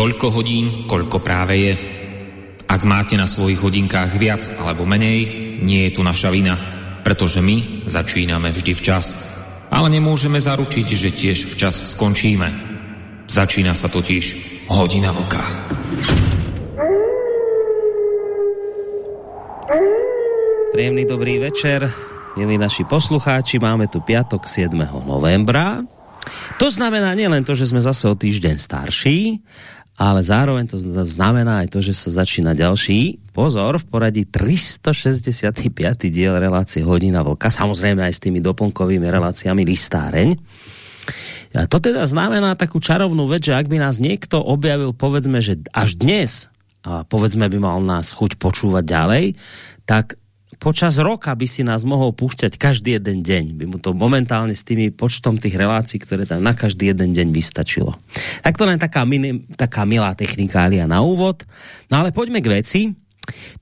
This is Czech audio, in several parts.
Toľko hodín, koľko práve je. Ak máte na svojich hodinkách viac alebo menej, nie je tu naša vina, pretože my začíname vždy včas. Ale nemôžeme zaručiť, že tiež včas skončíme. Začína sa totiž hodina vlka. Príjemný dobrý večer, milí naši poslucháči. Máme tu piatok 7. novembra. To znamená nielen to, že sme zase o týždeň starší, ale zároveň to znamená aj to, že sa začína ďalší, pozor, v poradí 365. diel relácie Hodina Vlka, samozrejme aj s tými doplnkovými reláciami Listáreň. A to teda znamená takú čarovnú vec, že ak by nás niekto objavil, povedzme, že až dnes, a povedzme by mal nás chuť počúvať ďalej, tak počas roka by si nás mohol púšťať každý jeden deň. By mu to momentálne s tými počtom tých relácií, ktoré tam na každý jeden deň vystačilo. Tak to len taká, mini, taká milá technikália na úvod. No ale poďme k veci.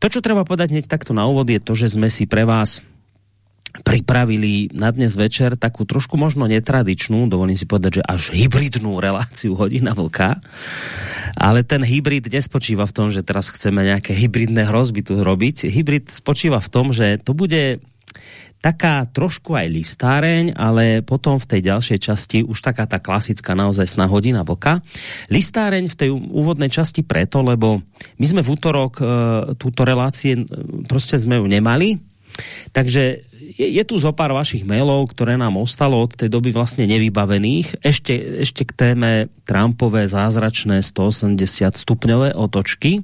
To, čo treba podať hneď takto na úvod, je to, že sme si pre vás pripravili na dnes večer takú trošku možno netradičnú, dovolím si povedať, že až hybridnú reláciu Hodina Vlka. Ale ten hybrid nespočíva v tom, že teraz chceme nejaké hybridné hrozby tu robiť. Hybrid spočíva v tom, že to bude taká trošku aj listáreň, ale potom v tej ďalšej časti už taká tá klasická naozaj sná hodina vlka. Listáreň v tej úvodnej časti preto, lebo my sme v útorok e, túto relácie, prostě sme ju nemali, takže je, je tu zo pár vašich mailov, ktoré nám ostalo od tej doby vlastne nevybavených. Ešte, ešte k téme Trumpové zázračné 180 stupňové otočky.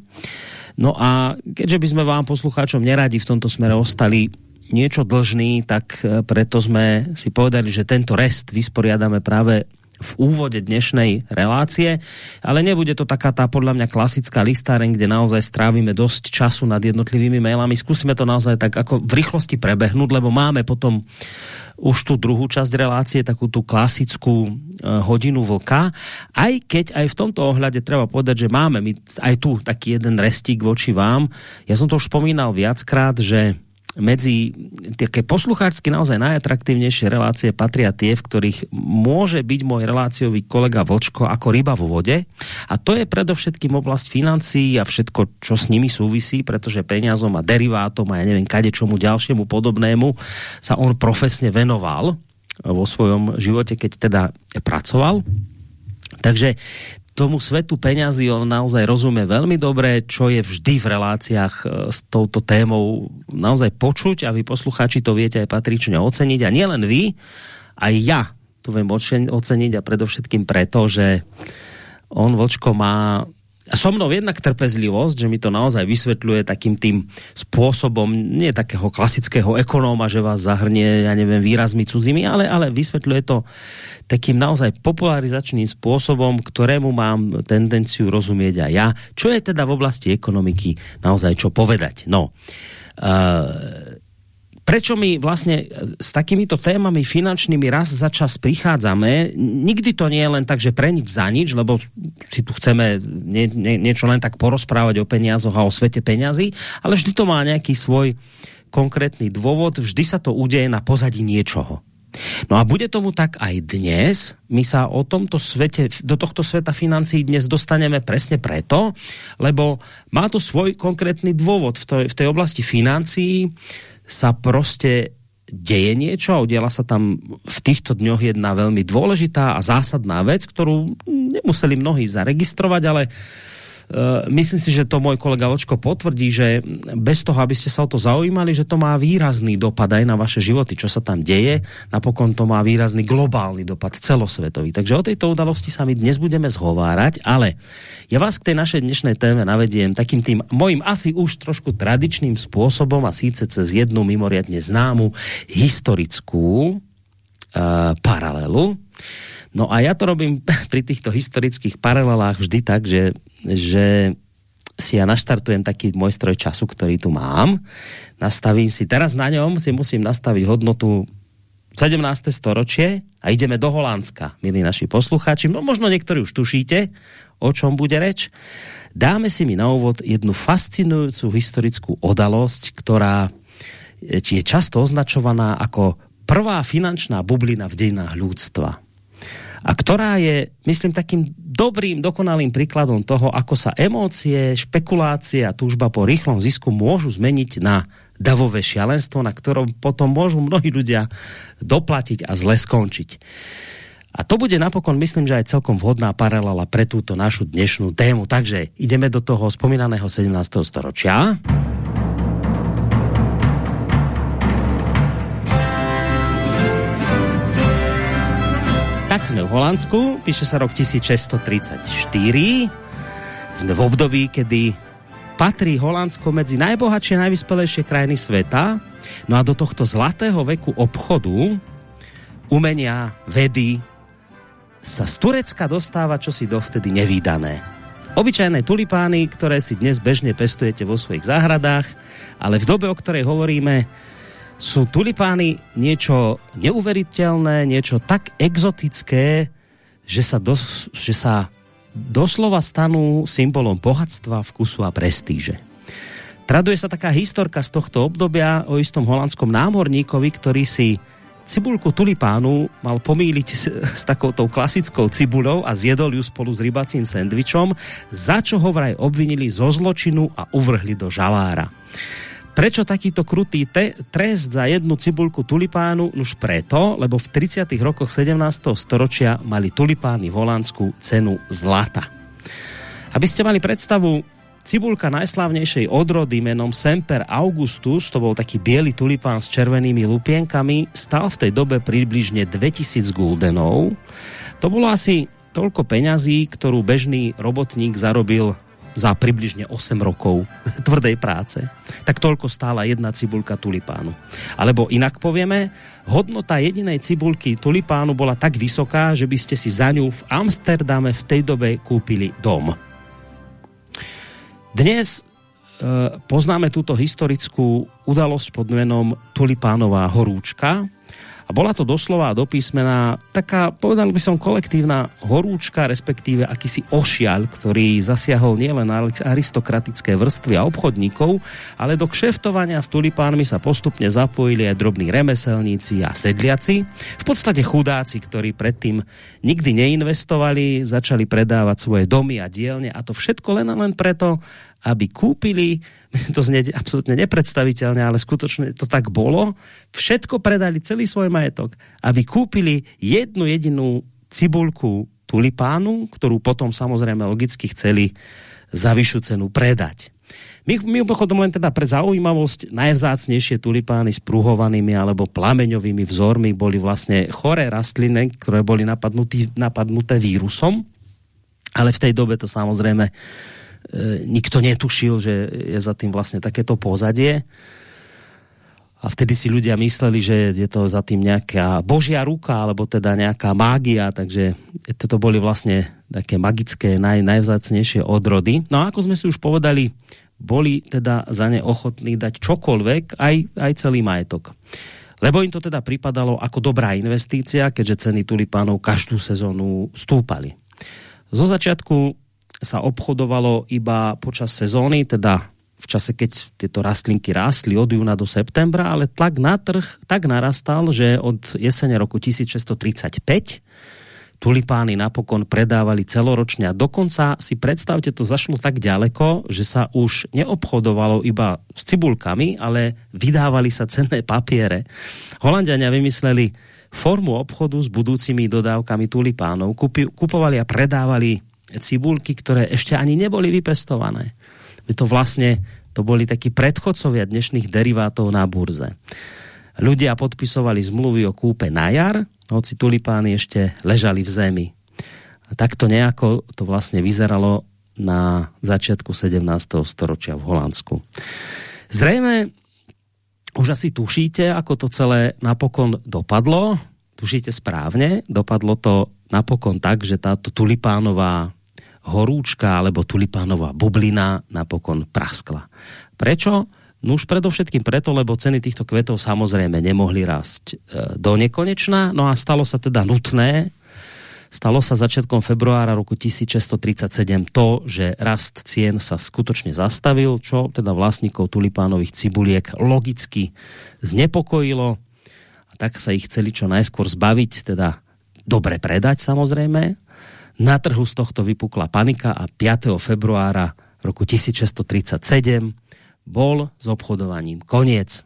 No a keďže by sme vám poslucháčom neradi v tomto smere ostali niečo dlžný, tak e, preto sme si povedali, že tento rest vysporiadame práve v úvode dnešnej relácie, ale nebude to taká tá podľa mňa klasická listáreň, kde naozaj strávime dosť času nad jednotlivými mailami. Skúsime to naozaj tak ako v rýchlosti prebehnúť, lebo máme potom už tu druhú časť relácie, takú tú klasickú uh, hodinu vlka. Aj keď aj v tomto ohľade treba povedať, že máme my aj tu taký jeden restík voči vám. Ja som to už spomínal viackrát, že medzi také poslucháčsky naozaj najatraktívnejšie relácie patria tie, v ktorých môže byť môj reláciový kolega Vlčko ako ryba vo vode. A to je predovšetkým oblasť financií a všetko, čo s nimi súvisí, pretože peniazom a derivátom a ja neviem, kade čomu ďalšiemu podobnému sa on profesne venoval vo svojom živote, keď teda pracoval. Takže tomu svetu peňazí on naozaj rozumie veľmi dobre, čo je vždy v reláciách e, s touto témou. Naozaj počuť a vy poslucháči to viete aj patrične oceniť. A nielen vy, aj ja to viem oceniť a predovšetkým preto, že on Vlčko má so mnou jednak trpezlivosť, že mi to naozaj vysvetľuje takým tým spôsobom, nie takého klasického ekonóma, že vás zahrnie, ja neviem, výrazmi cudzími, ale, ale vysvetľuje to takým naozaj popularizačným spôsobom, ktorému mám tendenciu rozumieť aj ja. Čo je teda v oblasti ekonomiky naozaj čo povedať? No, uh, prečo my vlastne s takýmito témami finančnými raz za čas prichádzame, nikdy to nie je len tak, že pre nič za nič, lebo si tu chceme nie, nie, niečo len tak porozprávať o peniazoch a o svete peňazí, ale vždy to má nejaký svoj konkrétny dôvod, vždy sa to udeje na pozadí niečoho. No a bude tomu tak aj dnes. My sa o tomto svete, do tohto sveta financí dnes dostaneme presne preto, lebo má to svoj konkrétny dôvod. V tej, v tej oblasti financií sa prostě deje niečo a udiela sa tam v týchto dňoch jedna veľmi dôležitá a zásadná vec, ktorú nemuseli mnohí zaregistrovať, ale Uh, myslím si, že to môj kolega Očko potvrdí, že bez toho, aby ste sa o to zaujímali, že to má výrazný dopad aj na vaše životy, čo sa tam deje, napokon to má výrazný globálny dopad celosvetový. Takže o tejto udalosti sa my dnes budeme zhovárať, ale ja vás k tej našej dnešnej téme navediem takým tým mojím asi už trošku tradičným spôsobom a síce cez jednu mimoriadne známu historickú uh, paralelu. No a ja to robím pri týchto historických paralelách vždy tak, že že si ja naštartujem taký môj stroj času, ktorý tu mám. Nastavím si, teraz na ňom si musím nastaviť hodnotu 17. storočie a ideme do Holandska, milí naši poslucháči. No, možno niektorí už tušíte, o čom bude reč. Dáme si mi na úvod jednu fascinujúcu historickú odalosť, ktorá je často označovaná ako prvá finančná bublina v dejinách ľudstva. A ktorá je, myslím, takým dobrým, dokonalým príkladom toho, ako sa emócie, špekulácie a túžba po rýchlom zisku môžu zmeniť na davové šialenstvo, na ktorom potom môžu mnohí ľudia doplatiť a zle skončiť. A to bude napokon, myslím, že aj celkom vhodná paralela pre túto našu dnešnú tému. Takže ideme do toho spomínaného 17. storočia. Tak sme v Holandsku, píše sa rok 1634. Sme v období, kedy patrí Holandsko medzi najbohatšie, najvyspelejšie krajiny sveta. No a do tohto zlatého veku obchodu, umenia, vedy, sa z Turecka dostáva čosi dovtedy nevýdané. Obyčajné tulipány, ktoré si dnes bežne pestujete vo svojich záhradách, ale v dobe, o ktorej hovoríme, sú tulipány niečo neuveriteľné, niečo tak exotické, že sa, dos, že sa doslova stanú symbolom bohatstva, vkusu a prestíže. Traduje sa taká historka z tohto obdobia o istom holandskom námorníkovi, ktorý si cibulku tulipánu mal pomýliť s, s takoutou klasickou cibulou a zjedol ju spolu s rybacím sendvičom, za čo ho vraj obvinili zo zločinu a uvrhli do žalára. Prečo takýto krutý te, trest za jednu cibulku tulipánu? Už preto, lebo v 30. rokoch 17. storočia mali tulipány v Holandsku cenu zlata. Aby ste mali predstavu, cibulka najslávnejšej odrody menom Semper Augustus, to bol taký biely tulipán s červenými lupienkami, stal v tej dobe približne 2000 guldenov. To bolo asi toľko peňazí, ktorú bežný robotník zarobil za približne 8 rokov tvrdej práce, tak toľko stála jedna cibulka tulipánu. Alebo inak povieme, hodnota jedinej cibulky tulipánu bola tak vysoká, že by ste si za ňu v Amsterdame v tej dobe kúpili dom. Dnes e, poznáme túto historickú udalosť pod menom Tulipánová horúčka, a bola to doslova do písmena taká, povedal by som, kolektívna horúčka, respektíve akýsi ošiaľ, ktorý zasiahol nielen aristokratické vrstvy a obchodníkov, ale do kšeftovania s tulipánmi sa postupne zapojili aj drobní remeselníci a sedliaci. V podstate chudáci, ktorí predtým nikdy neinvestovali, začali predávať svoje domy a dielne a to všetko len a len preto, aby kúpili, to znie absolútne nepredstaviteľné, ale skutočne to tak bolo, všetko predali, celý svoj majetok, aby kúpili jednu jedinú cibulku tulipánu, ktorú potom samozrejme logicky chceli za vyššiu cenu predať. My, my len teda pre zaujímavosť najvzácnejšie tulipány s pruhovanými alebo plameňovými vzormi boli vlastne choré rastliny, ktoré boli napadnuté vírusom, ale v tej dobe to samozrejme nikto netušil, že je za tým vlastne takéto pozadie. A vtedy si ľudia mysleli, že je to za tým nejaká božia ruka, alebo teda nejaká mágia, takže toto boli vlastne také magické, naj, najvzácnejšie odrody. No a ako sme si už povedali, boli teda za ne ochotní dať čokoľvek, aj, aj celý majetok. Lebo im to teda pripadalo ako dobrá investícia, keďže ceny tulipánov každú sezónu stúpali. Zo začiatku sa obchodovalo iba počas sezóny, teda v čase, keď tieto rastlinky rástli od júna do septembra, ale tlak na trh tak narastal, že od jesene roku 1635 tulipány napokon predávali celoročne a dokonca si predstavte, to zašlo tak ďaleko, že sa už neobchodovalo iba s cibulkami, ale vydávali sa cenné papiere. Holandiania vymysleli formu obchodu s budúcimi dodávkami tulipánov. kupovali a predávali cibulky, ktoré ešte ani neboli vypestované. To vlastne to boli takí predchodcovia dnešných derivátov na burze. Ľudia podpisovali zmluvy o kúpe na jar, hoci tulipány ešte ležali v zemi. A takto nejako to vlastne vyzeralo na začiatku 17. storočia v Holandsku. Zrejme už asi tušíte, ako to celé napokon dopadlo. Tušíte správne, dopadlo to napokon tak, že táto tulipánová horúčka alebo tulipánová bublina napokon praskla. Prečo? No už predovšetkým preto, lebo ceny týchto kvetov samozrejme nemohli rásť e, do nekonečna, no a stalo sa teda nutné, stalo sa začiatkom februára roku 1637 to, že rast cien sa skutočne zastavil, čo teda vlastníkov tulipánových cibuliek logicky znepokojilo a tak sa ich chceli čo najskôr zbaviť, teda dobre predať samozrejme. Na trhu z tohto vypukla panika a 5. februára roku 1637 bol s obchodovaním koniec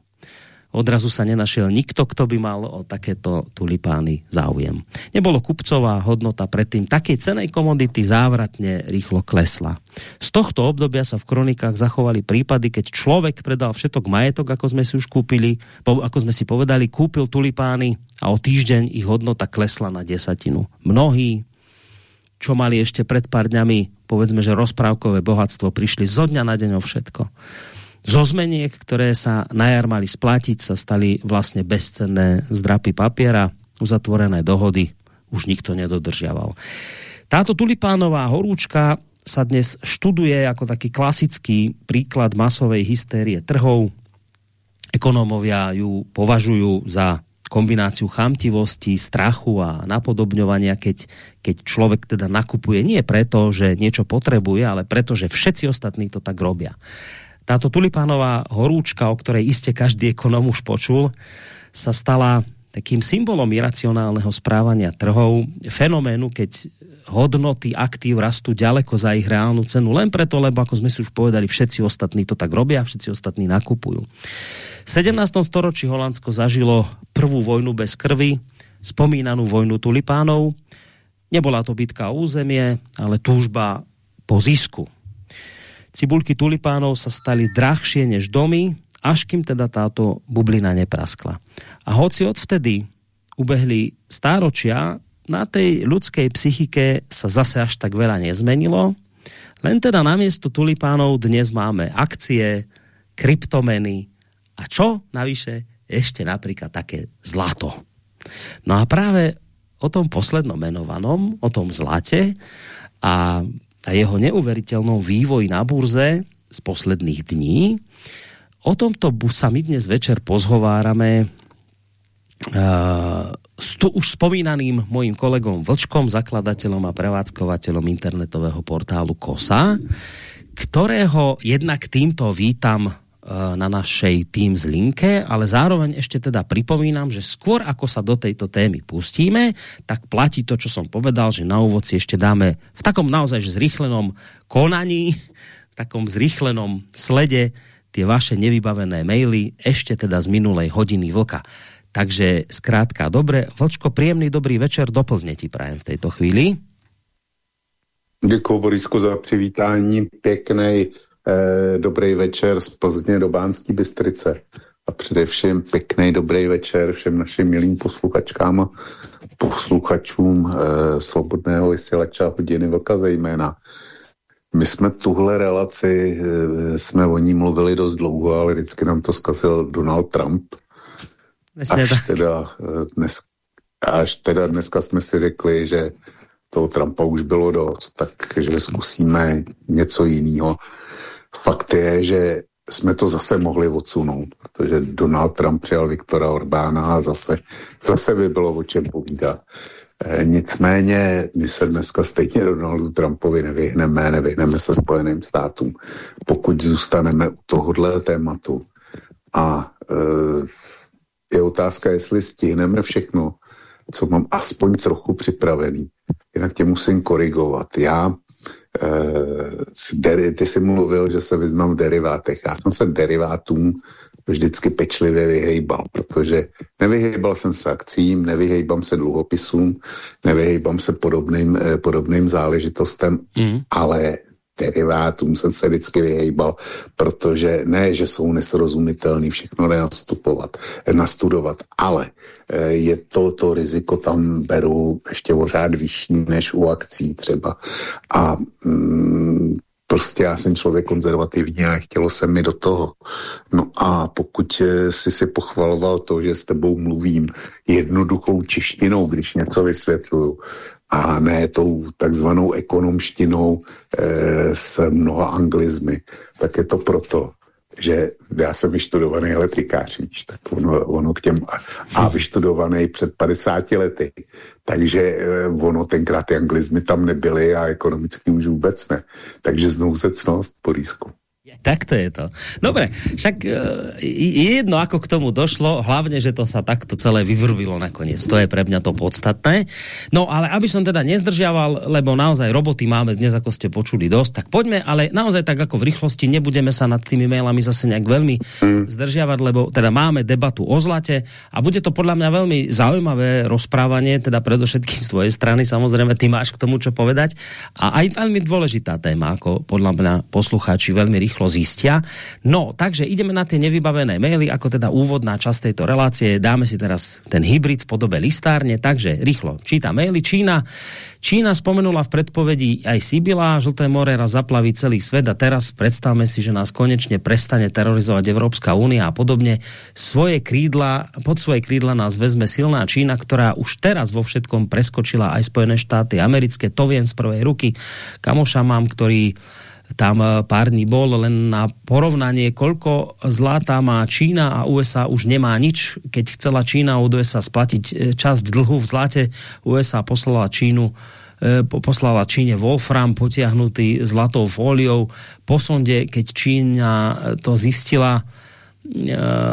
odrazu sa nenašiel nikto, kto by mal o takéto tulipány záujem. Nebolo kupcová hodnota predtým takej cenej komodity závratne rýchlo klesla. Z tohto obdobia sa v kronikách zachovali prípady, keď človek predal všetok majetok, ako sme si už kúpili, ako sme si povedali, kúpil tulipány a o týždeň ich hodnota klesla na desatinu. Mnohí, čo mali ešte pred pár dňami, povedzme, že rozprávkové bohatstvo, prišli zo dňa na deň o všetko zo zmeniek, ktoré sa na jar mali splatiť, sa stali vlastne bezcenné zdrapy papiera, uzatvorené dohody už nikto nedodržiaval. Táto tulipánová horúčka sa dnes študuje ako taký klasický príklad masovej hystérie trhov. Ekonómovia ju považujú za kombináciu chamtivosti, strachu a napodobňovania, keď, keď človek teda nakupuje nie preto, že niečo potrebuje, ale preto, že všetci ostatní to tak robia. Táto tulipánová horúčka, o ktorej iste každý ekonom už počul, sa stala takým symbolom iracionálneho správania trhov, fenoménu, keď hodnoty aktív rastú ďaleko za ich reálnu cenu, len preto, lebo ako sme si už povedali, všetci ostatní to tak robia, všetci ostatní nakupujú. V 17. storočí Holandsko zažilo prvú vojnu bez krvi, spomínanú vojnu tulipánov. Nebola to bitka o územie, ale túžba po zisku. Cibulky tulipánov sa stali drahšie než domy, až kým teda táto bublina nepraskla. A hoci odvtedy ubehli stáročia, na tej ľudskej psychike sa zase až tak veľa nezmenilo, len teda namiesto tulipánov dnes máme akcie, kryptomeny a čo navyše ešte napríklad také zlato. No a práve o tom poslednom menovanom, o tom zlate a a jeho neuveriteľnou vývoj na burze z posledných dní. O tomto sa my dnes večer pozhovárame s tu už spomínaným mojím kolegom Vlčkom, zakladateľom a prevádzkovateľom internetového portálu KOSA, ktorého jednak týmto vítam na našej Teams linke, ale zároveň ešte teda pripomínam, že skôr ako sa do tejto témy pustíme, tak platí to, čo som povedal, že na úvod si ešte dáme v takom naozaj zrýchlenom konaní, v takom zrýchlenom slede tie vaše nevybavené maily ešte teda z minulej hodiny vlka. Takže zkrátka, dobre, Vlčko, príjemný dobrý večer, do Plzne ti prajem v tejto chvíli. Děkuji, Borisko, za přivítání. Pěknej eh, dobrý večer z Plzně do Bánské Bystrice. A především pěkný dobrý večer všem našim milým posluchačkám a posluchačům eh, Slobodného vysílača hodiny vlka zejména. My jsme tuhle relaci, eh, jsme o ní mluvili dost dlouho, ale vždycky nám to zkazil Donald Trump. Až teda, eh, dnes, až teda dneska jsme si řekli, že toho Trumpa už bylo dost, takže zkusíme něco jiného fakt je, že jsme to zase mohli odsunout, protože Donald Trump přijal Viktora Orbána a zase, zase by bylo o čem povídat. E, nicméně my se dneska stejně Donaldu Trumpovi nevyhneme, nevyhneme se Spojeným státům, pokud zůstaneme u tohohle tématu. A e, je otázka, jestli stihneme všechno, co mám aspoň trochu připravený. Jinak tě musím korigovat. Já Eh, ty jsi mluvil, že se vyznám v derivátech. Já jsem se derivátům vždycky pečlivě vyhejbal, protože nevyhejbal jsem se akcím, nevyhejbám se dluhopisům, nevyhejbám se podobným, eh, podobným záležitostem, mm. ale derivátům jsem se vždycky vyhejbal, protože ne, že jsou nesrozumitelný, všechno nastupovat, nastudovat, ale eh, je to, to riziko tam beru ještě o řád vyšší než u akcí třeba. A mm, prostě já jsem člověk konzervativní a chtělo se mi do toho. No a pokud eh, si si pochvaloval to, že s tebou mluvím jednoduchou češtinou, když něco vysvětluju, a ne tou takzvanou ekonomštinou e, s mnoha anglizmy, tak je to proto, že já jsem vyštudovaný elektrikář, víš, tak ono, ono k těm a vyštudovaný před 50 lety, takže e, ono tenkrát ty anglizmy tam nebyly a ekonomicky už vůbec ne. Takže znouzecnost po lísku. Tak to je to. Dobre, však je jedno, ako k tomu došlo, hlavne, že to sa takto celé vyvrbilo nakoniec. To je pre mňa to podstatné. No ale aby som teda nezdržiaval, lebo naozaj roboty máme dnes, ako ste počuli dosť, tak poďme, ale naozaj tak ako v rýchlosti nebudeme sa nad tými mailami zase nejak veľmi zdržiavať, lebo teda máme debatu o zlate a bude to podľa mňa veľmi zaujímavé rozprávanie, teda predovšetkým z tvojej strany, samozrejme, ty máš k tomu čo povedať a aj veľmi dôležitá téma, ako podľa mňa poslucháči veľmi rýchlo rýchlo zistia. No, takže ideme na tie nevybavené maily, ako teda úvodná časť tejto relácie. Dáme si teraz ten hybrid v podobe listárne, takže rýchlo číta maily. Čína Čína spomenula v predpovedi aj Sibila, Žlté more raz zaplaví celý svet a teraz predstavme si, že nás konečne prestane terorizovať Európska únia a podobne. Svoje krídla, pod svoje krídla nás vezme silná Čína, ktorá už teraz vo všetkom preskočila aj Spojené štáty americké. To viem z prvej ruky. Kamoša mám, ktorý tam eh, pár dní bol, len na porovnanie, koľko zlata má Čína a USA už nemá nič. Keď chcela Čína od USA splatiť eh, časť dlhu v zlate, USA poslala Čínu eh, poslala Číne Wolfram potiahnutý zlatou fóliou. Po sonde, keď Čína to zistila,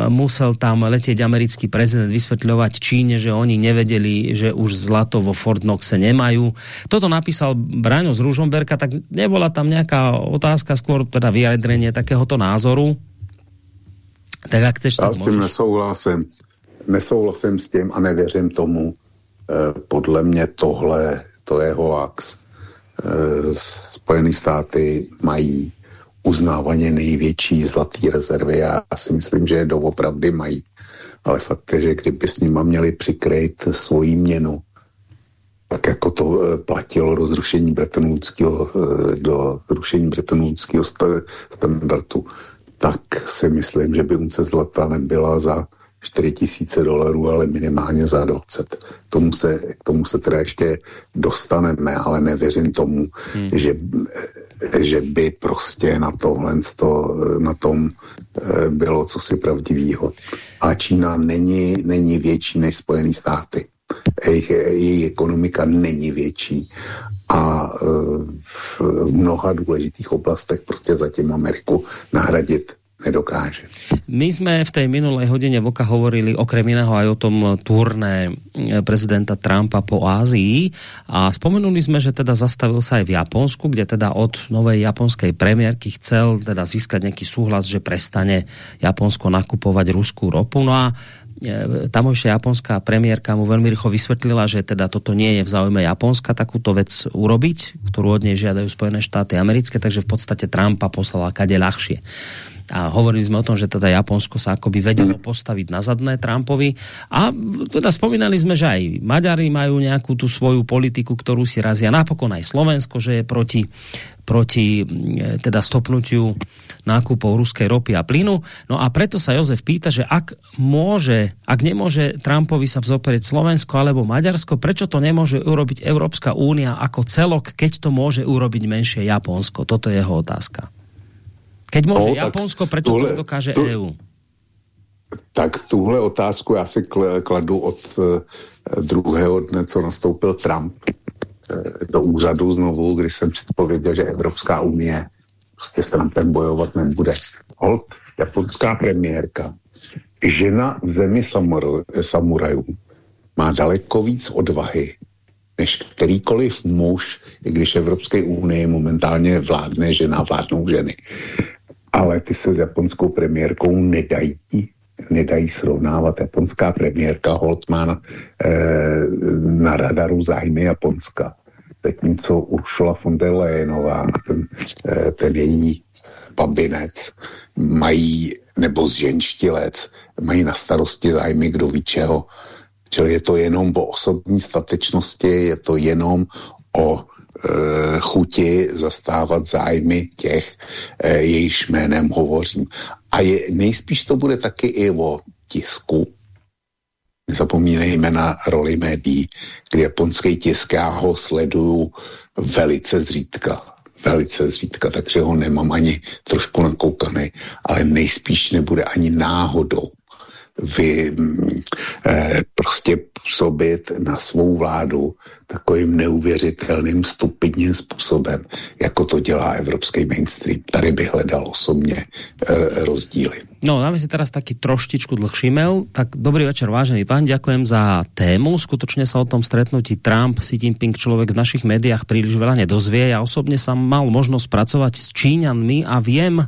musel tam letieť americký prezident vysvetľovať Číne, že oni nevedeli, že už zlato vo Fort Knoxe nemajú. Toto napísal Braňo z Ružomberka, tak nebola tam nejaká otázka, skôr teda vyjadrenie takéhoto názoru? Tak ak chceš, Já s tím nesouhlasím. Nesouhlasím s tím a nevěřím tomu. E, podle mě tohle, to je hoax. E, Spojené státy mají uznávaně největší zlatý rezervy. Já si myslím, že je doopravdy mají. Ale fakt je, že kdyby s nima měli přikryt svoji měnu, tak jako to eh, platilo do zrušení bretonůckého, eh, do zrušení bretonůckého standardu, tak si myslím, že by unce zlata nebyla za 4 tisíce dolarů, ale minimálně za 20. K tomu se, k tomu se teda ještě dostaneme, ale nevěřím tomu, hmm. že že by prostě na tohle na tom eh, bylo co si pravdivýho. A Čína není, není větší než Spojené státy. Jejich, její ekonomika není větší a eh, v, v mnoha důležitých oblastech prostě zatím Ameriku nahradit nedokáže. My sme v tej minulej hodine Voka hovorili okrem iného aj o tom turné eh, prezidenta Trumpa po Ázii a spomenuli sme, že teda zastavil sa aj v Japonsku, kde teda od novej japonskej premiérky chcel teda získať nejaký súhlas, že prestane Japonsko nakupovať ruskú ropu. No a eh, tamojšia japonská premiérka mu veľmi rýchlo vysvetlila, že teda toto nie je v záujme Japonska takúto vec urobiť, ktorú od nej žiadajú Spojené štáty americké, takže v podstate Trumpa poslala kade ľahšie a hovorili sme o tom, že teda Japonsko sa akoby vedelo postaviť na zadné Trumpovi a teda spomínali sme, že aj Maďari majú nejakú tú svoju politiku, ktorú si razia napokon aj Slovensko, že je proti, proti teda stopnutiu nákupov ruskej ropy a plynu. No a preto sa Jozef pýta, že ak môže, ak nemôže Trumpovi sa vzoprieť Slovensko alebo Maďarsko, prečo to nemôže urobiť Európska únia ako celok, keď to môže urobiť menšie Japonsko? Toto je jeho otázka. Keď může no, Japonsko, proč to dokáže tu, EU? Tak tuhle otázku já si kladu od uh, druhého dne, co nastoupil Trump uh, do úřadu znovu, kdy jsem předpověděl, že Evropská unie prostě s Trumpem bojovat nebude. Hold, japonská premiérka, žena v zemi samur, samurajů, má daleko víc odvahy než kterýkoliv muž, i když Evropské unii momentálně vládne žena, vládnou ženy ale ty se s japonskou premiérkou nedají nedají srovnávat. Japonská premiérka Holtman eh, na radaru zájmy Japonska. Zatímco Ursula von der Leyenová ten, eh, ten její babinec mají, nebo zženštilec, mají na starosti zájmy kdo ví čeho. Čili je to jenom o osobní statečnosti, je to jenom o Eh, chuti zastávat zájmy těch, eh, jejichž jménem hovořím. A je, nejspíš to bude taky i o tisku. Nezapomínejme na roli médií, kdy japonský tisk já ho sleduju velice zřídka. Velice zřídka, takže ho nemám ani trošku nakoukaný, ale nejspíš nebude ani náhodou vy, eh, prostě působit na svou vládu takovým neuvěřitelným stupidním způsobem, jako to dělá evropský mainstream. Tady bych hledal osobně eh, rozdíly. No, dáme si teraz taký troštičku dlhší mail. Tak dobrý večer, vážený pán, ďakujem za tému. Skutočne sa o tom stretnutí Trump, Xi Jinping človek v našich médiách príliš veľa nedozvie. Ja osobne som mal možnosť pracovať s Číňanmi a viem,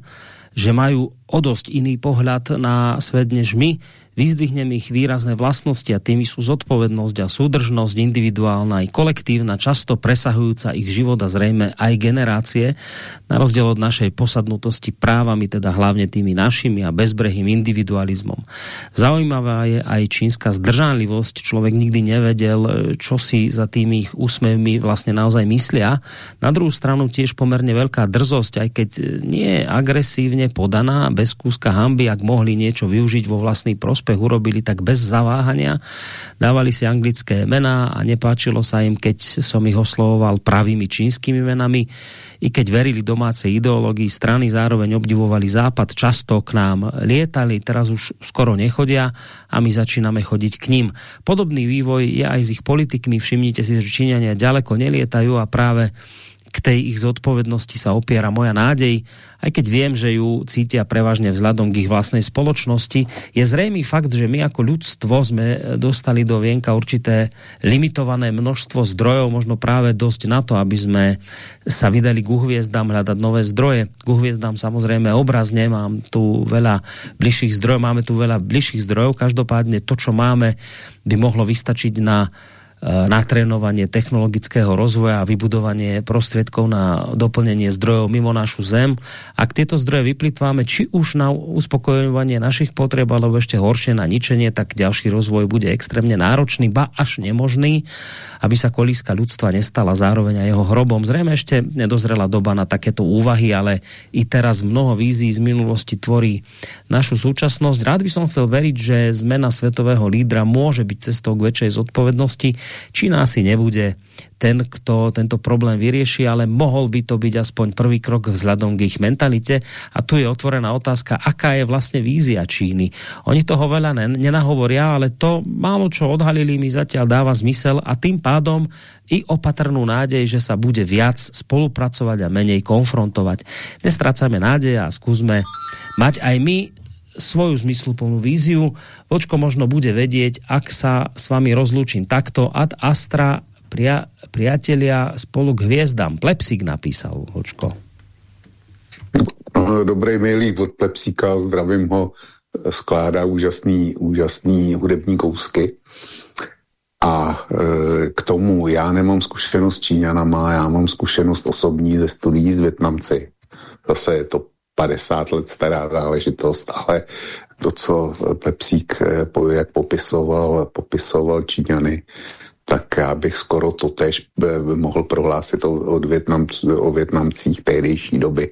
že majú o dosť iný pohľad na svet než my vyzdvihnem ich výrazné vlastnosti a tými sú zodpovednosť a súdržnosť individuálna i kolektívna, často presahujúca ich život a zrejme aj generácie, na rozdiel od našej posadnutosti právami, teda hlavne tými našimi a bezbrehým individualizmom. Zaujímavá je aj čínska zdržanlivosť. Človek nikdy nevedel, čo si za tými ich úsmevmi vlastne naozaj myslia. Na druhou stranu tiež pomerne veľká drzosť, aj keď nie je agresívne podaná, bez kúska hamby, ak mohli niečo využiť vo vlastný prospech urobili tak bez zaváhania. Dávali si anglické mená a nepáčilo sa im, keď som ich oslovoval pravými čínskymi menami. I keď verili domácej ideológii strany, zároveň obdivovali západ, často k nám lietali, teraz už skoro nechodia a my začíname chodiť k ním. Podobný vývoj je aj s ich politikmi. Všimnite si, že Číňania ďaleko nelietajú a práve k tej ich zodpovednosti sa opiera moja nádej aj keď viem, že ju cítia prevažne vzhľadom k ich vlastnej spoločnosti, je zrejmý fakt, že my ako ľudstvo sme dostali do vienka určité limitované množstvo zdrojov, možno práve dosť na to, aby sme sa vydali k uhviezdám hľadať nové zdroje. K uhviezdám samozrejme obrazne, mám tu veľa bližších zdrojov, máme tu veľa bližších zdrojov, každopádne to, čo máme, by mohlo vystačiť na natrénovanie technologického rozvoja a vybudovanie prostriedkov na doplnenie zdrojov mimo našu zem. Ak tieto zdroje vyplitváme, či už na uspokojovanie našich potreb, alebo ešte horšie na ničenie, tak ďalší rozvoj bude extrémne náročný, ba až nemožný, aby sa kolíska ľudstva nestala zároveň aj jeho hrobom. Zrejme ešte nedozrela doba na takéto úvahy, ale i teraz mnoho vízí z minulosti tvorí našu súčasnosť. Rád by som chcel veriť, že zmena svetového lídra môže byť cestou k väčšej zodpovednosti Čína asi nebude ten, kto tento problém vyrieši, ale mohol by to byť aspoň prvý krok vzhľadom k ich mentalite. A tu je otvorená otázka, aká je vlastne vízia Číny. Oni toho veľa nenahovoria, ale to málo čo odhalili mi zatiaľ dáva zmysel a tým pádom i opatrnú nádej, že sa bude viac spolupracovať a menej konfrontovať. Nestracajme nádej a skúsme mať aj my svoju zmysluplnú víziu. Vočko možno bude vedieť, ak sa s vami rozlúčim takto ad astra pria, priatelia spolu k hviezdám. Plepsík napísal, Vočko. Dobrý mailík od Plepsíka, zdravím ho, skládá úžasný, úžasný hudební kousky. A e, k tomu já nemám zkušenost s Číňanama, já mám zkušenost osobní ze studií s Větnamci. Zase je to 50 let stará záležitost, ale to, co Pepsík, eh, jak popisoval, popisoval Číňany, tak já bych skoro to tež eh, mohl prohlásit o, o, Větnam, o Větnamcích tehdejší doby.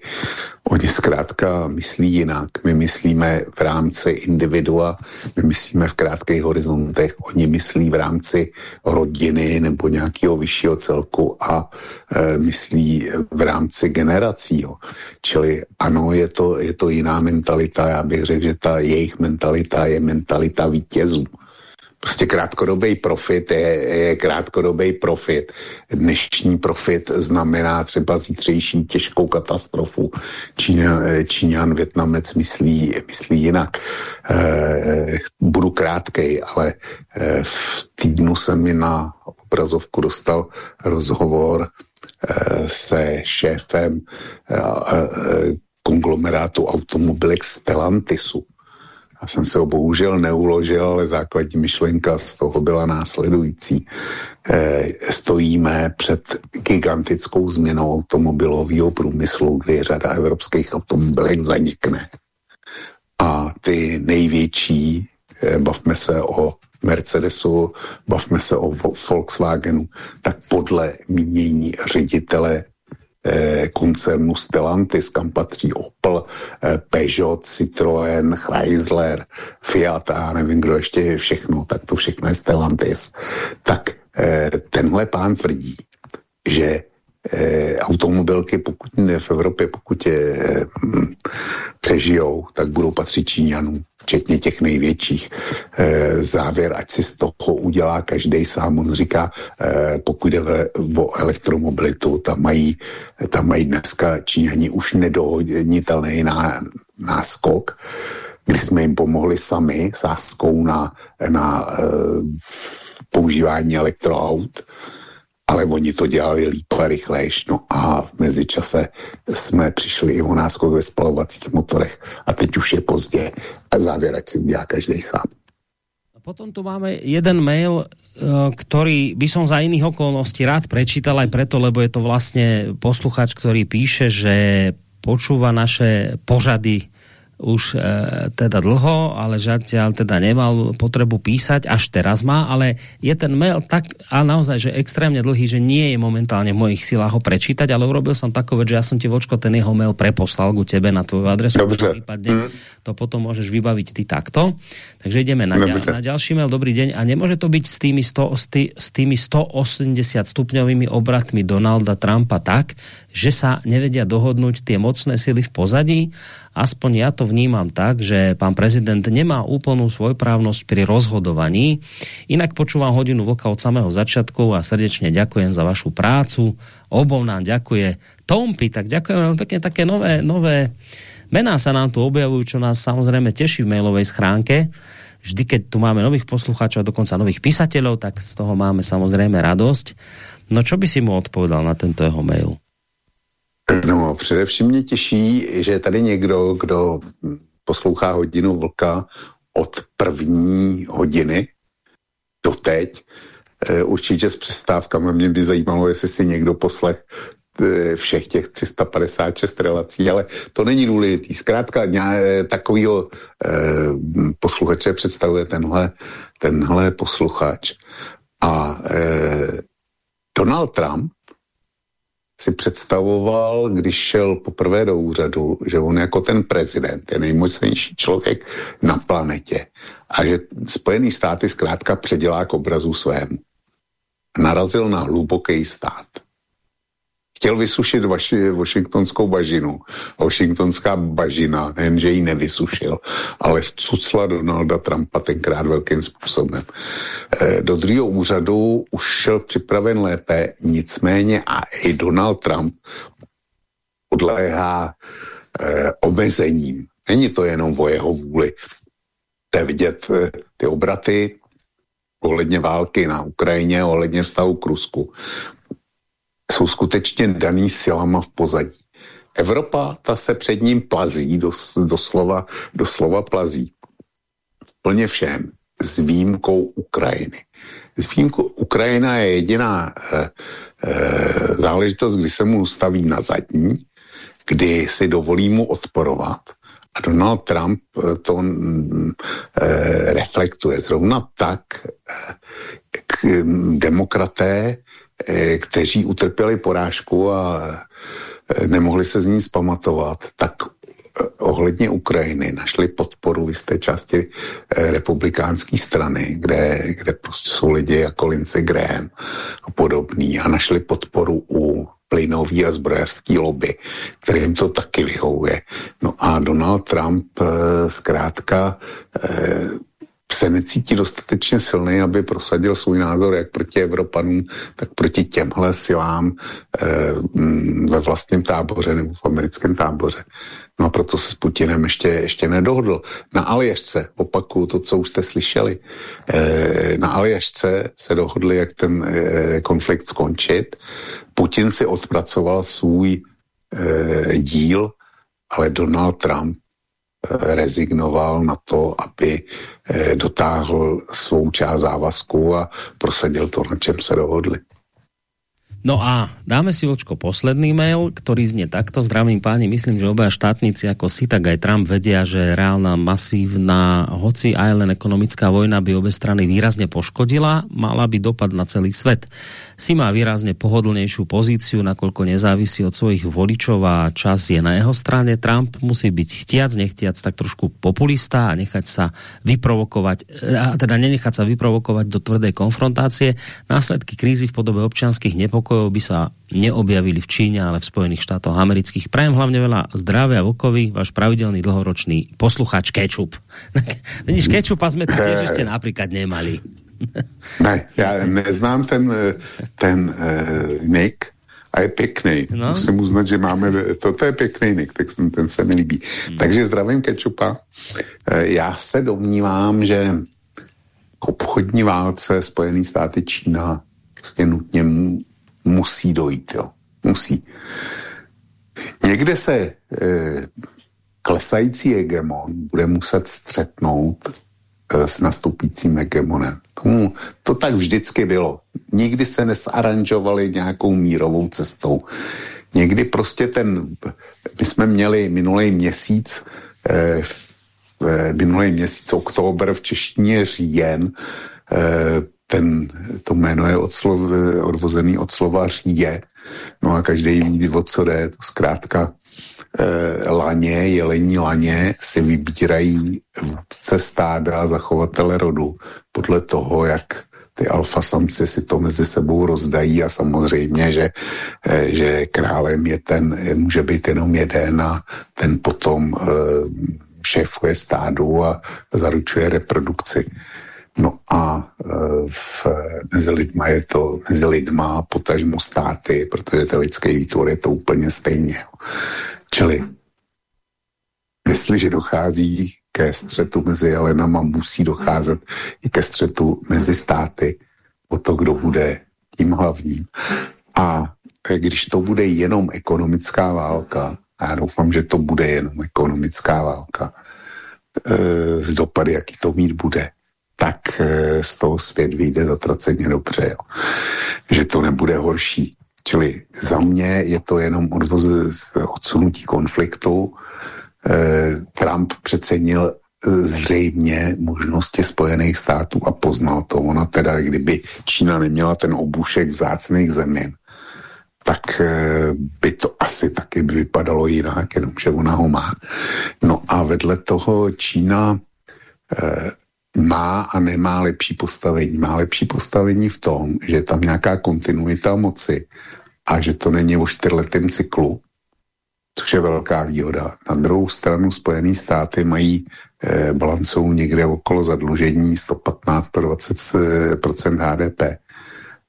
Oni zkrátka myslí jinak. My myslíme v rámci individua, my myslíme v krátkých horizontech, oni myslí v rámci rodiny nebo nějakého vyššího celku a e, myslí v rámci generací. Jo. Čili ano, je to, je to jiná mentalita. Já bych řekl, že ta jejich mentalita je mentalita vítězů Prostě krátkodobý profit je, je krátkodobý profit. Dnešní profit znamená třeba zítřejší těžkou katastrofu. Čína, Číňan, Větnamec myslí, myslí jinak. E, budu krátkej, ale e, v týdnu se mi na obrazovku dostal rozhovor se šéfem konglomerátu automobilek Stellantisu já jsem se ho bohužel neuložil, ale základní myšlenka z toho byla následující. E, stojíme před gigantickou změnou automobilového průmyslu, kdy řada evropských automobilek zanikne. A ty největší, e, bavme se o Mercedesu, bavme se o Volkswagenu, tak podle mínění ředitele koncernu Stellantis, kam patří Opel, eh, Peugeot, Citroën, Chrysler, Fiat a nevím, kdo ještě je všechno, tak to všechno je Stellantis. Tak eh, tenhle pán tvrdí, že eh, automobilky pokud v Evropě, pokud je hm, přežijou, tak budou patřit Číňanům, včetně těch největších. Eh, závěr, ať si z toho udělá každý sám. On říká, eh, pokud jde o elektromobilitu, tam mají, tam mají dneska Číňani už nedohodnitelný náskok, kdy jsme jim pomohli sami sáskou na, na používání elektroaut, ale oni to dělali líp a rychlejš. No a v mezičase jsme přišli i o náskok ve spalovacích motorech a teď už je pozdě a závěr, si udělá každý sám. A potom tu máme jeden mail, eh, ktorý by som za iných okolností rád prečítal aj preto, lebo je to vlastne posluchač, ktorý píše, že počúva naše pořady už e, teda dlho, ale zatiaľ teda nemal potrebu písať, až teraz má, ale je ten mail tak a naozaj, že extrémne dlhý, že nie je momentálne v mojich silách ho prečítať, ale urobil som takové, že ja som ti vočko ten jeho mail preposlal ku tebe na tvoju adresu. Dobře. Prípadne mm. to potom môžeš vybaviť ty takto. Takže ideme na, ďa, na ďalší mail. Dobrý deň. A nemôže to byť s tými, 100, s tými 180 stupňovými obratmi Donalda Trumpa tak, že sa nevedia dohodnúť tie mocné sily v pozadí aspoň ja to vnímam tak, že pán prezident nemá úplnú svojprávnosť pri rozhodovaní. Inak počúvam hodinu vlka od samého začiatku a srdečne ďakujem za vašu prácu. Obou nám ďakuje Tompi, tak ďakujem veľmi pekne také nové, nové mená sa nám tu objavujú, čo nás samozrejme teší v mailovej schránke. Vždy, keď tu máme nových poslucháčov a dokonca nových písateľov, tak z toho máme samozrejme radosť. No čo by si mu odpovedal na tento jeho mail? No, především mě těší, že tady někdo, kdo poslouchá hodinu vlka od první hodiny do teď. E, určitě s přestávkami mě by zajímalo, jestli si někdo poslech e, všech těch 356 relací, ale to není důležitý. Zkrátka e, takovýho e, posluchače představuje tenhle, tenhle posluchač. A Donald Trump si představoval, když šel poprvé do úřadu, že on jako ten prezident je nejmocnější člověk na planetě a že Spojený státy zkrátka předělá k obrazu svému. Narazil na hluboký stát chtěl vysušit vaši, washingtonskou bažinu. Washingtonská bažina, nejenže ji nevysušil, ale vcucla Donalda Trumpa tenkrát velkým způsobem. E, do druhého úřadu už šel připraven lépe, nicméně a i Donald Trump podléhá e, omezením. Není to jenom o jeho vůli. To vidět e, ty obraty ohledně války na Ukrajině, ohledně vztahu k Rusku jsou skutečně daný silama v pozadí. Evropa, ta se před ním plazí, dos, doslova, doslova plazí. Plně všem, s výjimkou Ukrajiny. S výjimkou Ukrajina je jediná e, e, záležitost, kdy se mu staví na zadní, kdy si dovolí mu odporovat. A Donald Trump eh, to e, reflektuje. Zrovna tak e, k, demokraté Eh, kteří utrpěli porážku a eh, nemohli se z ní zpamatovat, tak eh, ohledně Ukrajiny našli podporu v jisté části republikánské strany, kde, kde prostě jsou lidi jako Lindsey Graham a podobný a našli podporu u plynový a zbrojařský lobby, kterým to taky vyhovuje. No a Donald Trump zkrátka se necítí dostatečně silný, aby prosadil svůj názor jak proti Evropanům, tak proti těmhle silám e, ve vlastním táboře nebo v americkém táboře. No a proto se s Putinem ještě, ještě nedohodl. Na Aljašce, opakuju to, co už jste slyšeli, e, na Aljašce se dohodli, jak ten e, konflikt skončit. Putin si odpracoval svůj e, díl, ale Donald Trump rezignoval na to, aby eh, dotáhl svou část závazku a prosadil to, na čem se dohodli. No a dáme si očko posledný mail, ktorý znie takto. Zdravím páni, myslím, že obaja štátnici ako si, tak aj Trump vedia, že reálna masívna, hoci aj len ekonomická vojna by obe strany výrazne poškodila, mala by dopad na celý svet si má výrazne pohodlnejšiu pozíciu, nakoľko nezávisí od svojich voličov a čas je na jeho strane. Trump musí byť chtiac, nechtiac tak trošku populista a nechať sa vyprovokovať, a teda nenechať sa vyprovokovať do tvrdej konfrontácie. Následky krízy v podobe občanských nepokojov pokojov by sa neobjavili v Číne, ale v Spojených štátoch amerických. Prajem hlavne veľa zdravia Vlkovi, váš pravidelný dlhoročný posluchač Kečup. Vidíš, Kečupa sme tu tiež ešte napríklad nemali. ne, já neznám ten, ten uh, nick, a je pěkný. No. Musím uznat, že máme, to, to je pěkný nick, tak ten, ten se mi líbí. Hmm. Takže zdravím Kečupa. E, já se domnívám, že k obchodní válce Spojený státy Čína prostě nutně mu, musí dojít, jo. Musí. Někde se e, klesající hegemon bude muset střetnout s nastupujícím hegemonem. Tomu, to tak vždycky bylo. Nikdy se nesaranžovali nějakou mírovou cestou. Někdy prostě ten, my jsme měli minulý měsíc, eh, minulý měsíc oktober v češtině říjen, eh, ten, to jméno je od slov, odvozený od slova říje, no a každý ví, o co jde, to zkrátka eh, laně, jelení laně si vybírají vůdce stáda, zachovatele rodu podle toho, jak ty alfa samci si to mezi sebou rozdají a samozřejmě, že, eh, že králem je ten, může být jenom jeden a ten potom eh, šéfuje stádu a zaručuje reprodukci. No a v, mezi lidma je to, mezi lidma potažmo státy, protože ten lidský výtvor je to úplně stejně. Čili jestliže dochází ke střetu mezi Jelenama, musí docházet i ke střetu mezi státy o to, kdo bude tím hlavním. A když to bude jenom ekonomická válka, a já doufám, že to bude jenom ekonomická válka, e, z dopady, jaký to mít bude, tak e, z toho svět vyjde zatraceně dobře. Jo. Že to nebude horší. Čili za mě je to jenom odvoz, odsunutí konfliktu. E, Trump přecenil e, zřejmě možnosti Spojených států a poznal to. Ona teda, kdyby Čína neměla ten obušek vzácných zemin, tak by to asi taky vypadalo jinak, jenomže ona ho má. No a vedle toho Čína má a nemá lepší postavení. Má lepší postavení v tom, že je tam nějaká kontinuita moci a že to není o čtyřletém cyklu, což je velká výhoda. Na druhou stranu Spojené státy mají eh, balancou někde okolo zadlužení 115-120% HDP.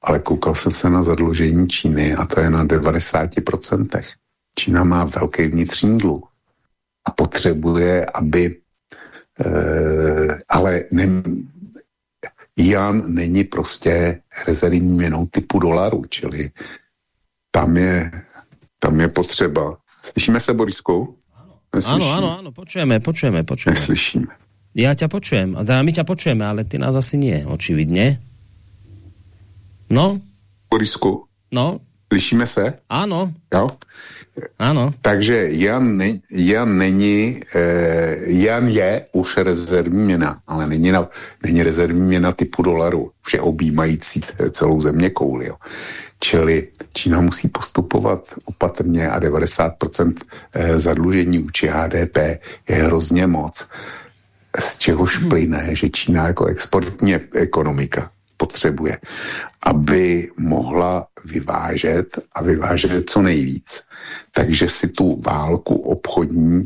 Ale koukal jsem se na zadlužení Číny a to je na 90%. Čína má velký vnitřní dluh a potřebuje, aby ale ne, Jan není prostě rezervní měnou typu dolaru, čili tam je, tam je potřeba. Slyšíme se, Borisku? Ano, ano, ano, počujeme, počujeme, počujeme. Neslyšíme. Já tě počujem, a teda my tě počujeme, ale ty nás asi nie, očividně. No? Borisku? No? Slyšíme se? Ano. Jo? Ano. Takže Jan, ne, Jan není, eh, Jan je už rezervní měna, ale není, na, není rezervní měna typu dolaru, vše objímající celou země kouli. Jo. Čili Čína musí postupovat opatrně a 90% eh, zadlužení vůči HDP je hrozně moc. Z čehož hmm. plyne, že Čína jako exportní ekonomika potřebuje, aby mohla vyvážet a vyvážet co nejvíc. Takže si tu válku obchodní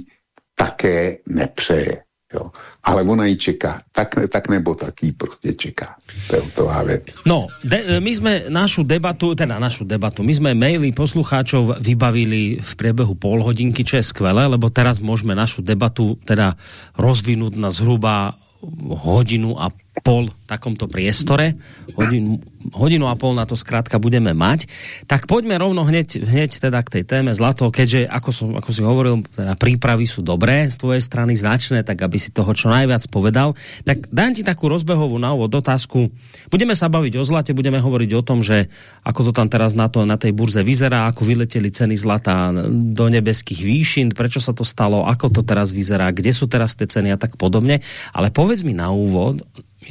také nepřeje. Jo. Ale ona ji čeká. Tak, tak nebo tak ji prostě čeká. To je hotová věc. No, de, my jsme našu debatu, teda našu debatu, my jsme maily poslucháčov vybavili v priebehu pol hodinky, čo je skvelé, lebo teraz můžeme našu debatu teda rozvinúť na zhruba hodinu a pol takomto priestore. Hodinu, hodinu a pol na to zkrátka budeme mať. Tak poďme rovno hneď, hneď teda k tej téme zlato, keďže, ako, som, ako si hovoril, teda prípravy sú dobré z tvojej strany značné, tak aby si toho čo najviac povedal. Tak dám ti takú rozbehovú na úvod otázku. Budeme sa baviť o zlate, budeme hovoriť o tom, že ako to tam teraz na, to, na tej burze vyzerá, ako vyleteli ceny zlata do nebeských výšin, prečo sa to stalo, ako to teraz vyzerá, kde sú teraz tie ceny a tak podobne. Ale povedz mi na úvod,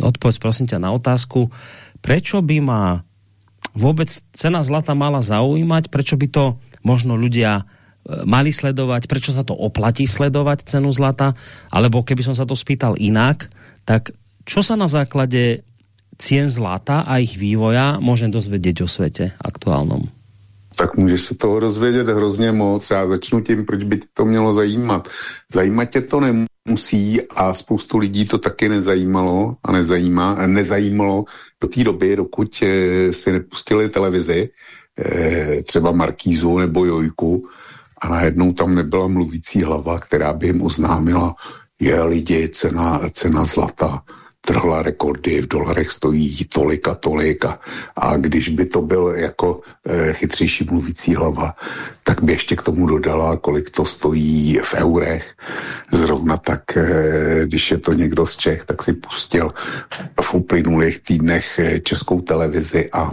odpověď prosím ťa na otázku, prečo by ma vůbec cena zlata mala zaujímať, prečo by to možno ľudia e, mali sledovať, prečo sa to oplatí sledovať cenu zlata, alebo keby som sa to spýtal inak, tak čo sa na základe cien zlata a ich vývoja môžem dozvedieť o svete aktuálnom? tak můžeš se toho rozvědět hrozně moc. Já začnu tím, proč by tě to mělo zajímat. Zajímat tě to nemusí a spoustu lidí to taky nezajímalo a nezajímá, nezajímalo do té doby, dokud eh, si nepustili televizi, eh, třeba Markízu nebo Jojku a najednou tam nebyla mluvící hlava, která by jim oznámila, je lidi, cena, cena zlata trhla rekordy, v dolarech stojí tolik a tolik a, a když by to byl jako e, chytřejší mluvící hlava, tak by ještě k tomu dodala, kolik to stojí v eurech. Zrovna tak, e, když je to někdo z Čech, tak si pustil v uplynulých týdnech eh, českou televizi a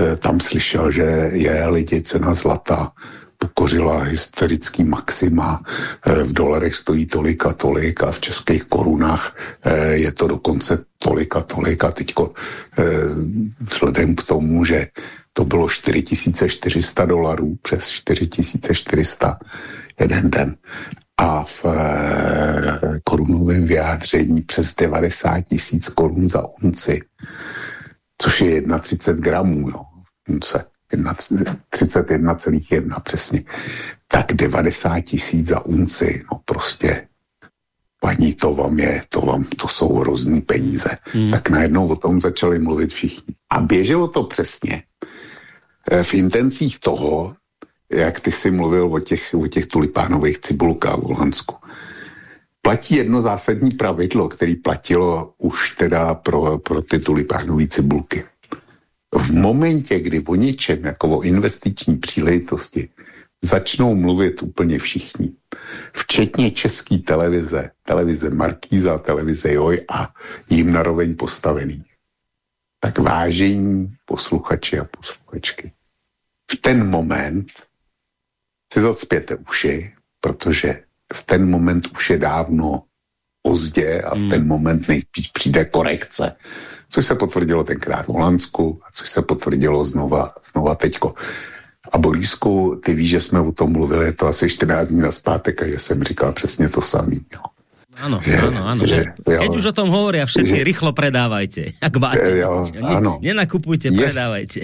e, tam slyšel, že je lidi cena zlata pokořila hysterický maxima. Eh, v dolarech stojí tolik a tolik a v českých korunách eh, je to dokonce tolik a tolik a teďko eh, vzhledem k tomu, že to bylo 4400 dolarů, přes 4400 jeden den a v korunovém vyjádření přes 90 tisíc korun za unci, což je 31 gramů, jo, unce. 31,1 přesně, tak 90 tisíc za unci, no prostě paní, to vám je, to vám, to jsou hrozný peníze. Hmm. Tak najednou o tom začali mluvit všichni. A běželo to přesně eh, v intencích toho, jak ty si mluvil o těch, o těch tulipánových cibulkách v Holandsku. Platí jedno zásadní pravidlo, který platilo už teda pro, pro ty tulipánové cibulky v momentě, kdy o něčem, jako o investiční příležitosti, začnou mluvit úplně všichni, včetně české televize, televize Markíza, televize Joj a jim naroveň postavený. Tak vážení posluchači a posluchačky, v ten moment si zacpěte uši, protože v ten moment už je dávno pozdě a v ten hmm. moment nejspíš přijde korekce což se potvrdilo tenkrát v Holandsku a což se potvrdilo znova, znova teďko. A Borísku, ty víš, že jsme o tom mluvili, je to asi 14 dní na zpátek a že jsem říkal přesně to samý. Ano, že, ano, ano. Že, že, keď už o tom hovoria, všetci že, rýchlo predávajte, ak máte. Jo, ano. Nenakupujte, yes. predávajte.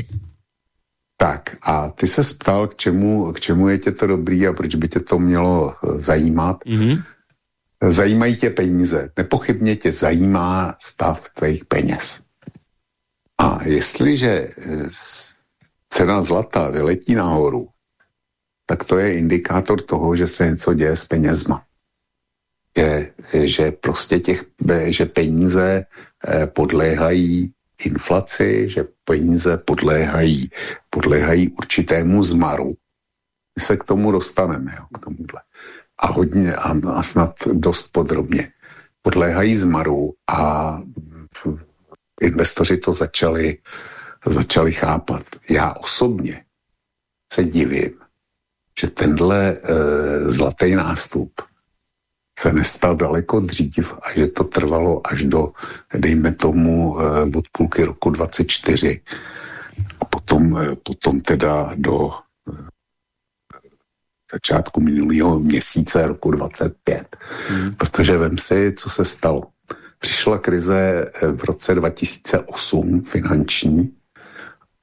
Tak a ty se ptal, k čemu, k čemu je tě to dobrý a proč by tě to mělo eh, zajímat. Mm -hmm. Zajímají tě peníze. Nepochybně tě zajímá stav tvých peněz. A jestliže eh, cena zlata vyletí nahoru, tak to je indikátor toho, že se něco děje s penězma. Je, že prostě těch, že peníze eh, podléhají inflaci, že peníze podléhají, podléhají určitému zmaru. My se k tomu dostaneme, jo, k tomuhle a hodně a, a snad dost podrobně podléhají zmaru a investoři to začali, začali chápat. Já osobně se divím, že tenhle e, zlatý nástup se nestal daleko dřív a že to trvalo až do, dejme tomu, e, od půlky roku 24 a potom, e, potom teda do začátku minulého měsíce roku 25. Hmm. Protože vem si, co se stalo. Přišla krize eh, v roce 2008 finanční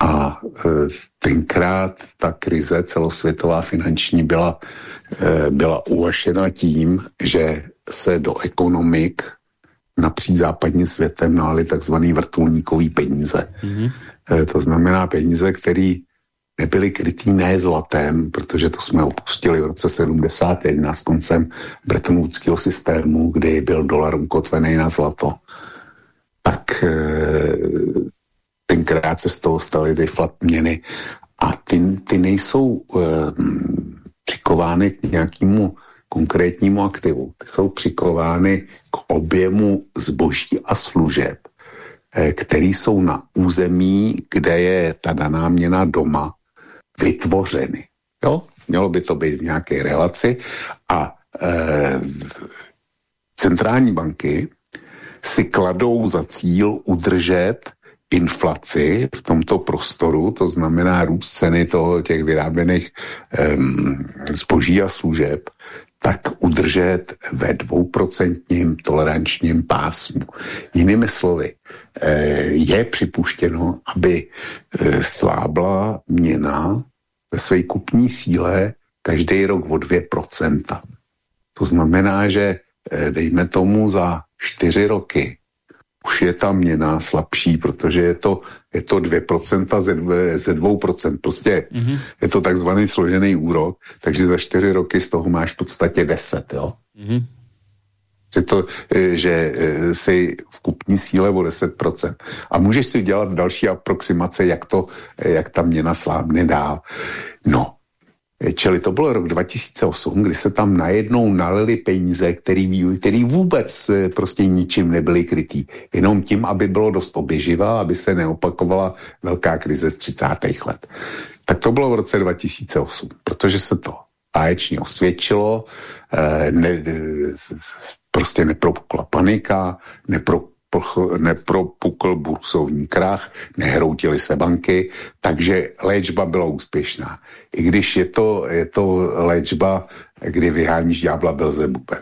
a e, tenkrát ta krize celosvětová finanční byla, e, byla uvašena tím, že se do ekonomik napříč západním světem nály takzvaný vrtulníkový peníze. Mm-hmm. To znamená peníze, které nebyly krytý ne zlatem, protože to jsme opustili v roce 71 s koncem Bretton systému, kdy byl dolar ukotvený na zlato. Tak e, tenkrát se z toho staly ty flat měny a ty, ty nejsou e, přikovány k nějakému konkrétnímu aktivu. Ty jsou přikovány k objemu zboží a služeb, e, který jsou na území, kde je ta daná měna doma vytvořeny. Jo? Mělo by to být v nějaké relaci a e, centrální banky si kladou za cíl udržet inflaci v tomto prostoru, to znamená růst ceny toho těch vyráběných um, zboží a služeb, tak udržet ve dvouprocentním tolerančním pásmu. Jinými slovy, eh, je připuštěno, aby eh, slábla měna ve své kupní síle každý rok o 2%. To znamená, že eh, dejme tomu za čtyři roky už je ta měna slabší, protože je to, je to 2% ze, ze 2%. Prostě mm-hmm. je to takzvaný složený úrok, takže za čtyři roky z toho máš v podstatě 10, jo? Mm-hmm. Že, to, e, že e, si v kupní síle o 10%. A můžeš si dělat další aproximace, jak, to, e, jak ta měna slábne dál. No, Čili to byl rok 2008, kdy se tam najednou nalili peníze, který, který vůbec prostě ničím nebyly krytý. Jenom tím, aby bylo dost oběživa, aby se neopakovala velká krize z 30. let. Tak to bylo v roce 2008, protože se to báječně osvědčilo, ne, prostě nepropukla panika, nepropukl, bursovní krach, nehroutily se banky, takže léčba byla úspěšná. I když je to, je to léčba, kdy vyháníš ďábla Belzebubem.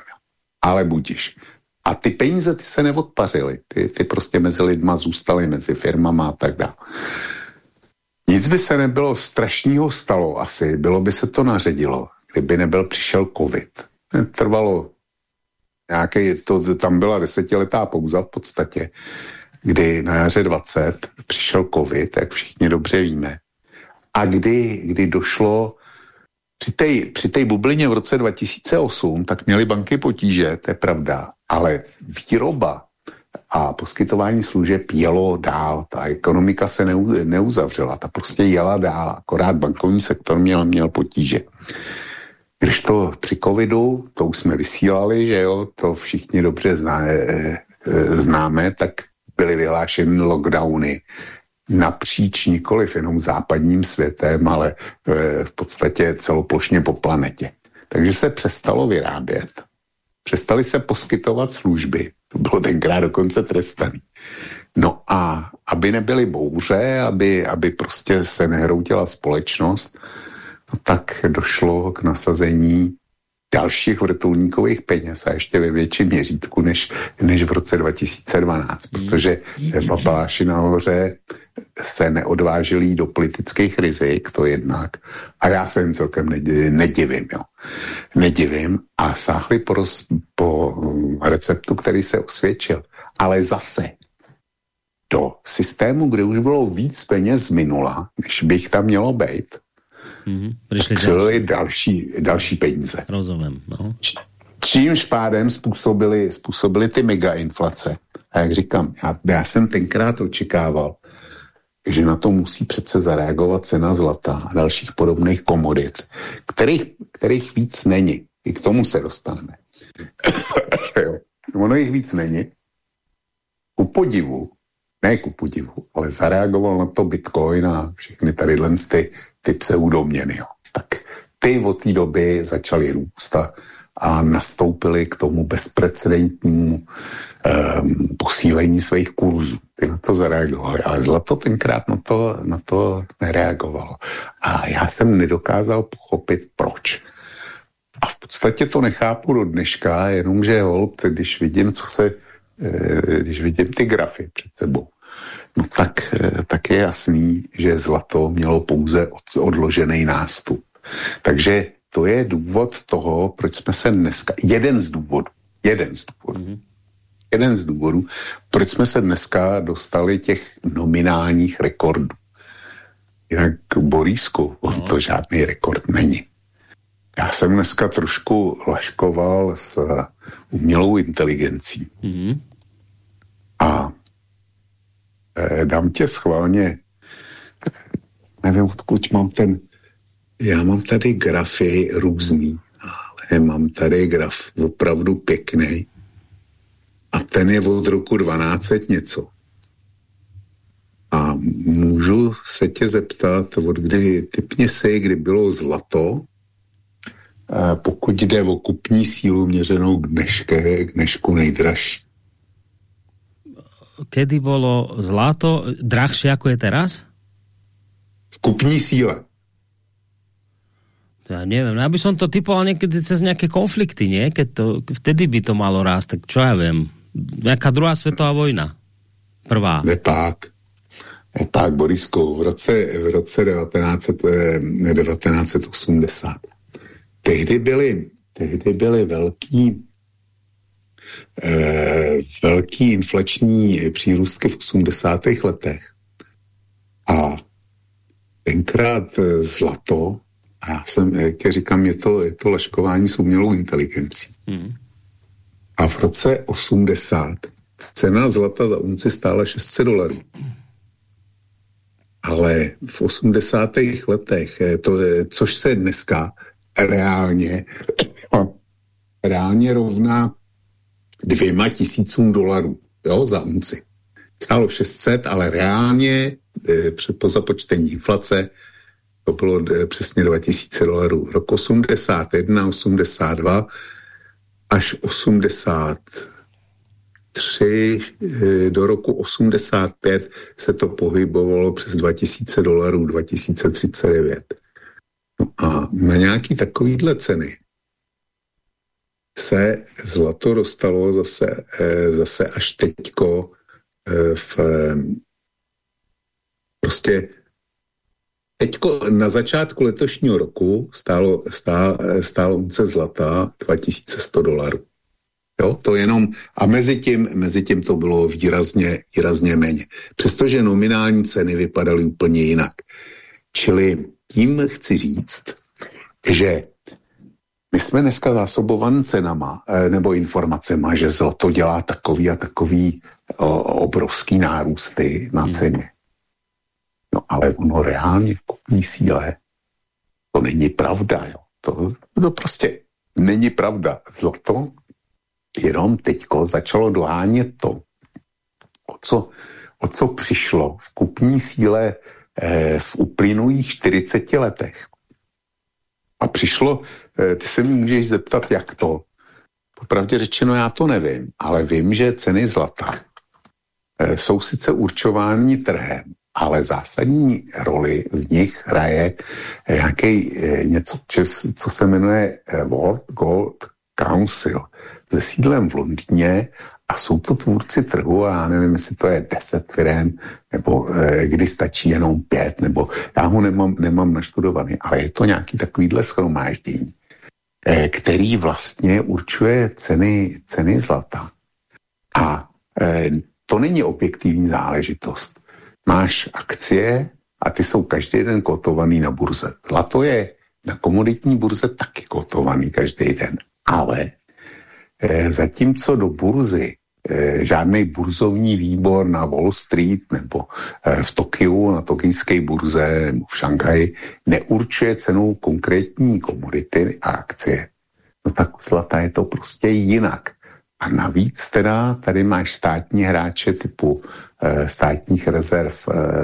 Ale budíš. A ty peníze ty se neodpařily. Ty, ty prostě mezi lidma zůstaly, mezi firmama a tak dále. Nic by se nebylo strašného stalo asi, bylo by se to naředilo, kdyby nebyl přišel covid. Trvalo nějaký, to, tam byla desetiletá pouza v podstatě, kdy na jaře 20 přišel covid, jak všichni dobře víme. A kdy, kdy došlo při té při bublině v roce 2008, tak měly banky potíže, to je pravda, ale výroba a poskytování služeb jelo dál. Ta ekonomika se neuzavřela, ta prostě jela dál, akorát bankovní sektor měl, měl potíže. Když to při covidu, to už jsme vysílali, že jo, to všichni dobře zná, e, e, známe, tak byly vyhlášeny lockdowny napříč nikoliv jenom západním světem, ale e, v podstatě celoplošně po planetě. Takže se přestalo vyrábět. Přestali se poskytovat služby. To bylo tenkrát dokonce trestaný. No a aby nebyly bouře, aby, aby prostě se nehroutila společnost, no tak došlo k nasazení dalších vrtulníkových peněz a ještě ve větším měřítku než, než v roce 2012, protože papaláši nahoře se neodvážili do politických rizik, to jednak. A já se jim celkem nedivím, jo. Nedivím a sáhli po, roz, po receptu, který se osvědčil. Ale zase do systému, kde už bylo víc peněz z minula, než bych tam mělo být, Mm-hmm. Přišli další. další, další peníze. Rozumím, no. Čímž pádem způsobili, způsobili ty mega inflace. A jak říkám, já, já jsem tenkrát očekával, že na to musí přece zareagovat cena zlata a dalších podobných komodit, kterých, kterých víc není. I k tomu se dostaneme. Ono jich víc není. Ku podivu, ne ku podivu, ale zareagoval na to Bitcoin a všechny tady ty ty pseudoměny. Jo. Tak ty od té doby začaly růst a, a nastoupily k tomu bezprecedentnímu um, posílení svých kurzů. Ty na to zareagovali, ale zlato tenkrát na to, na to nereagovalo. A já jsem nedokázal pochopit, proč. A v podstatě to nechápu do dneška, jenomže hold, když vidím, co se, eh, když vidím ty grafy před sebou, tak, eh, tak je jasný, že zlato mělo pouze odložený nástup. Takže to je důvod toho, proč jsme se dneska, jeden z důvodů, jeden z důvodů, mm-hmm. jeden z důvodů, proč jsme se dneska dostali těch nominálních rekordů. Jinak Borísku, on no. to žádný rekord není. Já jsem dneska trošku laškoval s umělou inteligencí. Mm-hmm. A eh, dám tě schválně, nevím, odkud mám ten, já mám tady grafy různý, ale mám tady graf opravdu pěkný. A ten je od roku 12 něco. A můžu se tě zeptat, od kdy, typně si, kdy bylo zlato, eh, pokud jde o kupní sílu měřenou k dnešku nejdražší kedy bolo zlato drahšie ako je teraz? V kupní síle. Ja neviem, ja by som to typoval niekedy cez nejaké konflikty, nie? Keď to, vtedy by to malo rásť, tak čo ja viem. Nejaká druhá svetová vojna. Prvá. Nepák. Tak, Borisko, v roce, v roce 19, 1980. Tehdy byly, tehdy byly velký, eh, velký inflační přírůstky v 80. letech. A tenkrát eh, zlato, a já jsem, jak říkám, je to, je to laškování s umělou inteligencí. Hmm. A v roce 80 cena zlata za unci stála 600 dolarů. Ale v 80. letech, eh, to je, což se dneska reálně, reálně rovná dvěma tisícům dolarů jo, za unci. Stálo 600, ale reálně e, po započtení inflace to bylo e, přesně 2000 dolarů. Rok 81, 82 až 83 e, do roku 85 se to pohybovalo přes 2000 dolarů, 2039. No a na nějaký takovýhle ceny se zlato dostalo zase, eh, zase až teďko eh, v prostě teďko na začátku letošního roku stálo, stá, stálo unce zlata 2100 dolarů. Jo, to jenom, a mezi tím, mezi tím to bylo výrazně, výrazně méně. Přestože nominální ceny vypadaly úplně jinak. Čili tím chci říct, že my jsme dneska zásobovaní cenama eh, nebo informacema, že zlato dělá takový a takový o, obrovský nárůsty na hmm. ceně. No ale ono reálně v kupní síle to není pravda. Jo. To, to prostě není pravda. Zlato jenom teďko začalo dohánět to, o co, o co přišlo v kupní síle eh, v uplynulých 40 letech. A přišlo, ty se mi můžeš zeptat, jak to. Popravdě řečeno, já to nevím, ale vím, že ceny zlata eh, jsou sice určovány trhem, ale zásadní roli v nich hraje nějaký eh, něco, co se jmenuje World Gold Council se sídlem v Londýně a jsou to tvůrci trhu a já nevím, jestli to je deset firm, nebo kdy stačí jenom pět, nebo já ho nemám, nemám naštudovaný, ale je to nějaký takovýhle schromáždění, který vlastně určuje ceny, ceny zlata. A e, to není objektivní záležitost. Máš akcie a ty jsou každý den kotovaný na burze. Zlato je na komoditní burze taky kotovaný každý den, ale zatímco do burzy Eh, žádný burzovní výbor na Wall Street nebo eh, v Tokiu, na tokijské burze nebo v Šanghaji neurčuje cenu konkrétní komodity a akcie. No tak zlata je to prostě jinak. A navíc teda tady máš státní hráče typu e, státních rezerv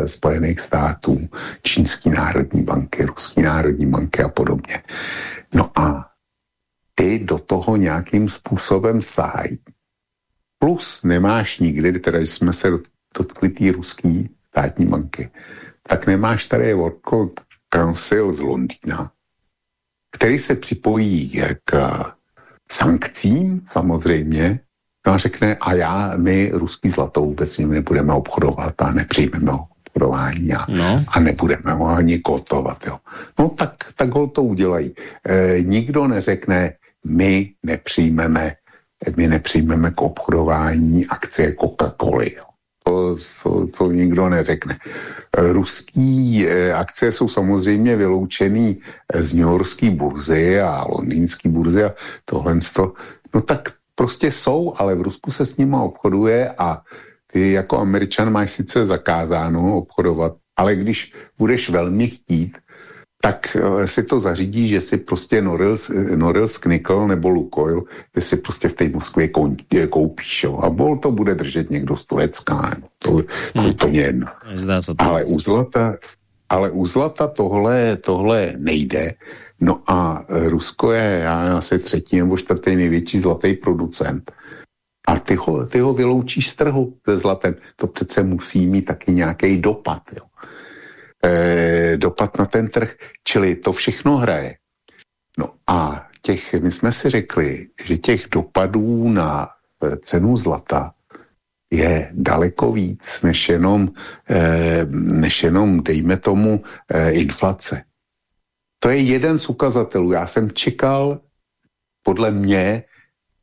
Spojených států, Čínský národní banky, Ruský národní banky a podobně. No a ty do toho nějakým způsobem sahají plus nemáš nikdy, teda jsme se dotkli té ruský státní banky, tak nemáš tady World Council z Londýna, který se připojí k sankcím samozřejmě, no a řekne, a já, my ruský zlato vůbec s nimi nebudeme obchodovat a nepřijmeme ho obchodování a, no. a nebudeme ho ani kotovat. Jo. No tak, tak ho to udělají. E, nikdo neřekne, my nepřijmeme my nepřijmeme k obchodování akcie Coca-Coly. To, to, to nikdo neřekne. Ruský eh, akcie jsou samozřejmě vyloučený eh, z New Yorkské burzy a londýnské burzy a tohle. No tak prostě jsou, ale v Rusku se s nimi obchoduje a ty jako američan máš sice zakázáno obchodovat, ale když budeš velmi chtít, tak eh, si to zařídí, že si prostě Norils, Norils Nickel nebo Lukoil, že si prostě v té Moskvě eh, koupíš. Jo. A bol to bude držet někdo z Turecka. To, to hmm. to jedno. Ale u zlata, ale u zlata tohle, tohle nejde. No a eh, Rusko je já, asi třetí nebo čtvrtý největší zlatý producent. A ty ho, ty ho vyloučíš z trhu se zlatem. To přece musí mít taky nějaký dopad. Jo eh, dopad na ten trh, čili to všechno hraje. No a těch, my jsme si řekli, že těch dopadů na eh, cenu zlata je daleko víc než jenom, eh, než jenom dejme tomu, eh, inflace. To je jeden z ukazatelů. Já jsem čekal, podle mě,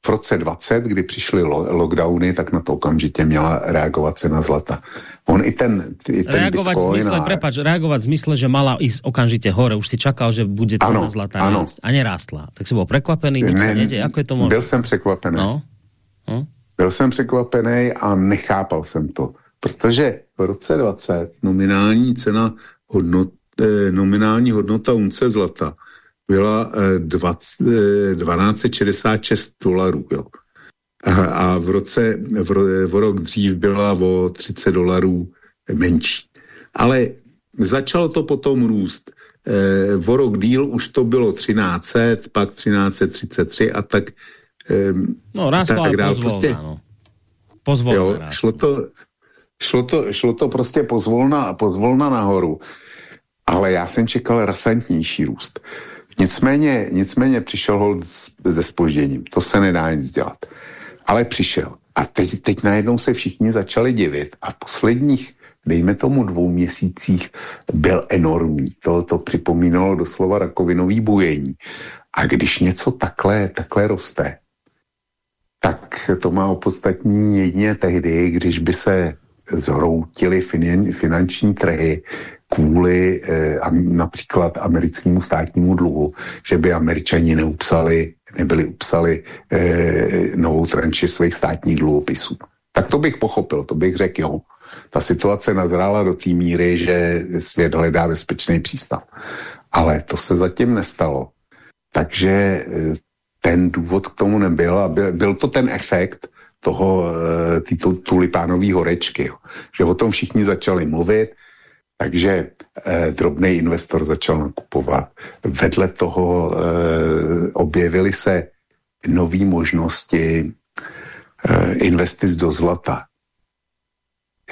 v roce 20, kdy přišly lo lockdowny, tak na to okamžitě měla reagovat cena zlata. On i ten, i ten reagovat Bitcoin v zmysle, a... prepač, reagovat v zmysle, že mala ísť okamžitě hore. Už si čakal, že bude cena ano, zlata ano. rásť a nerástla. Tak si byl překvapený, nic ne, nejde, jako je to možné? Byl jsem překvapený. No. No. Byl jsem překvapený a nechápal jsem to. Protože v roce 20 nominální cena hodnot, eh, nominální hodnota unce zlata byla eh, 20, eh, 1266 dolarů. Jo. A, v roce, v, v rok dřív byla o 30 dolarů menší. Ale začalo to potom růst. E, o rok díl už to bylo 1300, pak 1333 a tak Um, no, rástlo tak dál. Pozvolná, prostě, no. Pozvolná jo, šlo to, šlo, to, šlo to prostě pozvolna, pozvolna nahoru. Ale já jsem čekal rasantnější růst. Nicméně, nicméně přišel hold se spožděním. To se nedá nic dělat. Ale přišel. A teď, teď najednou se všichni začali divit. A v posledních, dejme tomu dvou měsících, byl enormní. To, to připomínalo doslova rakovinový bujení. A když něco takhle, takhle roste, tak to má opodstatní jedině tehdy, když by se zhroutily finanční trhy kvůli eh, například americkému státnímu dluhu, že by američani neupsali, nebyli upsali eh, novou tranči svých státních dluhopisů. Tak to bych pochopil, to bych řekl, jo. Ta situace nazrála do té míry, že svět hledá bezpečný přístav. Ale to se zatím nestalo. Takže eh, ten důvod k tomu nebyl a byl, byl to ten efekt toho eh, tulipánové horečky, že o tom všichni začali mluvit, takže eh, drobný investor začal nakupovat. Vedle toho eh, objevily se nové možnosti eh, investic do zlata.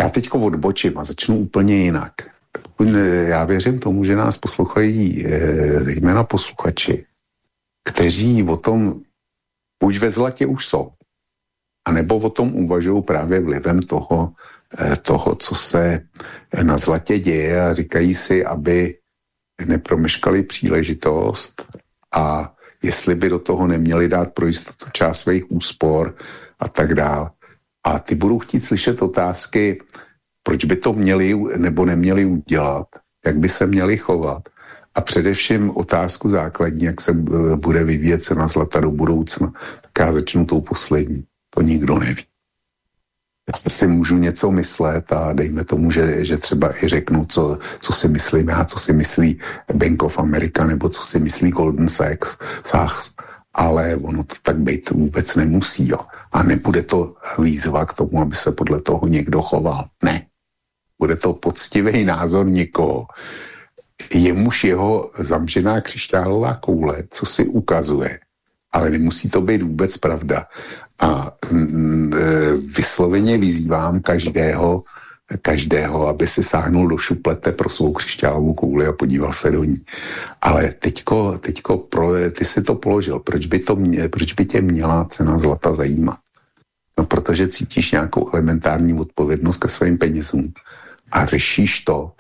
Já teďko odbočím a začnu úplně jinak. Já věřím tomu, že nás poslouchají eh, zejména posluchači, kteří o tom buď ve zlatě už jsou, anebo o tom uvažují právě vlivem toho, eh, toho, co se na zlatě děje a říkají si, aby nepromeškali příležitost a jestli by do toho neměli dát pro jistotu část svých úspor a tak dál. A ty budou chtít slyšet otázky, proč by to měli nebo neměli udělat, jak by se měli chovat a především otázku základní, jak se eh, bude vyvíjet cena zlata do budoucna, tak já začnu tou poslední. To nikdo neví. Si můžu něco myslet a dejme tomu, že, že třeba i řeknu, co, co si myslím já, co si myslí Bank of America nebo co si myslí Golden Sachs, Sachs ale ono to tak být vůbec nemusí. Jo. A nebude to výzva k tomu, aby se podle toho někdo choval. Ne. Bude to poctivý názor někoho, jemuž jeho zamřená křišťálová koule, co si ukazuje, ale nemusí to být vůbec pravda. A mm, e, vysloveně vyzývám každého, každého, aby si sáhnul do šuplete pro svou křišťálovou kouli a podíval se do ní. Ale teďko, teďko pro, ty si to položil, proč by, to mě, proč by tě měla cena zlata zajímat? No, protože cítíš nějakou elementární odpovědnost ke svým penězům a řešíš to,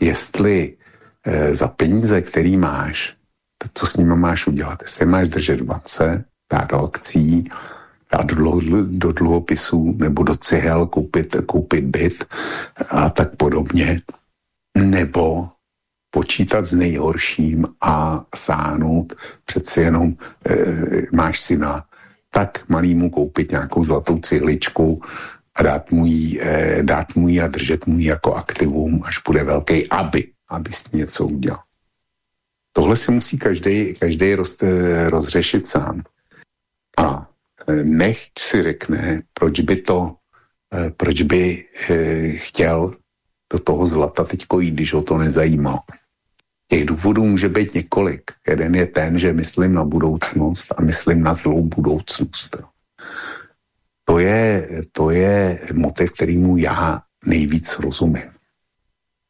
jestli e, za peníze, který máš, tak co s nimi máš udělat? Jestli máš držet v bance, dát do akcí, dát do, do dluhopisů nebo do cihel, koupit, koupit byt a tak podobně, nebo počítat s nejhorším a sáhnout, přeci jenom e, máš syna, tak malýmu koupit nějakou zlatou cihličku a dát mu ji, e, dát mu ji a držet mu ji jako aktivum, až bude velký, aby aby s něco udělal. Tohle si musí každý, každý roz, rozřešit sám. A e, nech si řekne, proč by to, e, proč by e, chtěl do toho zlata teď jít, když ho to nezajímá. Těch důvodů může být několik. Jeden je ten, že myslím na budoucnost a myslím na zlou budoucnost. To je, to je motiv, kterýmu já nejvíc rozumím.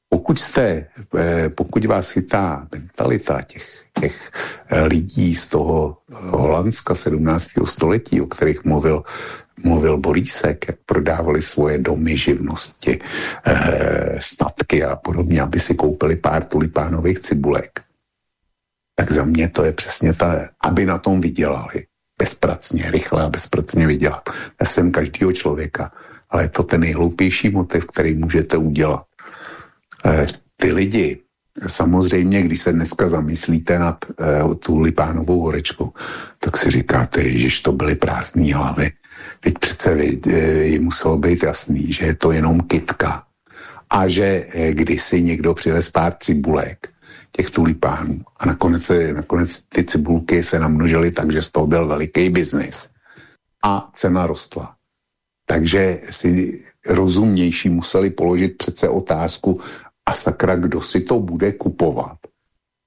Pokud jste, eh, pokud vás chytá mentalita těch, těch eh, lidí z toho Holandska 17. století, o kterých mluvil mluvil Borísek, jak prodávali svoje domy, živnosti, eh, statky a podobně, aby si koupili pár tulipánových cibulek. Tak za mě to je přesně ta, aby na tom vydělali. Bezpracně, rychle a bezpracně vydělat. Já jsem každého člověka, ale je to ten nejhloupější motiv, který můžete udělat. Eh, ty lidi, samozřejmě, když se dneska zamyslíte nad uh, tu Lipánovou horečku, tak si říkáte, že to byly prázdné hlavy. Teď přece jim muselo být jasný, že je to jenom kytka a že eh, kdysi někdo přivez pár cibulek, těch tulipánů a nakonec, nakonec ty cibulky se namnožily tak, že z toho byl veliký biznis a cena rostla. Takže si rozumnější museli položit přece otázku, a sakra, kdo si to bude kupovat?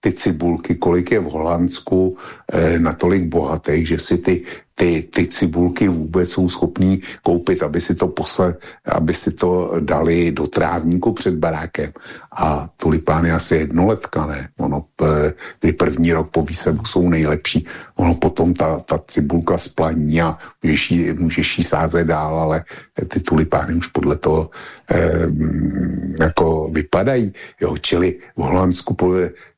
Ty cibulky, kolik je v Holandsku eh, natolik bohatých, že si ty ty, ty cibulky vůbec jsou schopní koupit, aby si to posle, aby si to dali do trávníku před barákem. A tulipány asi jednoletka, ne? Ono, ty první rok po výsevu jsou nejlepší. Ono potom ta, ta cibulka splaní a můžeš jí, můžeš jí sázet dál, ale ty tulipány už podle toho eh, jako vypadají. Jo, čili v Holandsku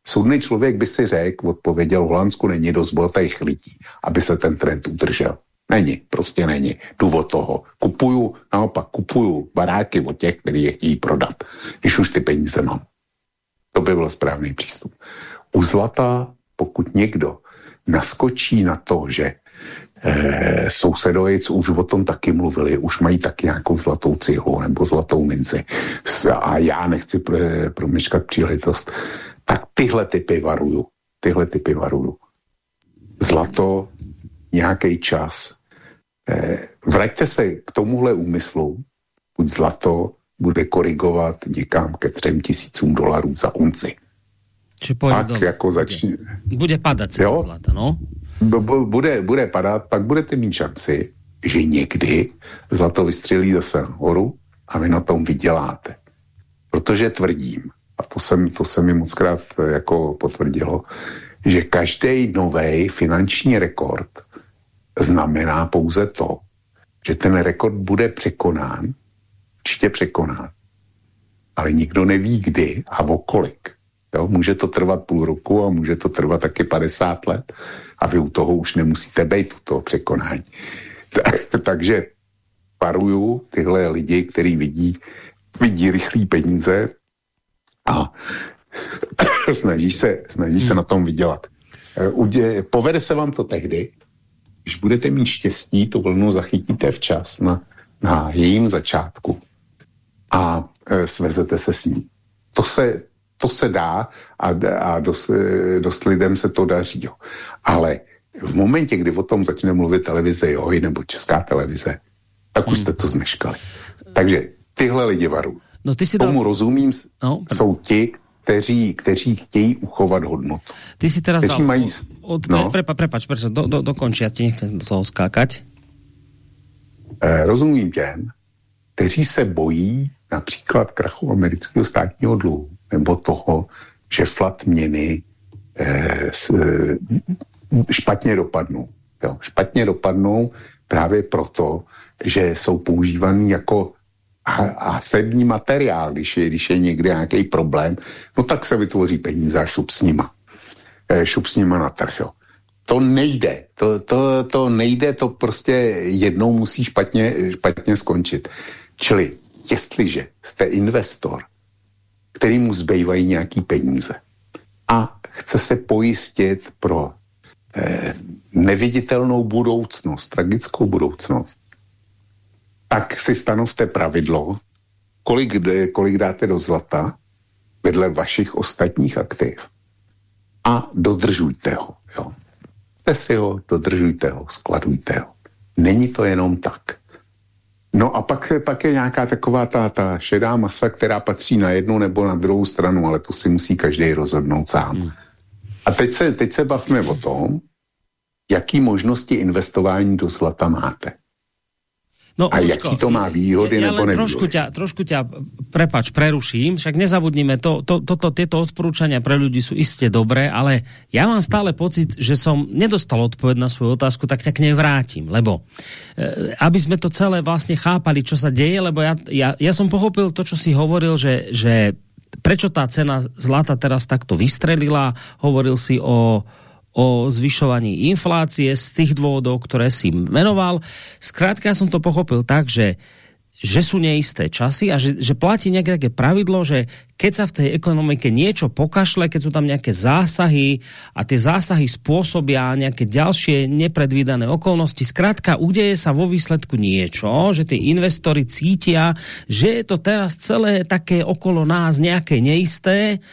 Soudný člověk by si řekl, odpověděl, v Holandsku není dost bohatých lidí, aby se ten trend udržel. Není, prostě není. Důvod toho. Kupuju, naopak kupuju baráky od těch, kteří je chtějí prodat, když už ty peníze mám. To by byl správný přístup. U zlata, pokud někdo naskočí na to, že eh, sousedovic už o tom taky mluvili, už mají taky nějakou zlatou cihlu nebo zlatou minci a já nechci promeškat příležitost, tak tyhle typy varuju. Tyhle typy varuju. Zlato, nějaký čas. Eh, vraťte se k tomuhle úmyslu, buď zlato bude korigovat někam ke třem tisícům dolarů za unci. Či pak do... jako začne... Bude padat cena zlata, no? Bude, bude padat, pak budete mít šanci, že někdy zlato vystřelí zase nahoru a vy na tom vyděláte. Protože tvrdím, a to, jsem, to se mi moc krát eh, jako potvrdilo, že každý nový finanční rekord znamená pouze to, že ten rekord bude překonán, určitě překonán, ale nikdo neví kdy a o kolik. Jo, může to trvat půl roku a může to trvat taky 50 let a vy u toho už nemusíte být u toho překonání. Takže paruju tyhle lidi, kteří vidí, vidí rychlý peníze, a snaží se, snaží se hmm. na tom vydělat. Eh, udě, povede se vám to tehdy, když budete mít štěstí, tu vlnu zachytíte včas na, na jejím začátku a e, svezete se s ní. To se, to se dá a, a dost, eh, dost lidem se to daří. Jo. Ale v momentě, kdy o tom začne mluvit televize Joj nebo Česká televize, tak už hmm. jste to zmeškali. Takže tyhle lidi varují. No, ty si Tomu dal... rozumím, no, jsou ti, kteří, kteří chtějí uchovat hodnotu. Ty si teraz dal... Mají... Od... No. Prepa, prepač, prepač, do, do, dokončí, já ti nechcem do toho skákať. Eh, rozumím těm, kteří se bojí například krachu amerického státního dluhu nebo toho, že flat měny eh, s, eh, špatně dopadnou. Jo, špatně dopadnou právě proto, že jsou používaný jako a, sední materiál, když je, když je někde nějaký problém, no tak se vytvoří peníze a šup s nima. E, šup s nima na trh, jo. To nejde, to, to, to nejde, to prostě jednou musí špatně, špatně skončit. Čili, jestliže jste investor, který mu zbývají nějaký peníze a chce se pojistit pro eh, neviditelnou budoucnost, tragickou budoucnost, tak si stanovte pravidlo, kolik, kolik dáte do zlata vedle vašich ostatních aktiv a dodržujte ho. Jo. si ho, dodržujte ho, skladujte ho. Není to jenom tak. No a pak, pak je nějaká taková ta, ta šedá masa, která patří na jednu nebo na druhou stranu, ale to si musí každý rozhodnout sám. Hmm. A teď se, teď se bavme o tom, jaký možnosti investování do zlata máte. No, a Lučko, jaký to má výhody ja, ja nebo nevýhody? Trošku ťa, trošku ťa, prepač, preruším, však nezabudnime, to, to, to, to, tieto odporúčania pre ľudí sú iste dobré, ale ja mám stále pocit, že som nedostal odpoveď na svoju otázku, tak ťa k nej vrátim, lebo e, aby sme to celé vlastne chápali, čo sa deje, lebo ja, ja, ja som pochopil to, čo si hovoril, že, že prečo tá cena zlata teraz takto vystrelila, hovoril si o o zvyšovaní inflácie z tých dôvodov, ktoré si menoval. Skrátka ja som to pochopil tak, že že sú neisté časy a že, že platí nejaké také pravidlo, že keď sa v tej ekonomike niečo pokašle, keď sú tam nejaké zásahy a tie zásahy spôsobia nejaké ďalšie nepredvídané okolnosti, zkrátka udeje sa vo výsledku niečo, že tí investori cítia, že je to teraz celé také okolo nás nejaké neisté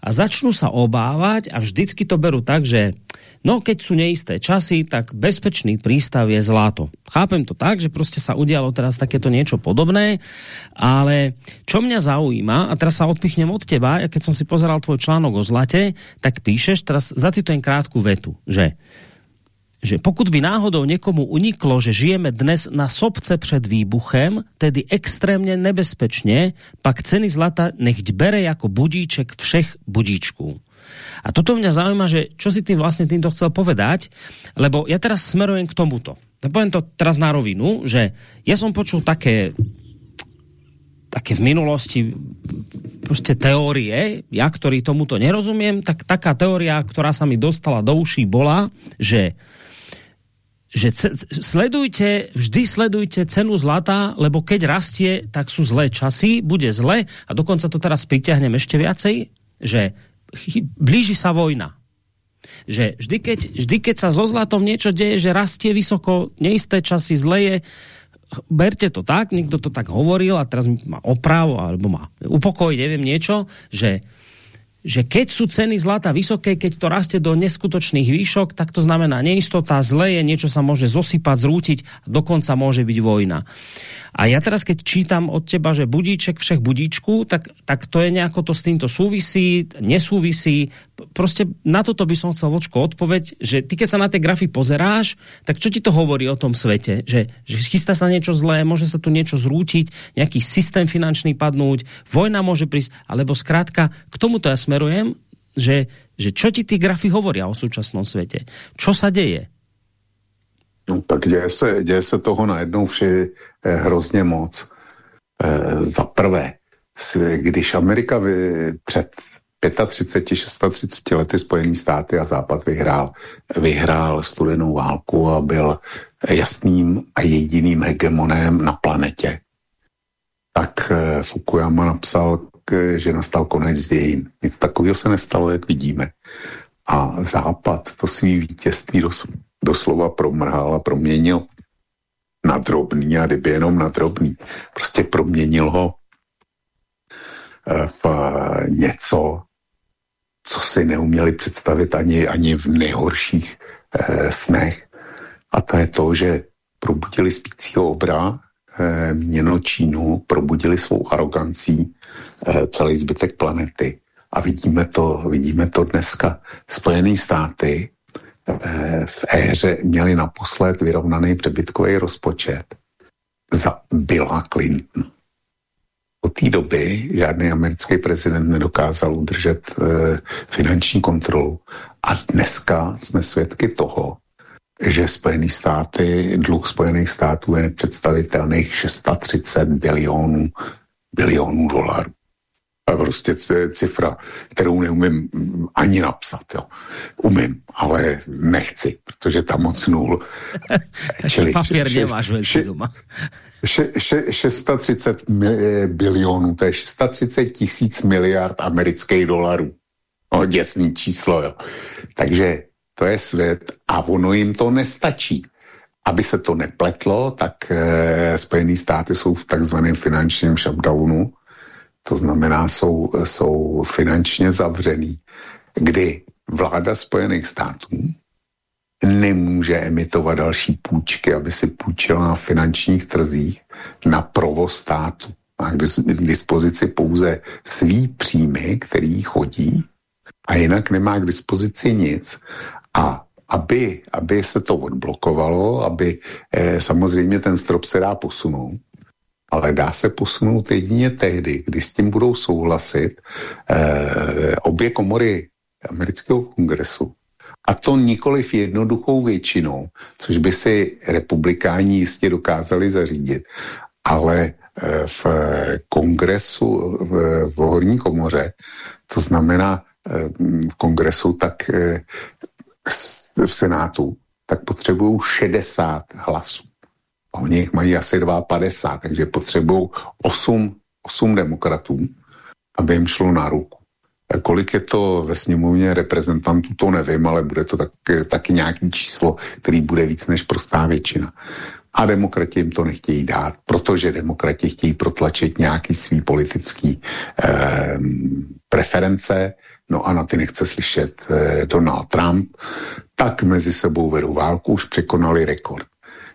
a začnú sa obávať a vždycky to berú tak, že no keď sú neisté časy, tak bezpečný prístav je zlato. Chápem to tak, že prostě sa udialo teraz takéto niečo podobné, ale čo mňa zaujíma, a teraz sa odpichnem od teba, keď som si pozeral tvoj článok o zlate, tak píšeš, teraz zacitujem krátku vetu, že že pokud by náhodou někomu uniklo, že žijeme dnes na sobce před výbuchem, tedy extrémně nebezpečně, pak ceny zlata nechť bere jako budíček všech budíčků. A toto mňa zaujíma, že čo si ty vlastne týmto chcel povedať, lebo ja teraz smerujem k tomuto. Poviem to teraz na rovinu, že ja som počul také také v minulosti prostě teórie, ja, ktorý tomuto nerozumiem, tak taká teória, ktorá sa mi dostala do uší, bola, že že sledujte, vždy sledujte cenu zlata, lebo keď rastie, tak sú zlé časy, bude zle a dokonca to teraz priťahnem ešte viacej, že blíži sa vojna. Že vždy keď, vždy, keď sa so zlatom niečo deje, že rastie vysoko, neisté časy, zle je, berte to tak, niekto to tak hovoril a teraz má oprav, alebo má upokoj, neviem niečo, že že keď sú ceny zlata vysoké, keď to rastie do neskutočných výšok, tak to znamená neistota, zle je, niečo sa môže zosypať, zrútiť, dokonca môže byť vojna. A ja teraz, keď čítam od teba, že budíček všech budíčku, tak, tak to je nejako to s týmto súvisí, nesúvisí. Prostě na toto by som chcel, Vočko, odpoveď, že ty keď sa na tie grafy pozeráš, tak čo ti to hovorí o tom svete? Že, že chystá sa niečo zlé, môže sa tu niečo zrútiť, nejaký systém finančný padnúť, vojna môže prísť, alebo zkrátka, k tomuto ja smerujem, že, že čo ti ty grafy hovoria o súčasnom svete? Čo sa deje? No, tak děje se, děje se toho najednou vše eh, hrozně moc. Eh, za prvé, když Amerika vy, před 35, 36 lety Spojený státy a Západ vyhrál, vyhrál studenou válku a byl jasným a jediným hegemonem na planetě, tak eh, Fukuyama napsal, že nastal konec dějin. Nic takového se nestalo, jak vidíme. A Západ to svý vítězství dos, doslova promrhal a proměnil na drobný a kdyby jenom na drobný. Prostě proměnil ho eh, v něco, co si neuměli představit ani, ani v nejhorších eh, snech. A to je to, že probudili spícího obra, eh, měno Čínu, probudili svou arogancí eh, celý zbytek planety. A vidíme to, vidíme to dneska. Spojené státy eh, v éře měli naposled vyrovnaný přebytkový rozpočet za Billa Clinton. Od té doby žádný americký prezident nedokázal udržet e, finanční kontrolu. A dneska jsme svědky toho, že Spojené státy, dluh Spojených států je nepředstavitelných 630 bilionů, bilionů dolarů. A prostě cifra, kterou neumím ani napsat. Jo. Umím, ale nechci, protože tam moc nul. Čili, papír nemáš doma. 630 bilionů, to je 630 tisíc miliard amerických dolarů. No, děsný číslo, jo. Takže to je svět a ono jim to nestačí. Aby se to nepletlo, tak eh, Spojené státy jsou v takzvaném finančním shutdownu, to znamená, jsou, jsou finančně zavřený, kdy vláda Spojených států nemůže emitovat další půjčky, aby si půjčila na finančních trzích na provoz státu. Má k dispozici pouze svý příjmy, který chodí a jinak nemá k dispozici nic. A aby, aby se to odblokovalo, aby eh, samozřejmě ten strop se dá posunout, ale dá se posunout jedině tehdy, kdy s tím budou souhlasit eh, obě komory amerického kongresu. A to nikoliv jednoduchou většinou, což by si republikáni jistě dokázali zařídit, ale eh, v kongresu, v, v horní komoře, to znamená eh, v kongresu, tak eh, v senátu, tak potřebují 60 hlasů. Oni mají asi 52, takže potřebují 8, 8 demokratů, aby jim šlo na ruku. Kolik je to ve sněmovně reprezentantů, to nevím, ale bude to tak, taky nějaký číslo, který bude víc než prostá většina. A demokrati jim to nechtějí dát, protože demokrati chtějí protlačit nějaký svý politický eh, preference, no a na ty nechce slyšet eh, Donald Trump, tak mezi sebou vedou válku, už překonali rekord.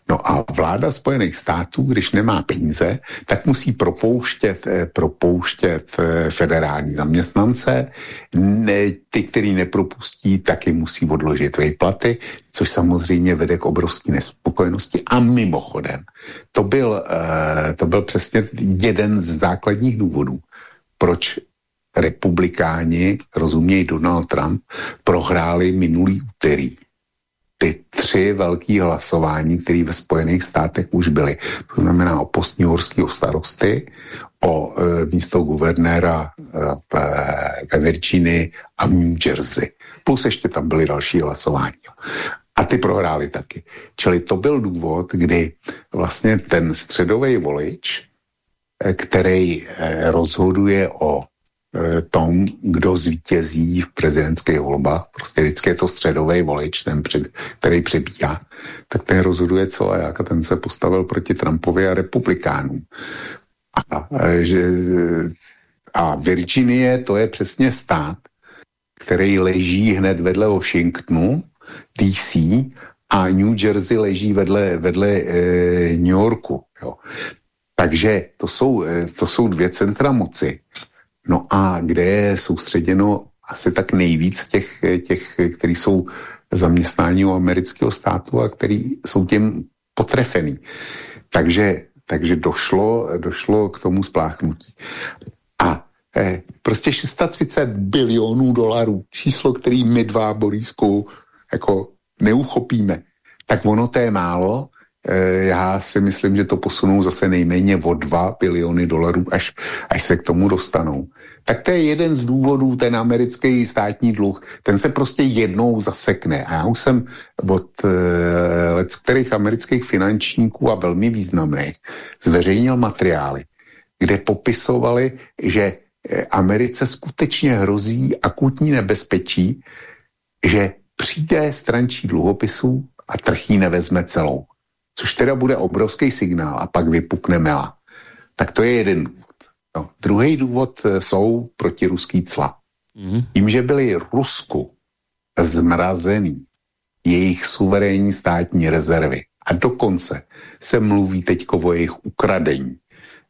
No a vláda Spojených států, když nemá peníze, tak musí propouštět, eh, propouštět eh, federální zaměstnance. Ne, ty, který nepropustí, taky musí odložit výplaty, což samozřejmě vede k obrovské nespokojenosti. A mimochodem, to byl, eh, to byl přesně jeden z základních důvodů, proč republikáni, rozumějí Donald Trump, prohráli minulý úterý ty tři velké hlasování, které ve Spojených státech už byly. To znamená o post o starosty, o e, místo guvernéra e, ve Virginii a v New Jersey. Plus ještě tam byly další hlasování. A ty prohráli taky. Čili to byl důvod, kdy vlastně ten středový volič, e, který e, rozhoduje o tom, kdo zvítězí v prezidentských volbách, prostě vždycky je to středový volič, ten, před, který přebíhá, tak ten rozhoduje co a jak a ten se postavil proti Trumpovi a republikánům. A, eh, že, a Virginie to je přesně stát, který leží hned vedle Washingtonu, DC, a New Jersey leží vedle, vedle e, New Yorku. Jo. Takže to jsou, to jsou dvě centra moci. No a kde je soustředěno asi tak nejvíc těch, těch který jsou zaměstnání u amerického státu a který jsou tím potrefený. Takže, takže došlo, došlo k tomu spláchnutí. A eh, prostě 630 bilionů dolarů, číslo, který my dva, Borísku, jako neuchopíme, tak ono to je málo, já si myslím, že to posunou zase nejméně o 2 biliony dolarů, až, až se k tomu dostanou. Tak to je jeden z důvodů, ten americký státní dluh, ten se prostě jednou zasekne. A já už jsem od let kterých amerických finančníků a velmi významných zveřejnil materiály, kde popisovali, že eh, Americe skutečně hrozí akutní nebezpečí, že přijde strančí dluhopisů a trh ji nevezme celou což teda bude obrovský signál a pak vypukne mela. Tak to je jeden důvod. No. Druhý důvod eh, jsou protiruský cla. Mm. Tím, že byly Rusku zmrazený jejich suverénní státní rezervy a dokonce se mluví teď o jejich ukradení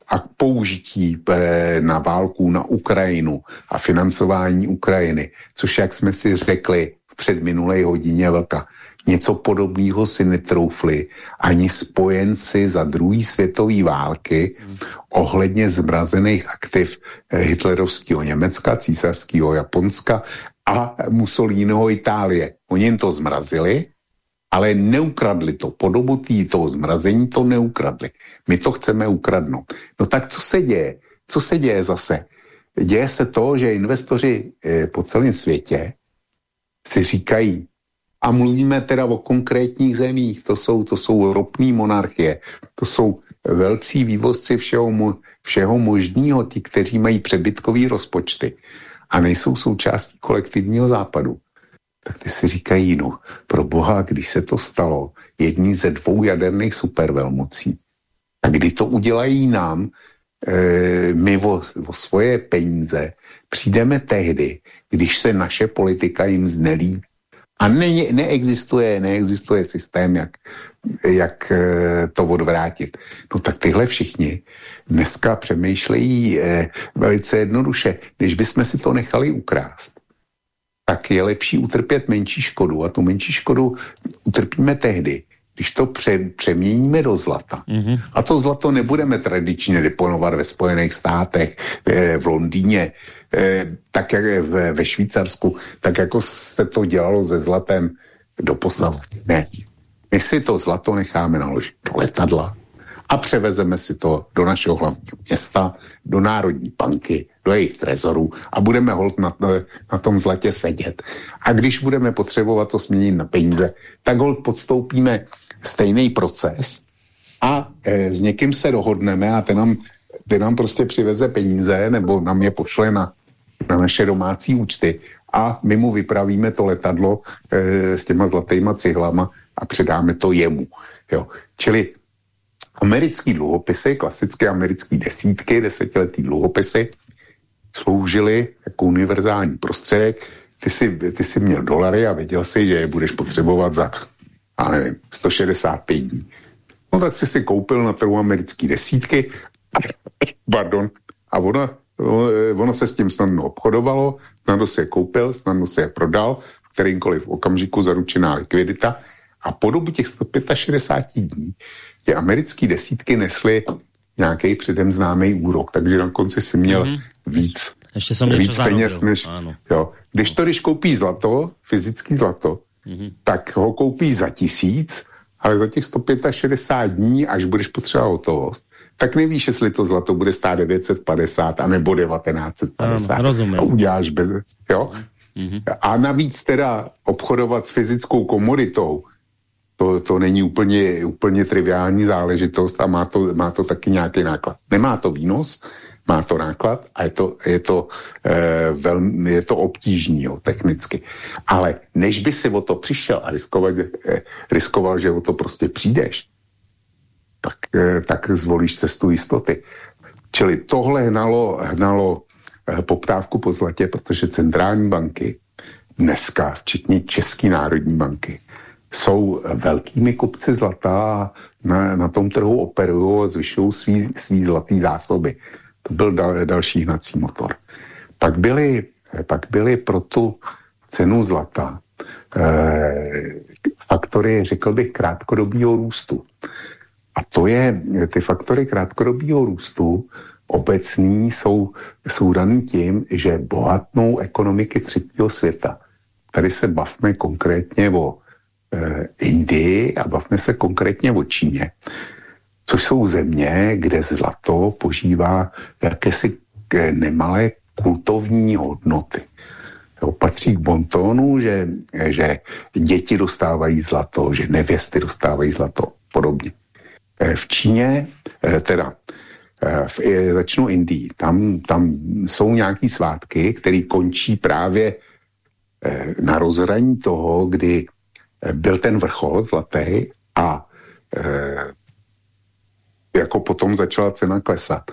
a použití eh, na válku na Ukrajinu a financování Ukrajiny, což jak jsme si řekli v předminulé hodině velká, Něco podobného si netroufli ani spojenci za druhé světové války ohledně zmrazených aktiv eh, hitlerovského Německa, císařského Japonska a Mussoliniho Itálie. Oni jim to zmrazili, ale neukradli to. Po dobu tý, toho zmrazení to neukradli. My to chceme ukradnout. No tak co se děje? Co se děje zase? Děje se to, že investoři eh, po celém světě si říkají, a mluvíme teda o konkrétních zemích, to jsou, to jsou ropní monarchie, to jsou velcí vývozci všeho, všeho možného, ti, kteří mají přebytkový rozpočty a nejsou součástí kolektivního západu. Tak ty si říkají, no, pro boha, když se to stalo jední ze dvou jaderných supervelmocí, a kdy to udělají nám, e, my o, o svoje peníze, přijdeme tehdy, když se naše politika jim znelíbí a ne, neexistuje, neexistuje systém, jak, jak eh, to odvrátit. No tak tyhle všichni dneska přemýšlejí eh, velice jednoduše. Když bychom si to nechali ukrást, tak je lepší utrpět menší škodu. A tu menší škodu utrpíme tehdy, když to pře, přeměníme do zlata. Mm-hmm. A to zlato nebudeme tradičně deponovat ve Spojených státech, eh, v Londýně, eh, tak jak ve, ve Švýcarsku, tak jako se to dělalo se zlatem do posav. Ne. My si to zlato necháme naložit do letadla a převezeme si to do našeho hlavního města, do Národní banky, do jejich trezorů a budeme hold na, na tom zlatě sedět. A když budeme potřebovat to změnit na peníze, tak hold podstoupíme stejný proces a e, s někým se dohodneme a ten nám, ten nám prostě přiveze peníze nebo nám je pošle na, na naše domácí účty a my mu vypravíme to letadlo e, s těma zlatýma cihlama a předáme to jemu. Jo. Čili americký dluhopisy, klasické americké desítky, desetiletý dluhopisy, sloužily jako univerzální prostředek. Ty jsi, ty jsi měl dolary a věděl si, že je budeš potřebovat za, já nevím, 165 dní. No tak jsi si koupil na trhu americké desítky, pardon, a ono, ono se s tím snadno obchodovalo, snadno si je koupil, snadno si je prodal, v kterýmkoliv okamžiku zaručená likvidita a po dobu těch 165 dní ty americké desítky nesly nějaký předem známý úrok, takže na konci si měl mm -hmm. víc, Ještě jsem víc peněz, než, jo. Když to, když koupí zlato, fyzický zlato, -hmm. tak ho koupí za tisíc, ale za těch 165 dní, až budeš potřebovat hotovost, tak nevíš, jestli to zlato bude stát 950 a nebo 1950. rozumím. A uděláš bez... Jo? Mm -hmm. A navíc teda obchodovat s fyzickou komoditou, to, to není úplně, úplně triviální záležitost a má to, má to taky nějaký náklad. Nemá to výnos, má to náklad a je to, je to, eh, velmi, je to obtížný jo, technicky. Ale než by si o to přišel a riskoval, eh, riskoval že o to prostě přijdeš, tak, eh, tak zvolíš cestu jistoty. Čili tohle hnalo, hnalo poptávku po zlatě, protože centrální banky dneska, včetně České národní banky, jsou velkými kupci zlata na, na tom trhu operují a zvyšují svý, svý zlatý zásoby. To byl dal, další hnací motor. Pak byly, pak byly pro tu cenu zlata eh, faktory, řekl bych, krátkodobího růstu. A to je, ty faktory krátkodobího růstu obecný jsou, jsou daný tím, že bohatnou ekonomiky třetího světa. Tady se bavme konkrétně o Eh, Indii a bavme se konkrétně o Číně, což jsou země, kde zlato požívá jakési nemalé kultovní hodnoty. Jo, patří k bontónu, že, že děti dostávají zlato, že nevěsty dostávají zlato, podobně. Eh, v Číně, eh, teda v, začnu Indii, tam, tam jsou nějaký svátky, které končí právě na rozhraní toho, kdy byl ten vrchol zlatý a jako potom začala cena klesat.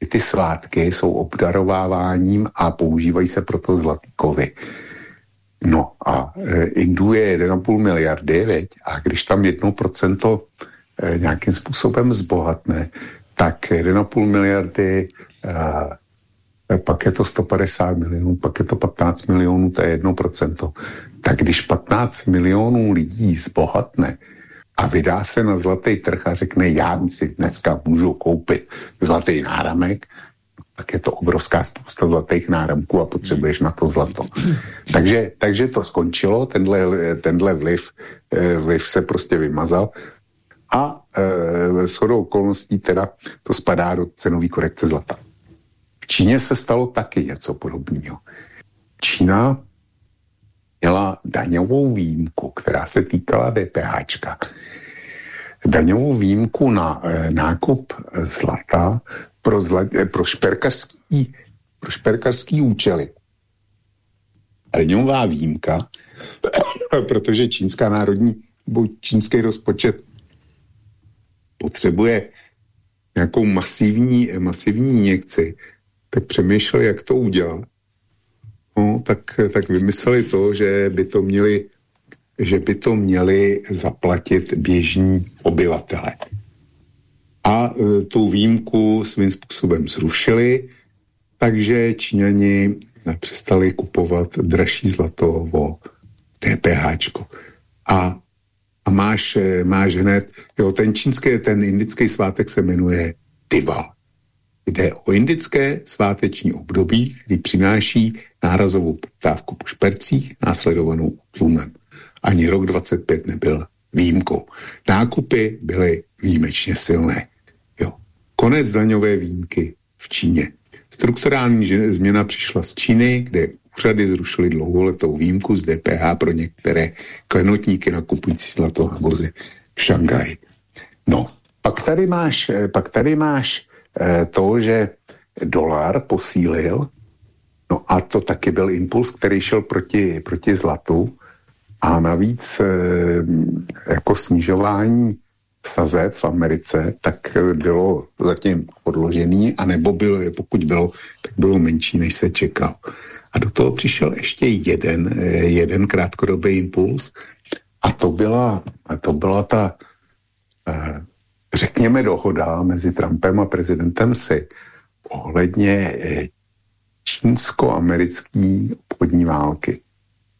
I ty svátky jsou obdarováváním a používají se proto zlatý kovy. No a e, Indů je 1,5 miliardy, veď? A když tam 1% e, nějakým způsobem zbohatne, tak 1,5 miliardy e, pak je to 150 milionů, pak je to 15 milionů, to je 1%. Tak když 15 milionů lidí zbohatne a vydá se na zlatý trh a řekne, já si dneska můžu koupit zlatý náramek, tak je to obrovská spousta zlatých náramků a potřebuješ na to zlato. Takže, takže to skončilo, tenhle, tenhle vliv, eh, vliv se prostě vymazal a e, shodou okolností teda to spadá do cenové korekce zlata. V Číně se stalo taky něco podobného. Čína měla daňovou výjimku, která se týkala DPH. Daňovou výjimku na e, nákup zlata pro, zla, e, pro, šperkařský, pro šperkařský účely. Daňová výjimka, protože čínská národní nebo čínský rozpočet potřebuje nějakou masivní, masivní injekci, tak přemýšleli, jak to udělat. No, tak, tak vymysleli to, že by to měli že by to měli zaplatit běžní obyvatele. A e, tu výjimku svým způsobem zrušili, takže Číňani přestali kupovat dražší zlato o DPH. A, a máš, máš hned, jo, ten čínský, ten indický svátek se jmenuje Dival. Jde o indické sváteční období, který přináší nárazovou poptávku po špercích, následovanou tlumem. Ani rok 25 nebyl výjimkou. Nákupy byly výjimečně silné. Jo. Konec daňové výjimky v Číně. Strukturální změna přišla z Číny, kde úřady zrušily dlouholetou výjimku z DPH pro některé klenotníky nakupující zlato na burze v Šangaji. No, pak tady máš, eh, pak tady máš to, že dolar posílil, no a to taky byl impuls, který šel proti, proti zlatu a navíc eh, jako snižování sazeb v Americe, tak bylo zatím odložený, anebo bylo, pokud bylo, tak bylo menší, než se čekal. A do toho přišel ještě jeden, jeden krátkodobý impuls a to byla, to byla ta, eh, řekněme, dohoda mezi Trumpem a prezidentem Si ohledně eh, čínsko-americké obchodní války.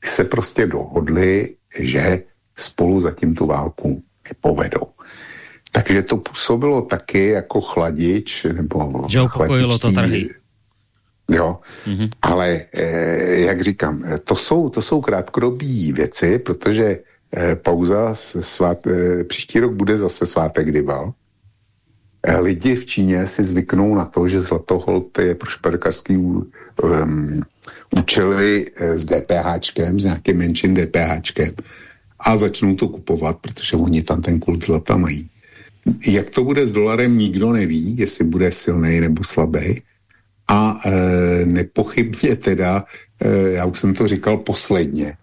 Ty se prostě dohodli, že spolu zatím tu válku povedou. Takže to působilo taky jako chladič, nebo Že upokojilo to trhy. Jo, mm-hmm. ale eh, jak říkám, to jsou, to jsou krátkodobí věci, protože eh, pauza svát, eh, příští rok bude zase svátek Dival. Eh, lidi v Číně si zvyknou na to, že zlatoholt je pro šperkařský um, účely eh, s DPHčkem, s nějakým menším DPHčkem a začnou to kupovat, protože oni tam ten kult zlata mají. Jak to bude s dolarem, nikdo neví, jestli bude silný nebo slabý. A e, nepochybně teda, e, já už jsem to říkal posledně,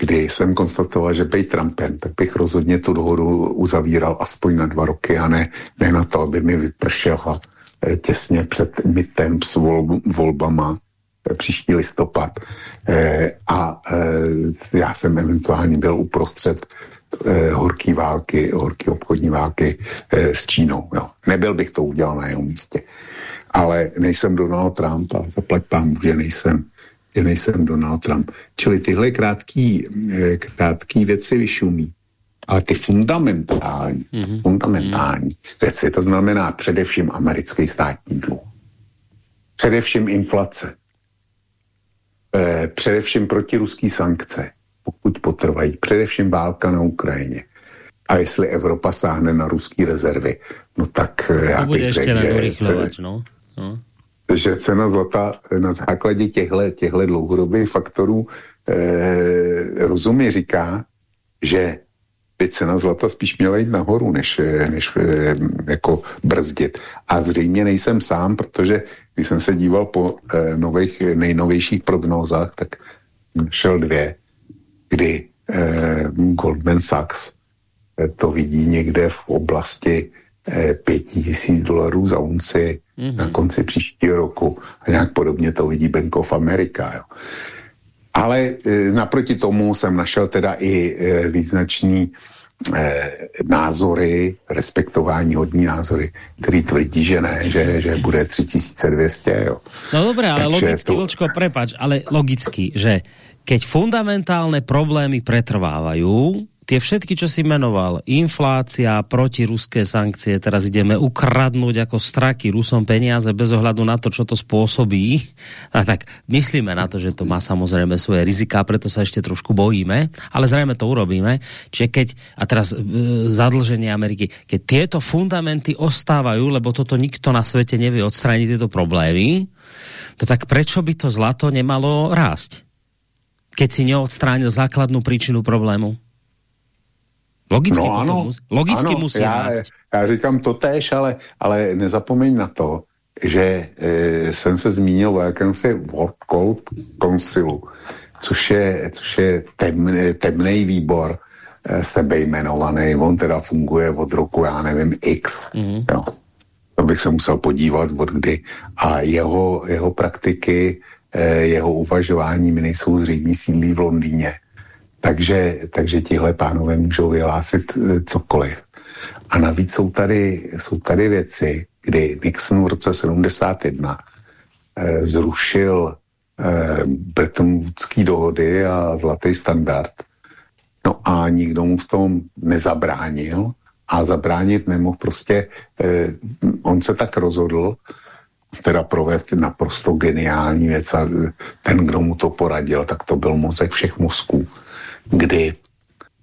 kdy jsem konstatoval, že bej Trumpem, tak bych rozhodně tu dohodu uzavíral aspoň na dva roky a ne, ne na to, aby mi vypršela e, těsně před midterms vol, volbama e, příští listopad. E, a já jsem eventuálně byl uprostřed eh, horký války, horký obchodní války eh, s Čínou. Jo. Nebyl bych to udělal na jeho místě. Ale nejsem Donald Trump a zaplať pán, že nejsem, že nejsem Donald Trump. Čili tyhle krátký, eh, krátký věci vyšumí. Ale ty fundamentální, mm-hmm. fundamentální věci, to znamená především americký státní dluh. Především inflace. Eh, především protiruský sankce pokud potrvají. Především válka na Ukrajině. A jestli Evropa sáhne na ruské rezervy, no tak eh, já bych řekl, že, no. No. Že cena zlata na základě těchto, těchto dlouhodobých faktorů eh, rozumí říká, že by cena zlata spíš měla jít nahoru, než, než eh, jako brzdit. A zřejmě nejsem sám, protože když jsem se díval po eh, nových, nejnovějších prognózách, tak šel dvě kdy eh, Goldman Sachs eh, to vidí někde v oblasti eh, pěti tisíc dolarů za unci mm-hmm. na konci příštího roku a nějak podobně to vidí Bank of America. Jo. Ale eh, naproti tomu jsem našel teda i eh, význačný eh, názory, respektování hodní názory, který tvrdí, že ne, že, že bude 3200. Jo. No dobré, ale Takže logicky, to... Vlčko, prepač, ale logicky, že keď fundamentálne problémy pretrvávajú, tie všetky, čo si menoval, inflácia, protiruské sankcie, teraz ideme ukradnúť ako straky Rusom peniaze bez ohľadu na to, čo to spôsobí. A tak myslíme na to, že to má samozrejme svoje rizika, preto sa ešte trošku bojíme, ale zrejme to urobíme. Čiže keď, a teraz e, zadlženie Ameriky, keď tieto fundamenty ostávajú, lebo toto nikto na svete nevie odstrániť tieto problémy, to tak prečo by to zlato nemalo rásť? keď si neodstránil základnou příčinu problému? Logicky, no, ano, mus, logicky ano, musí já, rásť. Já říkám to též, ale, ale nezapomeň na to, že e, jsem se zmínil o jakémsi World Cold Councilu, což je, což je temný, temný výbor e, sebejmenovaný. On teda funguje od roku, já nevím, X. Mm jo. To bych se musel podívat od kdy. A jeho, jeho praktiky Eh, jeho uvažování mi nejsou zřejmě sídlí v Londýně. Takže, takže tihle pánové můžou vyhlásit eh, cokoliv. A navíc jsou tady, jsou tady věci, kdy Nixon v roce 71 eh, zrušil eh, dohody a zlatý standard. No a nikdo mu v tom nezabránil a zabránit nemohl prostě, eh, on se tak rozhodl, teda provést naprosto geniální věc a ten, kdo mu to poradil, tak to byl mozek všech mozků, kdy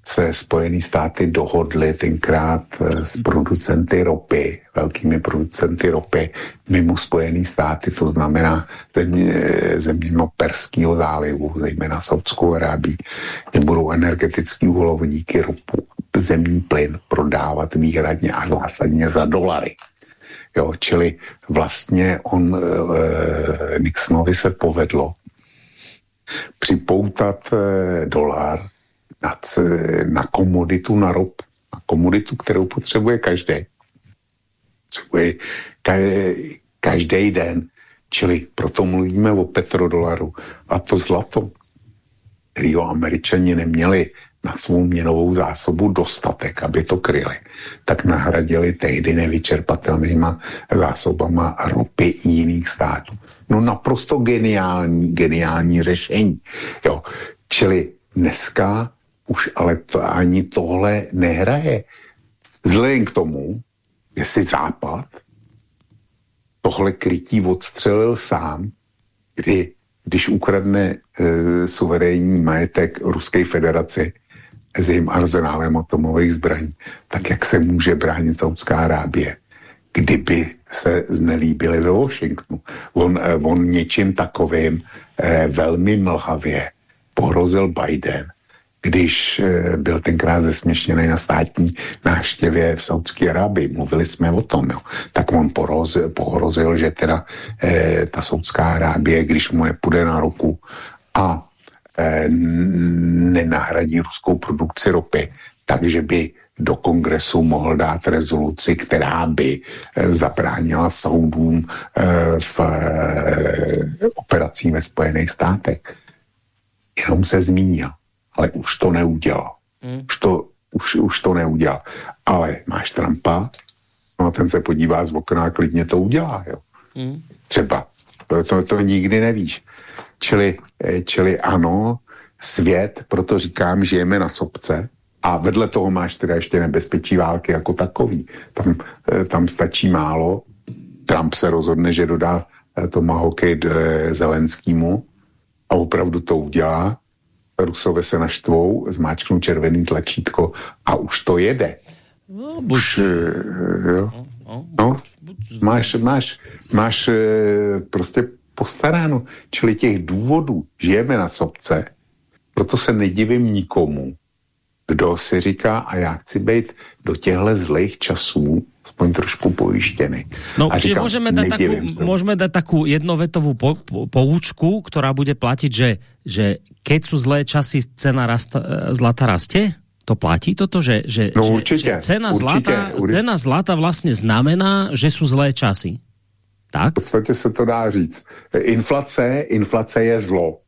se Spojené státy dohodly tenkrát eh, s producenty ropy, velkými producenty ropy mimo Spojené státy, to znamená země, země no Perského zálivu, zejména Saudskou Arábí, kde budou energetický uholovníky ropu, zemní plyn prodávat výhradně a zásadně za dolary. Jo, čili vlastně on, e, Nixonovi se povedlo připoutat e, dolar na, na komoditu, na rop, na komoditu, kterou potřebuje každý. Potřebuje každý den. Čili proto mluvíme o petrodolaru. A to zlato, který američani neměli na svou měnovou zásobu dostatek, aby to kryli, tak nahradili tehdy nevyčerpatelnýma zásobama ropy jiných států. No naprosto geniální, geniální řešení. Jo. Čili dneska už ale to, ani tohle nehraje. Vzhledem k tomu, jestli Západ tohle krytí odstřelil sám, kdy, když ukradne e, suverénní majetek Ruské federaci s jejím arzenálem atomových zbraní, tak jak se může bránit Saudská Arábie, kdyby se znelíbili ve Washingtonu. On, e, on něčím takovým e, velmi mlhavě pohrozil Biden když eh, byl tenkrát zesměšněný na státní návštěvě v Saudské Arábii, mluvili jsme o tom, jo, tak on porozil, pohrozil, že teda eh, ta Saudská Arábie, když mu nepůjde na ruku a eh, nenahradí ruskou produkci ropy, takže by do kongresu mohl dát rezoluci, která by eh, zabránila soudům eh, v operacích ve Spojených státech. Jenom se zmínil ale už to neudělal. Hmm. Už, to, už, už to neudělal. Ale máš Trumpa, no a ten se podívá z okna a klidně to udělá, jo. Hmm. Třeba. To, to, to nikdy nevíš. Čili, eh, čili ano, svět, proto říkám, žijeme na sopce, a vedle toho máš teda ještě nebezpečí války jako takový. Tam, eh, tam stačí málo. Trump se rozhodne, že dodá eh, Tomahawky Zelenskýmu a opravdu to udělá. Rusové se naštvou, zmáčknou červený tlačítko a už to jede. No, buď. Už, eh, jo. No, no, no, máš, máš, máš eh, prostě postaráno. Čili těch důvodů žijeme na sobce, proto se nedivím nikomu, kdo si říká, a já chci být do těchto zlých časů aspoň trošku pojištěný. No, a čiže říkám, môžeme, dať takú, môžeme dať takú jednovetovú po, po, poučku, ktorá bude platiť, že, že keď sú zlé časy, cena rasta, zlata rastie? To platí toto, že, že, no, že, určite, že cena, určite, zlata, určite. cena zlata vlastně znamená, že jsou zlé časy. Tak? V podstatě se to dá říct. Inflace, inflace je zlo.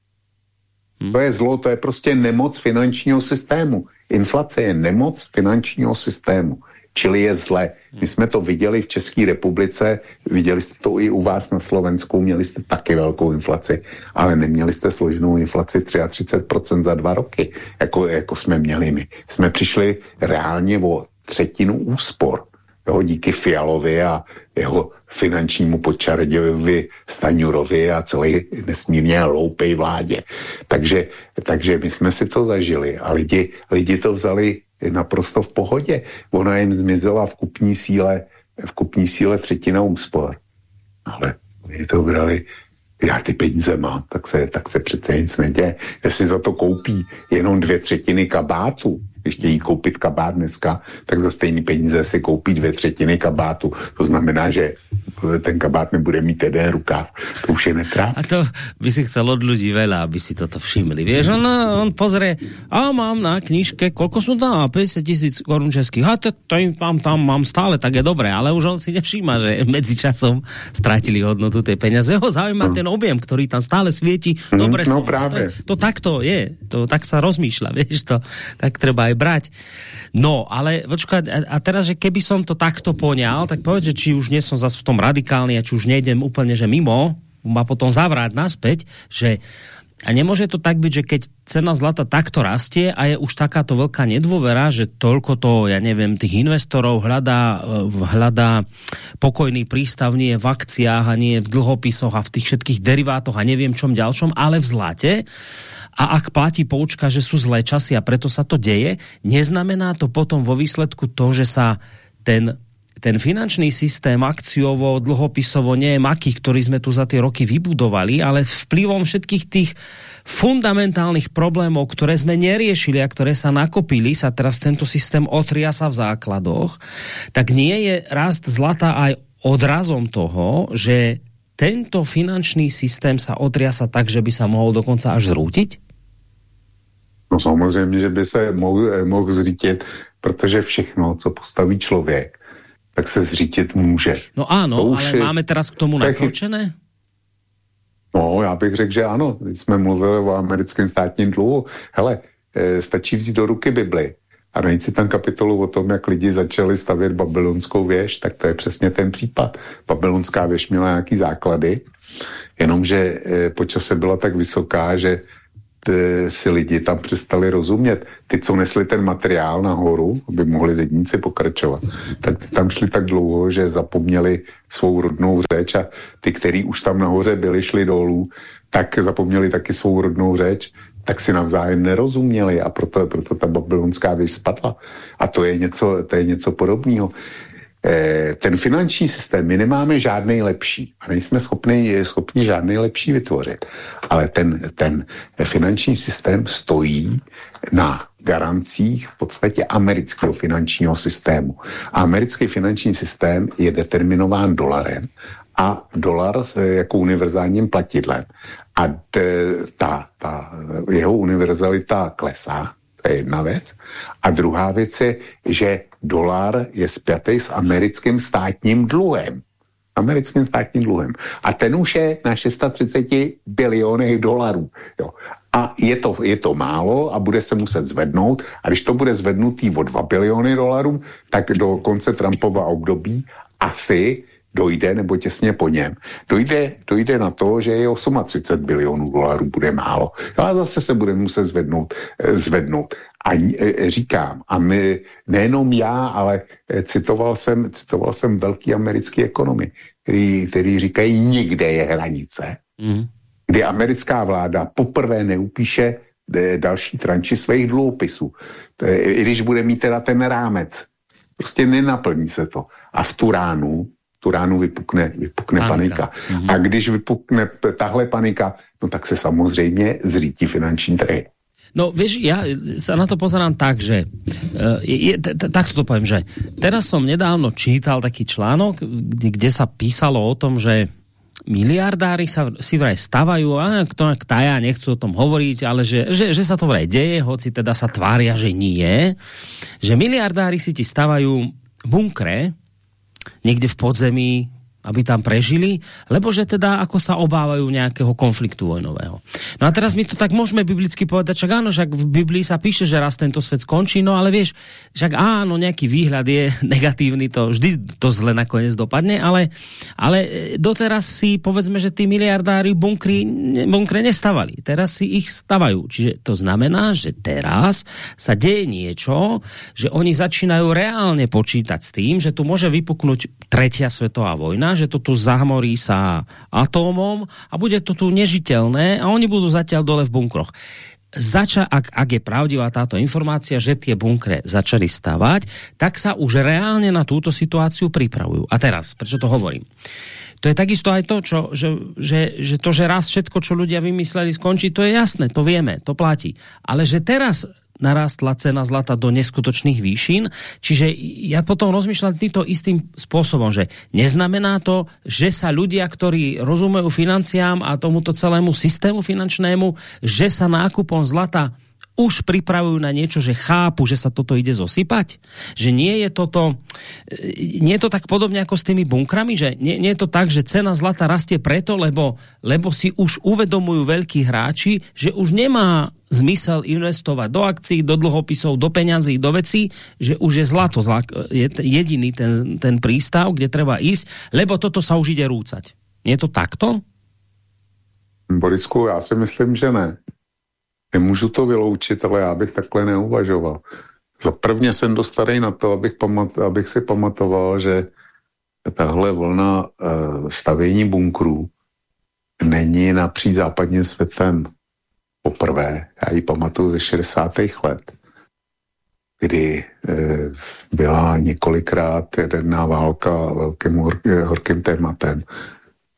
Hmm. To je zlo, to je prostě nemoc finančního systému. Inflace je nemoc finančního systému čili je zle. My jsme to viděli v České republice, viděli jste to i u vás na Slovensku, měli jste taky velkou inflaci, ale neměli jste složenou inflaci 33% za dva roky, jako, jako jsme měli my. Jsme přišli reálně o třetinu úspor, jo, díky Fialovi a jeho finančnímu počarodějovi Staňurovi a celé nesmírně hloupej vládě. Takže, takže my jsme si to zažili a lidi, lidi to vzali naprosto v pohodě. Ona jim zmizela v kupní síle, v kupní síle třetina úspor. Ale oni to brali, já ty peníze mám, tak se, tak se přece nic neděje. Jestli za to koupí jenom dvě třetiny kabátu, když chtějí koupit kabát dneska, tak za stejný peníze si koupí dvě třetiny kabátu. To znamená, že ten kabát nebude mít jeden rukáv. To už je netráp. A to by si chcel od ľudí veľa, aby si toto všimli. Vieš, on, on pozrie, a mám na knižke, koľko som tam, 50 tisíc korun českých. A to, to im tam, tam mám stále, tak je dobré. Ale už on si nevšíma, že medzičasom stratili hodnotu tej peniaze. Ho zaujíma hmm. ten objem, ktorý tam stále svieti. Hmm, Dobre, no, som, práve. To, to takto je. To tak sa rozmýšľa, vieš to. Tak treba aj brať. No, ale počkaj, a teraz, že keby som to takto poňal, tak povedz, že či už nie som zase v tom radikálny a či už nejdem úplne, že mimo, má potom zavrát naspäť, že a nemôže to tak byť, že keď cena zlata takto rastie a je už takáto veľká nedôvera, že toľko to, ja neviem, tých investorov hľadá, e, hľadá pokojný prístav nie v akciách a nie v dlhopisoch a v tých všetkých derivátoch a neviem čom ďalšom, ale v zlate. A ak platí poučka, že sú zlé časy a preto sa to deje, neznamená to potom vo výsledku to, že sa ten ten finančný systém akciovo, dlhopisovo nie je maký, ktorý sme tu za tie roky vybudovali, ale vplyvom všetkých tých fundamentálnych problémov, ktoré sme neriešili a ktoré sa nakopili, sa teraz tento systém otria sa v základoch, tak nie je rast zlata aj odrazom toho, že tento finančný systém sa otriasa tak, že by sa mohol dokonca až zrútiť? No samozřejmě, že by se mohl, mohl zřítit, protože všechno, co postaví člověk, tak se zřítit může. No ano, ale je... máme teraz k tomu nakročené? No, já bych řekl, že ano. Když jsme mluvili o americkém státním dluhu. Hele, e, stačí vzít do ruky Bibli a najít si tam kapitolu o tom, jak lidi začali stavět babylonskou věž, tak to je přesně ten případ. Babylonská věž měla nějaký základy, jenomže e, po čase byla tak vysoká, že si lidi tam přestali rozumět. Ty, co nesli ten materiál nahoru, aby mohli zedníci pokračovat, tak tam šli tak dlouho, že zapomněli svou rodnou řeč a ty, který už tam nahoře byli, šli dolů, tak zapomněli taky svou rodnou řeč, tak si navzájem nerozuměli a proto, proto ta babylonská věž spadla. A to je něco, to je něco podobného. Eh, ten finanční systém, my nemáme žádný lepší a nejsme schopni, schopni žádný lepší vytvořit. Ale ten, ten finanční systém stojí na garancích v podstatě amerického finančního systému. A americký finanční systém je determinován dolarem a dolar jako univerzálním platidlem. A ta, ta jeho univerzalita klesá, to je jedna věc. A druhá věc je, že dolar je spjatý s americkým státním dluhem. Americkým státním dluhem. A ten už je na 630 bilionech dolarů. Jo. A je to, je to málo a bude se muset zvednout. A když to bude zvednutý o 2 biliony dolarů, tak do konce Trumpova období asi dojde, nebo těsně po něm, dojde, dojde na to, že je 38 bilionů dolarů bude málo. A zase se bude muset zvednout. Eh, zvednout. A eh, říkám, a my, nejenom já, ale eh, citoval jsem, citoval jsem velký americký ekonomy, který, který říkají, někde je hranice, mm. kdy americká vláda poprvé neupíše další tranči svých dluhopisů. I když bude mít teda ten rámec. Prostě nenaplní se to. A v tu ránu tu ránu vypukne, vypukne panika. panika. Mm-hmm. A když vypukne tahle panika, no tak se samozřejmě zrítí finanční trhy. No vieš, ja sa na to pozerám tak, že uh, je, takto to poviem, že teraz som nedávno čítal taký článok, kde, kde sa písalo o tom, že miliardári sa si vraj stavajú, a kto taja, nechcú o tom hovoriť, ale že, že, že sa to vraj deje, hoci teda sa tvária, že nie, že miliardári si ti stavajú bunkre, někde v podzemí, aby tam prežili, lebo že teda ako sa obávajú nejakého konfliktu vojnového. No a teraz my to tak môžeme biblicky povedať, však áno, však v Biblii sa píše, že raz tento svet skončí, no ale vieš, však áno, nejaký výhľad je negatívny, to vždy to zle nakoniec dopadne, ale, ale doteraz si povedzme, že tí miliardári bunkry, bunkre nestavali, teraz si ich stavajú. Čiže to znamená, že teraz sa deje niečo, že oni začínajú reálne počítať s tým, že tu môže vypuknúť tretia svetová vojna, že to tu zahmorí sa atómom a bude to tu nežiteľné a oni budú zatiaľ dole v bunkroch. Zača, ak, ak je pravdivá táto informácia, že tie bunkre začali stavať, tak sa už reálne na túto situáciu pripravujú. A teraz, prečo to hovorím? To je takisto aj to, čo, že, že, že to, že raz všetko, čo ľudia vymysleli, skončí, to je jasné, to vieme, to platí. Ale že teraz narástla cena zlata do neskutočných výšin. Čiže ja potom rozmýšľam týmto istým spôsobom, že neznamená to, že sa ľudia, ktorí rozumejú financiám a tomuto celému systému finančnému, že sa nákupom zlata už pripravujú na niečo, že chápu, že sa toto ide zosypať? Že nie je toto, e, nie je to tak podobne ako s tými bunkrami, že nie, nie je to tak, že cena zlata rastie preto, lebo, lebo si už uvedomujú veľkí hráči, že už nemá zmysel investovať do akcií, do dlhopisov, do peňazí, do vecí, že už je zlato je jediný ten, ten prístav, kde treba ísť, lebo toto sa už ide rúcať. Je to takto? Borisku, já si myslím, že ne. Nemůžu to vyloučit, ale já bych takhle neuvažoval. Za prvně jsem dostarý na to, abych, pamat, abych si pamatoval, že tahle vlna uh, stavění bunkrů není napříč západním světem poprvé. Já ji pamatuju ze 60. let, kdy uh, byla několikrát jedená válka velkým hor, horkým tématem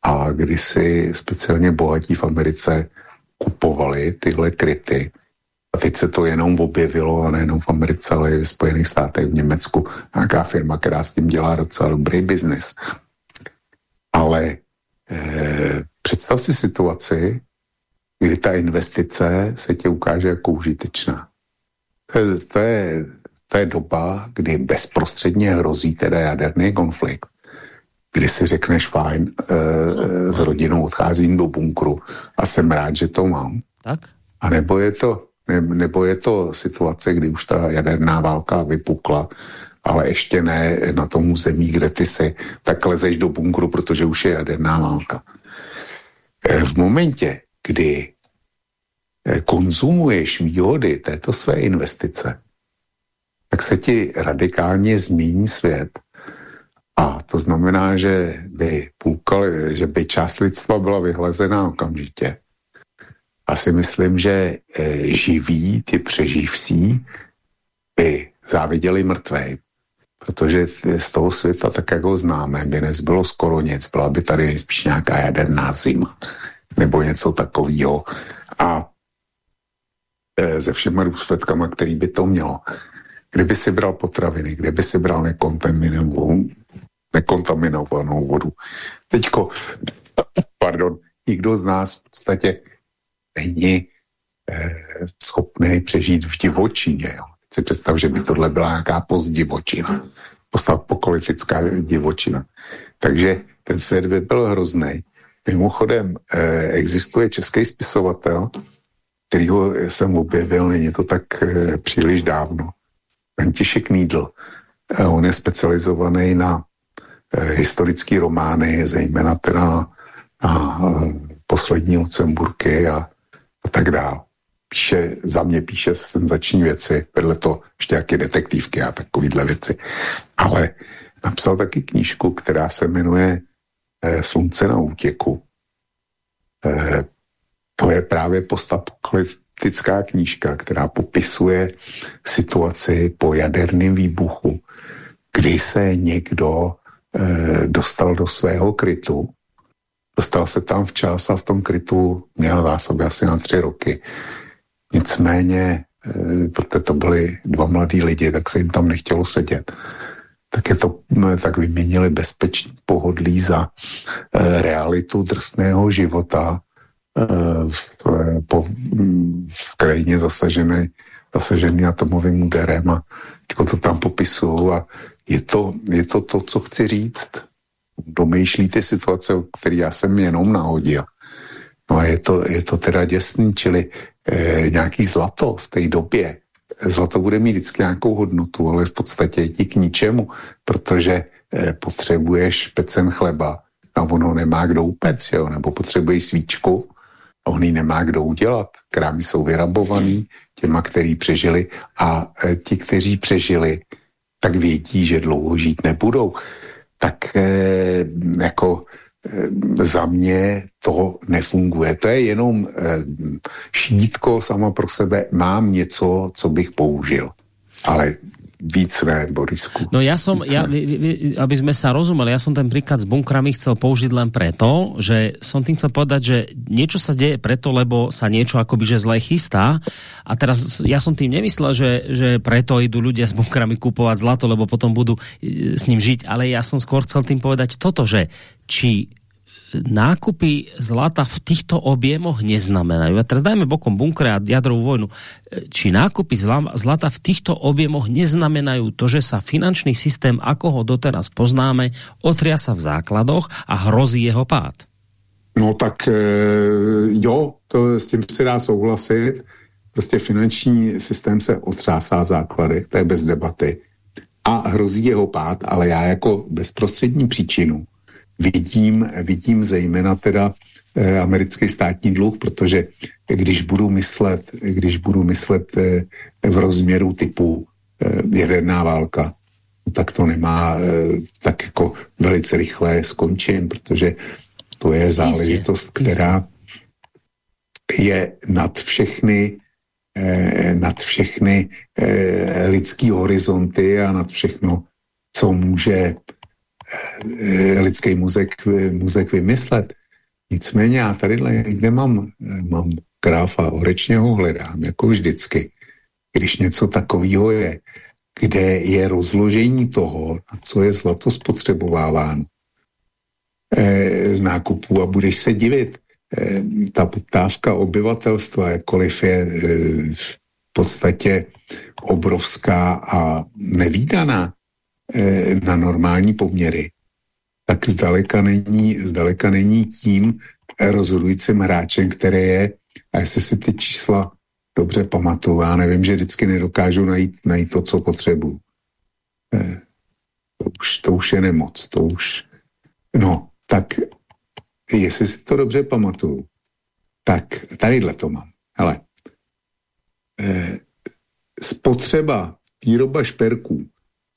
a kdy si speciálně bohatí v Americe kupovali tyhle kryty a teď se to jenom objevilo, a nejenom v Americe, ale i v Spojených státech, v Německu. Nějaká firma, která s tím dělá docela dobrý biznis. Ale eh, představ si situaci, kdy ta investice se ti ukáže jako užitečná. To je, to je, to je doba, kdy bezprostředně hrozí teda jaderný konflikt, kdy si řekneš fajn, e, s rodinou odcházím do bunkru a jsem rád, že to mám. Tak? A nebo je to ne, nebo je to situace, kdy už ta jaderná válka vypukla, ale ještě ne na tom území, kde ty si tak lezeš do bunkru, protože už je jaderná válka. Eh, v momentě, kdy konzumuješ výhody této své investice, tak se ti radikálně změní svět. A to znamená, že by, půlka, že by část lidstva byla vyhlezená okamžitě a si myslím, že e, živí, ti přeživcí, by záviděli mrtvej, protože z toho světa, tak jak ho známe, by nezbylo skoro nic, byla by tady nejspíš nějaká jaderná zima, nebo něco takového. A se všema důsledkama, který by to mělo. Kdyby si bral potraviny, kdyby si bral nekontaminovanou, nekontaminovanou vodu. Teďko, pardon, nikdo z nás v podstatě není eh, schopný přežít v divočině. Jo. Si představ, že by tohle byla nějaká postdivočina, postapopolitická divočina. Takže ten svět by byl hrozný. Mimochodem, eh, existuje český spisovatel, kterýho jsem objevil, není to tak eh, příliš dávno. František Nídl. Eh, on je specializovaný na eh, historické romány, zejména teda na eh, poslední Lucemburky a a tak dál. Píše, za mě píše senzační věci, vedle to ještě nějaké detektivky a takovýhle věci. Ale napsal taky knížku, která se jmenuje eh, Slunce na útěku. Eh, to je právě postapokalyptická knížka, která popisuje situaci po jaderném výbuchu, kdy se někdo eh, dostal do svého krytu Dostal se tam včas a v tom krytu měl zásoby asi na tři roky. Nicméně, e, protože to byli dva mladí lidi, tak se jim tam nechtělo sedět. Tak, je to, no, tak vyměnili bezpečný pohodlí za e, realitu drsného života v, po, v krajině zasažené, zasažený atomovým úderem a to tam popisují a je to, je to to, co chci říct domýšlí ty situace, které já jsem jenom nahodil. No a je to, je to teda děsný, čili e, nějaký zlato v té době. Zlato bude mít vždycky nějakou hodnotu, ale v podstatě je ti k ničemu, protože e, potřebuješ pecen chleba a ono nemá kdo upec, jo? nebo potřebuješ svíčku ji nemá kdo udělat. Krámy jsou vyrabovaný těma, kteří přežili a e, ti, kteří přežili, tak vědí, že dlouho žít nebudou tak eh, jako eh, za mě to nefunguje. To je jenom eh, šítko sama pro sebe. Mám něco, co bych použil. Ale víc ne, Borisku. No ja som, ja, aby sme sa rozumeli, ja som ten príklad s bunkrami chcel použiť len preto, že som tým chcel povedať, že niečo sa deje preto, lebo sa niečo akoby že zle chystá a teraz ja som tým nemyslel, že, že preto idú ľudia s bunkrami kupovať zlato, lebo potom budú e, s ním žiť, ale ja som skôr chcel tým povedať toto, že či nákupy zlata v týchto objemoch neznamenajú. A teraz dajme bokom bunkre a jadrovú vojnu. Či nákupy zlata v týchto objemoch neznamenajú to, že sa finančný systém, ako ho doteraz poznáme, otria sa v základoch a hrozí jeho pád? No tak e, jo, to s tím se dá souhlasit. Prostě finanční systém se otřásá v základech, to je bez debaty. A hrozí jeho pád, ale já jako bezprostřední příčinu vidím, vidím zejména teda eh, americký státní dluh, protože když budu myslet, když budu myslet eh, v rozměru typu eh, jaderná válka, tak to nemá eh, tak jako velice rychle skončím, protože to je záležitost, která je nad všechny eh, nad všechny eh, lidský horizonty a nad všechno, co může lidský muzek, muzek vymyslet. Nicméně já tady někde mám, mám kráfa, horečně ho hledám, jako vždycky. Když něco takového je, kde je rozložení toho, na co je zlato spotřebováváno eh, z nákupů a budeš se divit. Eh, ta poptávka obyvatelstva, jakkoliv je eh, v podstatě obrovská a nevýdaná eh, na normální poměry, tak zdaleka není, zdaleka není tím rozhodujícím hráčem, který je, a jestli si ty čísla dobře pamatuju, já nevím, že vždycky nedokážu najít, najít to, co potřebuju. Eh, to, už, to už je nemoc, to už, no, tak jestli si to dobře pamatuju, tak tadyhle to mám. Hele, eh, spotřeba, výroba šperků,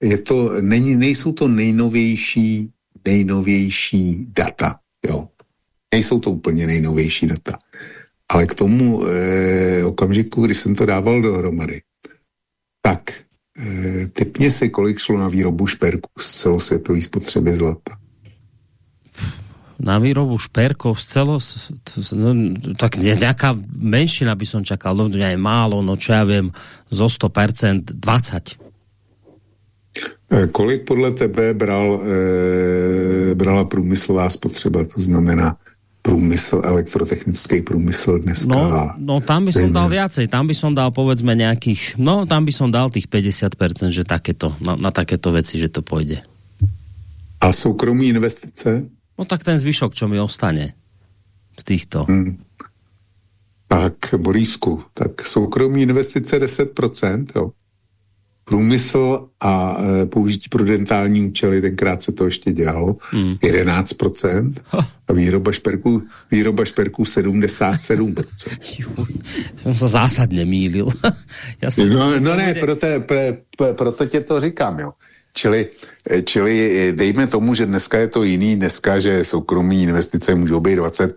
je to, není, nejsou to nejnovější, nejnovější data, jo. Nejsou to úplně nejnovější data. Ale k tomu eh, okamžiku, kdy jsem to dával dohromady, tak eh, typně si, kolik šlo na výrobu šperků z celosvětové spotřeby zlata na výrobu šperkov z celo, no, tak nejaká menšina by som čakal, no je málo, no čo ja viem, zo 100% 20. Kolik podle tebe bral, e, brala průmyslová spotřeba, to znamená průmysl, elektrotechnický průmysl dneska. No, no tam by som dal viacej, tam by som dal povedzme nejakých, no tam by som dal tých 50%, že takéto, na, na takéto veci, že to pôjde. A soukromí investice? No tak ten zvyšok, čo mi ostane z týchto. Hmm. Tak, Borísku, tak soukromí investice 10%, jo. Průmysl a e, použití pro dentální účely, tenkrát se to ještě dělalo, hmm. 11%. A výroba šperků, výroba šperků 77%. jsem se zásadně mýlil. Já jsem no, no ne, proto, pro, pro, proto tě to říkám, jo. Čili, eh, čili eh, dejme tomu, že dneska je to jiný, dneska, že soukromí investice můžou být 20%,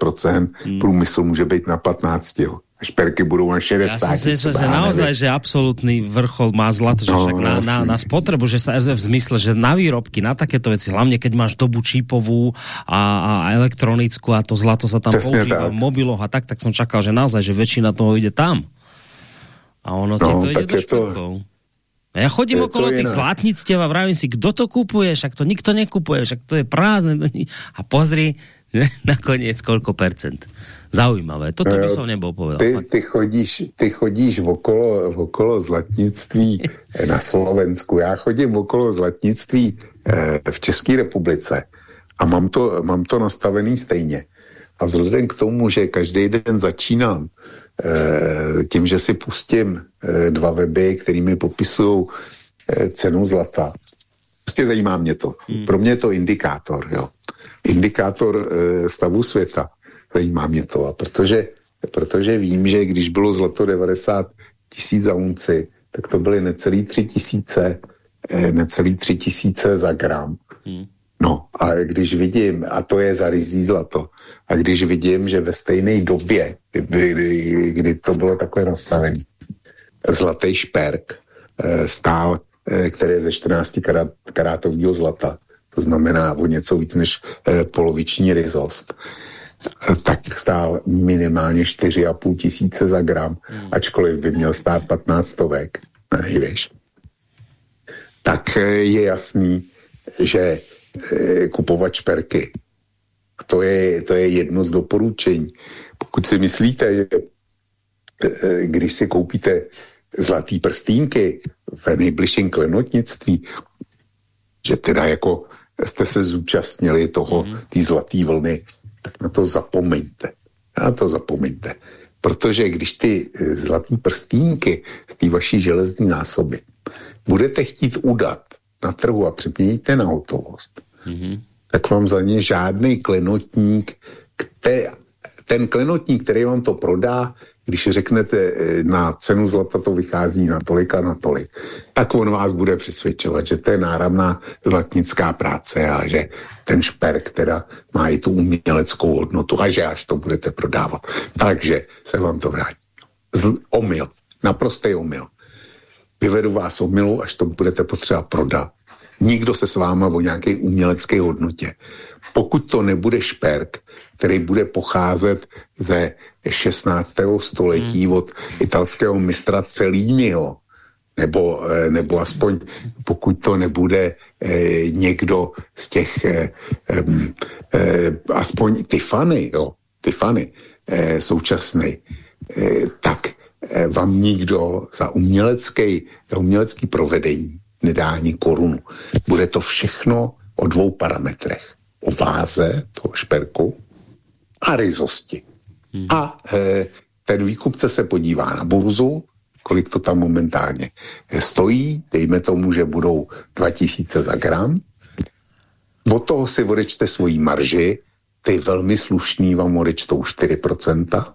hmm. průmysl může být na 15%. Jo. Šperky budou na 60. Ja som si myslel, že naozaj, že absolútny vrchol má zlato, že no, však na, na, na spotrebu, že sa v zmysle, že na výrobky, na takéto veci, hlavne keď máš dobu čípovú a, a elektronickú a to zlato sa tam Presne používa tak. v mobiloch a tak, tak som čakal, že naozaj, že väčšina toho ide tam. A ono ti no, to ide do šperkov. To... A ja chodím je okolo tých zlatníctiev a vravím si, kdo to kupuje, však to nikto nekupuje, však to je prázdne. A pozri, nakoniec koľko percent. Zaujímavé, toto by som nebol povedal. Ty, ty, chodíš, ty chodíš okolo, okolo zlatnictví na Slovensku, já chodím okolo zlatnictví eh, v České republice a mám to, mám to nastavený stejně. A vzhledem k tomu, že každý den začínám Eh, tím, že si pustím eh, dva weby, kterými popisují eh, cenu zlata. Prostě zajímá mě to. Hmm. Pro mě je to indikátor, jo. Indikátor stavu světa. Zajímá mě to. A protože, protože vím, že když bylo zlato 90 tisíc za unci, tak to byly necelý tři tisíce, necelý tři tisíce za gram. Hmm. No a když vidím, a to je za rizí zlato, a když vidím, že ve stejné době, kdy, kdy, kdy to bylo takhle nastavené, zlatý šperk e, stál, e, který je ze 14 karát, karátového zlata, to znamená o něco víc než e, poloviční ryzost, tak stál minimálně 4,5 tisíce za gram, hmm. ačkoliv by měl stát 15 stovek, víš. Tak je jasný, že kupovat šperky to je, to je jedno z doporučení. Pokud si myslíte, že eh, když si koupíte zlatý prstínky v nejbližším klenotnictví, že teda jako jste se zúčastnili toho, mm. té zlaté vlny, tak na to zapomeňte. Na to zapomeňte. Protože když ty eh, zlatý prstínky z té vaší železné násoby budete chtít udat na trhu a přeměníte na hotovost, mm tak vám za ně žádný klenotník, ten klenotník, který vám to prodá, když řeknete eh, na cenu zlata to vychází na tolik a na tolik, tak on vás bude přesvědčovat, že to je náramná zlatnická práce a že ten šperk teda má i tu uměleckou hodnotu a že až to budete prodávat. Takže se vám to vrátí. Zl omyl. Naprostý omyl. Vyvedu vás omylu, až to budete potřeba prodat. Nikdo se s váma o nějaké umělecké hodnotě. Pokud to nebude šperk, který bude pocházet ze 16. století hmm. od italského mistra Celínio, nebo, eh, nebo aspoň pokud to nebude eh, někdo z těch eh, eh, aspoň Tiffany, jo, Tiffany eh, současný, eh, tak eh, vám nikdo za umělecký, za umělecký provedení nedá ani korunu. Bude to všechno o dvou parametrech. O váze toho šperku a ryzosti. Hmm. A e, ten výkupce se podívá na burzu, kolik to tam momentálně stojí, dejme tomu, že budou 2000 za gram, od toho si odečte svoji marži, ty velmi slušní vám odečtou 4%,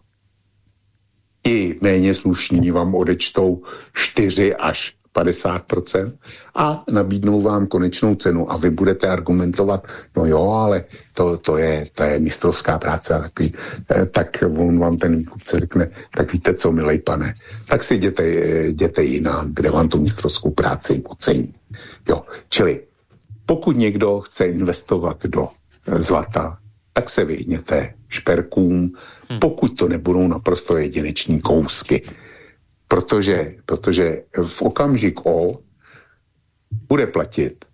i méně slušní vám odečtou 4 až 50% a nabídnou vám konečnou cenu a vy budete argumentovat, no jo, ale to, to, je, to je mistrovská práce a takový, eh, tak on vám ten výkupce řekne, tak víte co, milej pane, tak si jděte, jděte jinam, kde vám tu mistrovskou práci ocení. Jo, čili pokud někdo chce investovat do zlata, tak se vyhněte šperkům, hm. pokud to nebudou naprosto jedineční kousky protože, protože v okamžik O bude platit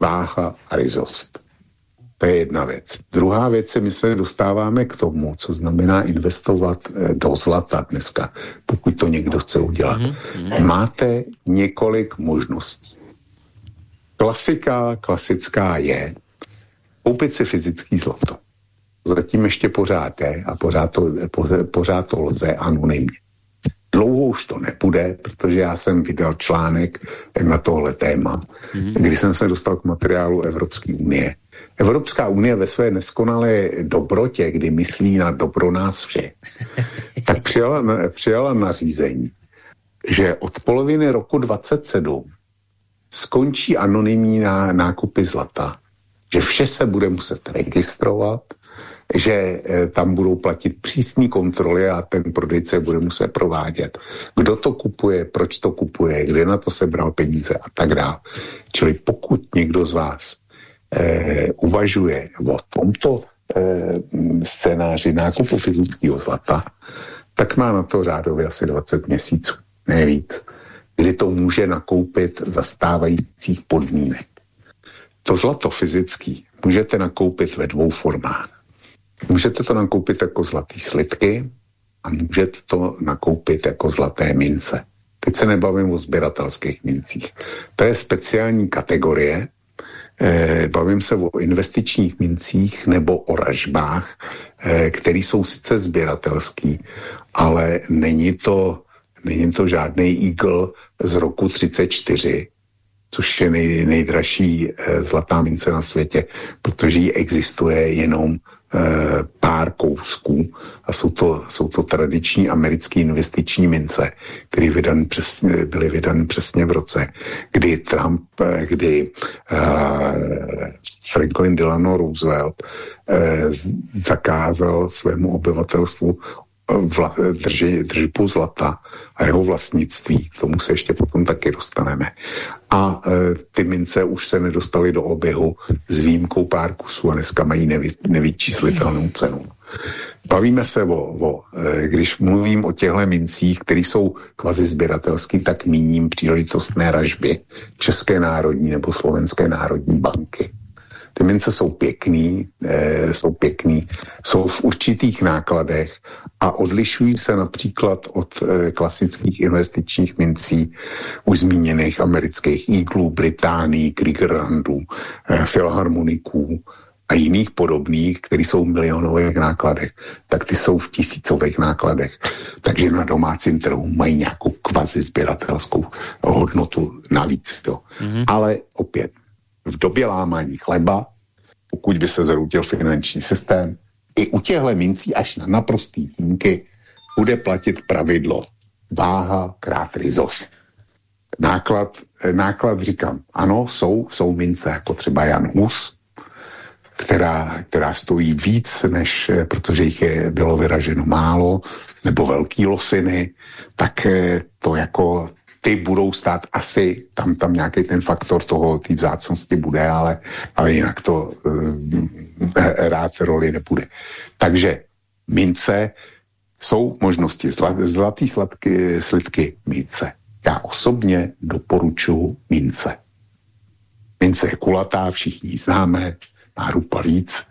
váha a rizost. To je jedna věc. Druhá věc se my se dostáváme k tomu, co znamená investovat eh, do zlata dneska, pokud to někdo chce udělat. Mm-hmm. Máte několik možností. Klasika, klasická je koupit si fyzický zlato. Zatím ještě pořád je a pořád to, pořád to lze anonymně. Dlouho už to nebude, protože já jsem vydal článek na tohle téma, mm-hmm. kdy jsem se dostal k materiálu Evropské unie. Evropská unie ve své neskonalé dobrotě, kdy myslí na dobro nás vše, tak přijala, přijala nařízení, že od poloviny roku 27 skončí anonymní nákupy zlata, že vše se bude muset registrovat, že eh, tam budou platit přísné kontroly a ten prodejce bude muset provádět. Kdo to kupuje, proč to kupuje, kde na to sebral peníze a tak dále. Čili pokud někdo z vás eh, uvažuje o tomto eh, scénáři nákupu fyzického zlata, tak má na to řádově asi 20 měsíců, ne víc, kdy to může nakoupit za stávajících podmínek. To zlato fyzický můžete nakoupit ve dvou formách. Můžete to nakoupit jako zlatý slitky a můžete to nakoupit jako zlaté mince. Teď se nebavím o sběratelských mincích. To je speciální kategorie. Eh, bavím se o investičních mincích nebo o ražbách, eh, které jsou sice sběratelský, ale není to, není to žádný Eagle z roku 34, což je nej, nejdražší eh, zlatá mince na světě, protože ji existuje jenom pár kousků a jsou to, jsou to tradiční americké investiční mince, které vydan přesně, byly vydány přesně v roce, kdy Trump, eh, kdy uh, Franklin Delano Roosevelt uh, zakázal svému obyvatelstvu vla, drži, držbu zlata a jeho vlastnictví. K tomu se ještě potom taky dostaneme. A e, ty mince už se nedostaly do oběhu s výjimkou pár kusů a dneska mají nevy, nevyčíslitelnou cenu. Bavíme se o, o e, když mluvím o těchto mincích, které jsou kvazi sběratelský, tak míním příležitostné ražby České národní nebo Slovenské národní banky. Ty mince jsou pěkný, e, jsou pěkný, jsou v určitých nákladech a odlišují se například od e, klasických investičních mincí už zmíněných amerických Eaglů, Británii, Kriegerhandů, e, Filharmoniků a jiných podobných, které jsou v milionových nákladech, tak ty jsou v tisícových nákladech. Takže na domácím trhu mají nějakou kvazi sběratelskou hodnotu navíc. To. Mm-hmm. Ale opět, v době lámání chleba, pokud by se zroutil finanční systém, i u těchto mincí až na naprostý výjimky bude platit pravidlo váha krát rizos. Náklad, náklad říkám, ano, jsou, jsou mince jako třeba Jan Hus, která, která stojí víc, než protože jich je, bylo vyraženo málo, nebo velký losiny, tak eh, to jako ty budou stát asi, tam, tam nějaký ten faktor toho, té vzácnosti bude, ale, ale jinak to e, rád roli nebude. Takže mince jsou možnosti zlat, zlatý sladky, slidky mince. Já osobně doporučuji mince. Mince je kulatá, všichni ji známe, má rupalíc,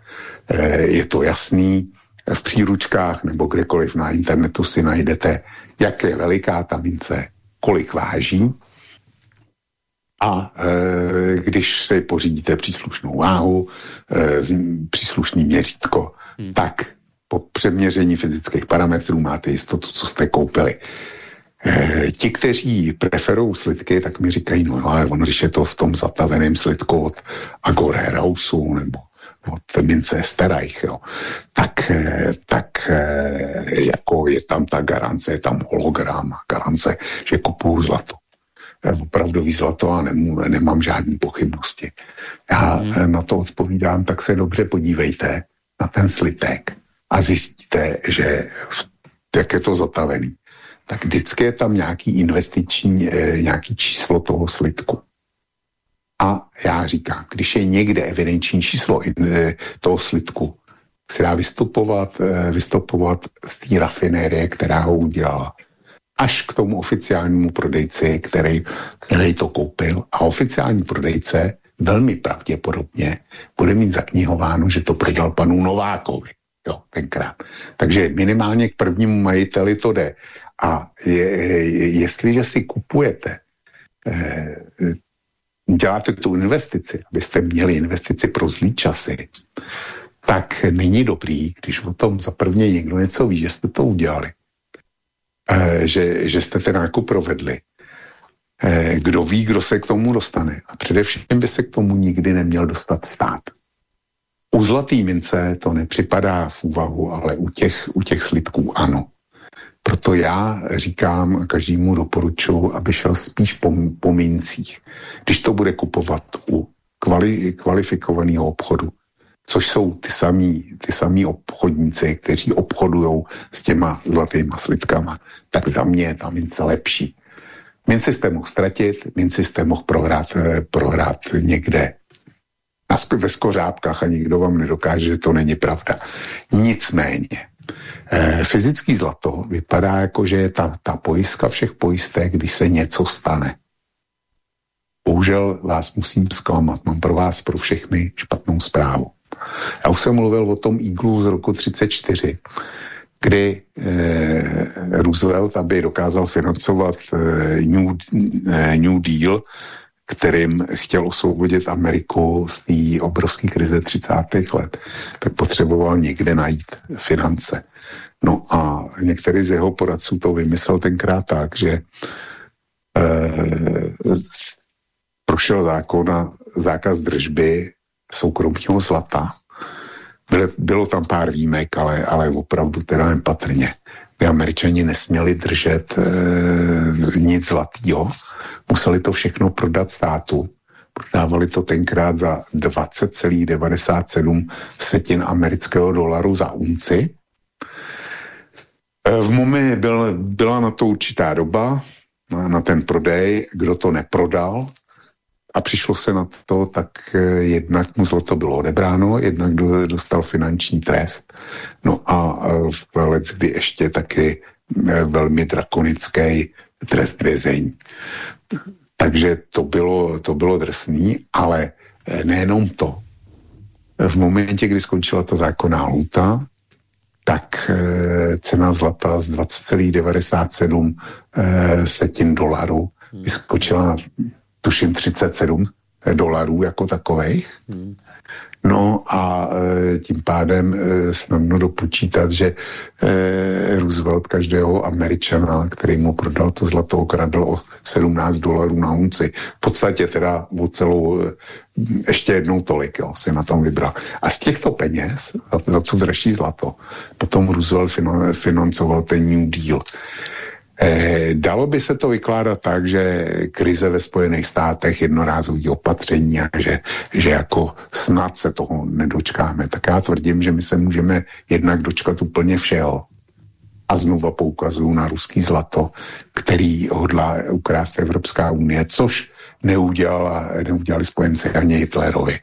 e, je to jasný, v příručkách nebo kdekoliv na internetu si najdete, jak je veliká ta mince, kolik váží a e, když si pořídíte příslušnou váhu, e, příslušný měřítko, hmm. tak po přeměření fyzických parametrů máte jistotu, co jste koupili. E, ti, kteří preferují slidky, tak mi říkají, no ale on, když je to v tom zataveném slidku od Agor Herausu nebo od mince Sterajch, jo, tak, eh, tak eh, jako je tam ta garance, je tam hologram, garance, že kupuju zlato. Eh, opravdový zlato a nemů, nemám žádné pochybnosti. Já mm. na to odpovídám, tak se dobře podívejte na ten slitek a zjistíte, že jak je to zatavený, tak vždycky je tam nějaký investiční, nějaký číslo toho slitku. A já říkám, když je někde evidenční číslo eh, toho slidku, se dá vystupovat, eh, vystupovat z té rafinérie, která ho udělala, až k tomu oficiálnímu prodejci, který, který to koupil. A oficiální prodejce velmi pravděpodobně bude mít zaknihováno, že to prodal panu Novákovi. Jo, tenkrát. Takže minimálně k prvnímu majiteli to jde. A je, je, jestliže si kupujete eh, děláte tu investici, abyste měli investici pro zlý časy, tak není dobrý, když o tom za prvně někdo něco ví, že jste to udělali, e, že, že jste ten nákup provedli. E, kdo ví, kdo se k tomu dostane. A především by se k tomu nikdy neměl dostat stát. U zlatý mince to nepřipadá v úvahu, ale u těch, u těch slidků ano. Proto já říkám každému doporučuji, aby šel spíš po, po mincích. Když to bude kupovat u kvali, kvalifikovaného obchodu, což jsou ty samý, ty samý obchodníci, kteří obchodují s těma zlatýma slitkama, tak za mě je ta mince lepší. Minci jste mohl ztratit, minci jste mohl prohrát, eh, prohrát někde ve skořápkách a nikdo vám nedokáže, že to není pravda. Nicméně, E, fyzický zlato vypadá jako, že je ta, ta pojistka všech pojistek, když se něco stane. Bohužel vás musím zklamat, mám pro vás, pro všechny špatnou zprávu. Já už jsem mluvil o tom Eaglu z roku 34, kdy eh, Roosevelt, aby dokázal financovat eh, New, eh, New Deal, kterým chtěl osvobodit Ameriku z té obrovské krize 30. let, tak potřeboval někde najít finance. No a některý z jeho poradců to vymyslel tenkrát tak, že eh, prošel zákon na zákaz držby soukromého zlata. Bylo, tam pár výjimek, ale, ale opravdu teda jen patrně. Ty američani nesměli držet eh, nic zlatého, museli to všechno prodat státu. Prodávali to tenkrát za 20,97 setin amerického dolaru za unci v MUMI byl, byla na to určitá doba, na, na ten prodej, kdo to neprodal a přišlo se na to, tak eh, jednak mu zlato bylo odebráno, jednak dostal finanční trest. No a eh, v let, kdy ještě taky velmi drakonický trest vězení. Takže to bylo, to bylo drsný, ale nejenom to. V momentě, kdy skončila ta zákonná lůta, tak e, cena zlata z 20,97 e, setin dolarů vyskočila na tuším 37 dolarů jako takových. Hmm. No a e, tím pádem e, snadno dopočítat, že e, Roosevelt každého američana, který mu prodal to zlato, okradl o 17 dolarů na unci. V podstatě teda o celou, e, ještě jednou tolik, jo, si na tom vybral. A z těchto peněz, za, za to dražší zlato, potom Roosevelt financoval ten New Deal. Eh, dalo by se to vykládat tak, že krize ve Spojených státech, jednorázový opatření a že, že jako snad se toho nedočkáme. Tak já tvrdím, že my se můžeme jednak dočkat úplně všeho. A znova poukazuju na ruský zlato, který hodlá ukrást Evropská unie, což neudělala, neudělali spojenci ani Hitlerovi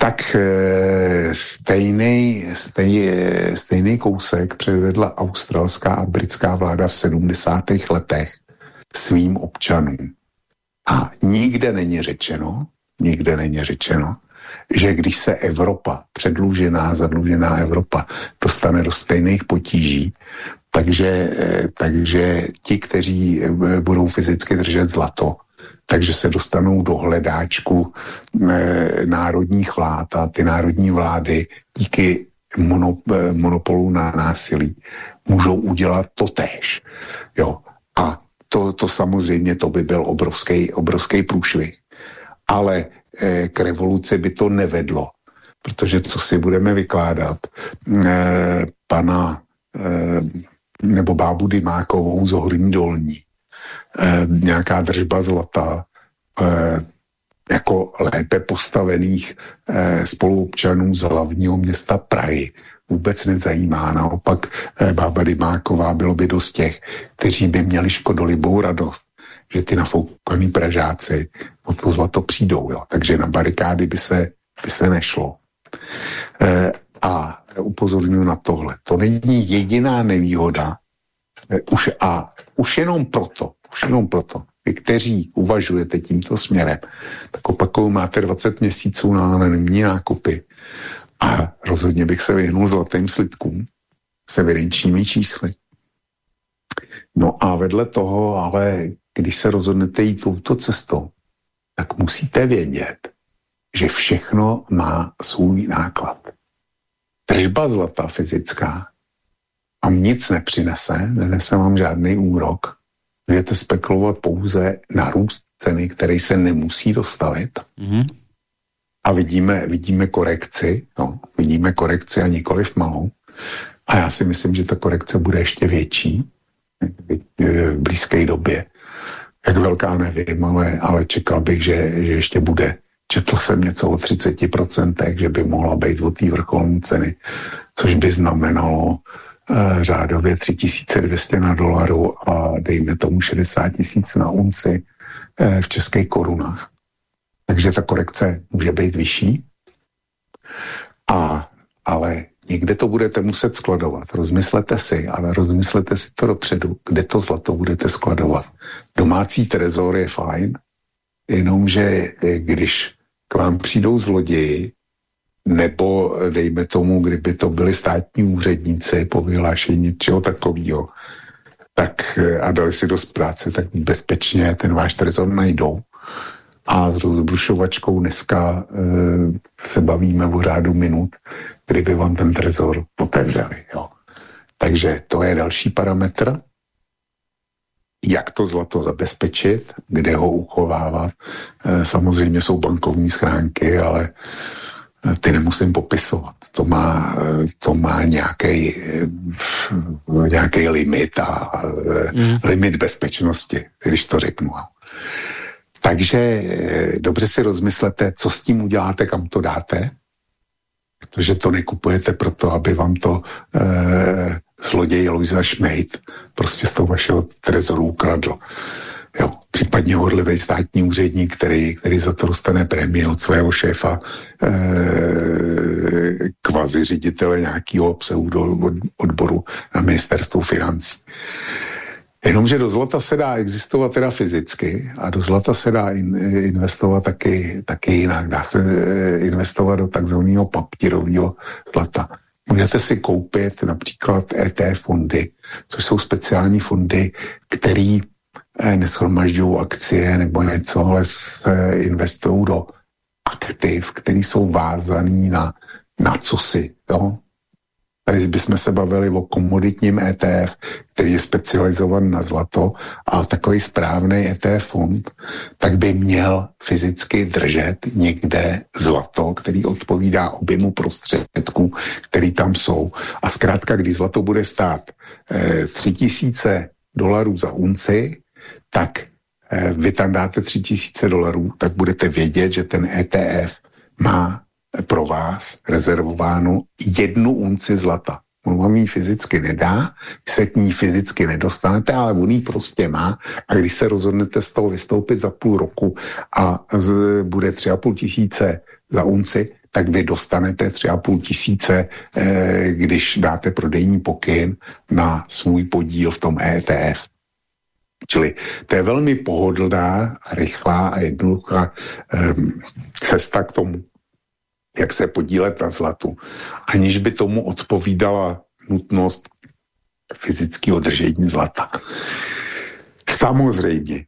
tak eh, stejný, stej, stejný kousek předvedla australská a britská vláda v 70. letech svým občanům. A nikde není řečeno, nikde není řečeno, že když se Evropa, předlužená, zadlužená Evropa, dostane do stejných potíží, takže, eh, takže ti, kteří eh, budou fyzicky držet zlato, takže se dostanou do hledáčku e, národních vlád a ty národní vlády díky mono, e, monopolu na násilí můžou udělat to též. Jo. A to, to samozřejmě to by byl obrovský, obrovský průšvih. Ale e, k revoluci by to nevedlo, protože co si budeme vykládat, e, pana e, nebo bábu Dymákovou z Horní dolní, eh, nějaká držba zlata, eh, jako lépe postavených eh, spoluobčanů z hlavního města Prahy vůbec nezajímá. Naopak eh, bába Dymáková bylo by dost těch, kteří by měli škodolibou radost, že ty nafoukaný Pražáci o to zlato přijdou. Jo. Takže na barikády by se, by se nešlo. Eh, a upozorňuji na tohle. To není jediná nevýhoda už a už jenom proto, už jenom proto, vy, kteří uvažujete tímto směrem, tak opakuju, máte 20 měsíců na anonimní nákupy a rozhodně bych se vyhnul zlatým slidkům s evidenčními čísly. No a vedle toho, ale když se rozhodnete jít touto cestou, tak musíte vědět, že všechno má svůj náklad. Tržba zlata fyzická vám nic nepřinese, nenese vám žádný úrok, můžete spekulovat pouze na růst ceny, který se nemusí dostavit. Mm-hmm. A vidíme, vidíme korekci, no, vidíme korekci a nikoliv malou. A já si myslím, že ta korekce bude ještě větší v blízké době. Jak velká nevím, ale, ale čekal bych, že, že ještě bude. Četl jsem něco o 30%, že by mohla být od té vrcholní ceny, což by znamenalo řádově 3200 na dolaru a dejme tomu 60 tisíc na unci eh, v českých korunách. Takže ta korekce může být vyšší. A, ale někde to budete muset skladovat. Rozmyslete si, ale rozmyslete si to dopředu, kde to zlato budete skladovat. Domácí trezor je fajn, jenomže eh, když k vám přijdou zloději nebo dejme tomu, kdyby to byli státní úředníci po vyhlášení něčeho takového, tak a dali si dost práce, tak bezpečně ten váš trezor najdou. A s rozbrušovačkou dneska e, se bavíme o řádu minut, kdyby vám ten trezor otevřeli. Jo. Takže to je další parametr. Jak to zlato zabezpečit, kde ho uchovávat. E, samozřejmě jsou bankovní schránky, ale ty nemusím popisovat. To má, to má nějaký, nějaký limit a mm. limit bezpečnosti, když to řeknu. Takže dobře si rozmyslete, co s tím uděláte, kam to dáte, protože to nekupujete proto, aby vám to eh, zloděj Louisa Schmeid prostě z toho vašeho trezoru ukradl. Jo, případně horlivý státní úředník, který, který za to dostane prémie od svého šéfa, eh, kvazi ředitele nějakého pseudo odboru na ministerstvu financí. Jenomže do zlata se dá existovat teda fyzicky a do zlata se dá in, investovat taky, taky jinak. Dá se eh, investovat do takzvaného papírového zlata. Můžete si koupit například ET fondy, což jsou speciální fondy, které neschromažďují akcie nebo něco, ale se investují do aktiv, které jsou vázané na, na cosi. Jo? Tady bychom se bavili o komoditním ETF, který je specializovaný na zlato a takový správný ETF fond, tak by měl fyzicky držet někde zlato, který odpovídá objemu prostředků, který tam jsou. A zkrátka, když zlato bude stát e, eh, 3000 dolarů za unci, tak e, vy tam dáte 3000 dolarů, tak budete vědět, že ten ETF má pro vás rezervováno jednu unci zlata. On vám ji fyzicky nedá, se k ní fyzicky nedostanete, ale on ji prostě má a když se rozhodnete z toho vystoupit za půl roku a z, bude tři a půl tisíce za unci, tak vy dostanete tři a půl tisíce, eh, když dáte prodejní pokyn na svůj podíl v tom ETF. Čili to je velmi pohodlná, rychlá a jednoduchá eh, cesta k tomu, jak se podílet na zlatu, aniž by tomu odpovídala nutnost fyzického držení zlata. Samozřejmě,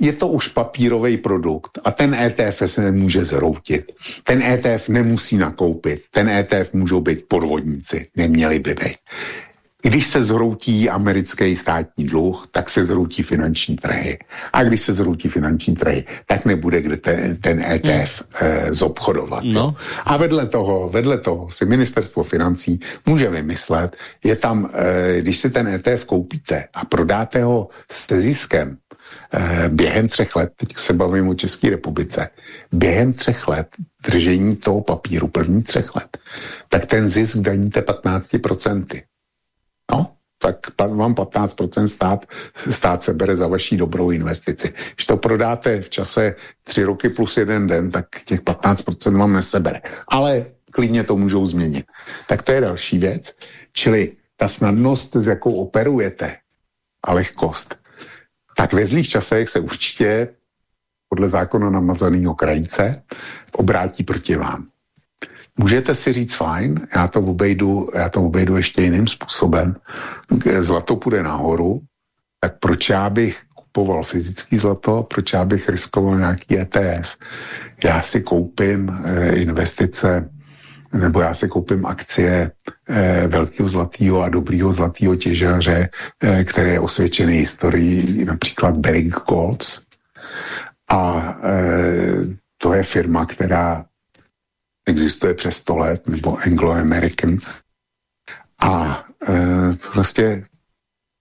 je to už papírový produkt a ten ETF se nemůže zroutit. Ten ETF nemusí nakoupit, ten ETF můžou být podvodníci, neměli by být. Když se zhroutí americký státní dluh, tak se zhroutí finanční trhy. A když se zhroutí finanční trhy, tak nebude kde ten, ten ETF hmm. eh, zobchodovat. No. A vedle toho, vedle toho si ministerstvo financí může vymyslet, je tam, eh, když si ten ETF koupíte a prodáte ho se ziskem eh, během třech let, teď se bavím o České republice, během třech let držení toho papíru, první třech let, tak ten zisk daníte 15%. No, tak vám 15% stát, stát se bere za vaší dobrou investici. Když to prodáte v čase 3 roky plus jeden den, tak těch 15% vám nesebere. Ale klidně to můžou změnit. Tak to je další věc. Čili ta snadnost, s jakou operujete a lehkost, tak ve zlých časech se určitě podle zákona namazaného krajice obrátí proti vám. Můžete si říct fajn, já to obejdu, já to obejdu ještě jiným způsobem. Zlato půjde nahoru, tak proč já bych kupoval fyzický zlato, proč já bych riskoval nějaký ETF? Já si koupím e, investice nebo já si koupím akcie e, velkého zlatého a dobrýho zlatého těžaře, e, které je osvědčený historií, například Barrick Golds. A e, to je firma, která existuje přes 100 let, nebo Anglo-American. A e, prostě,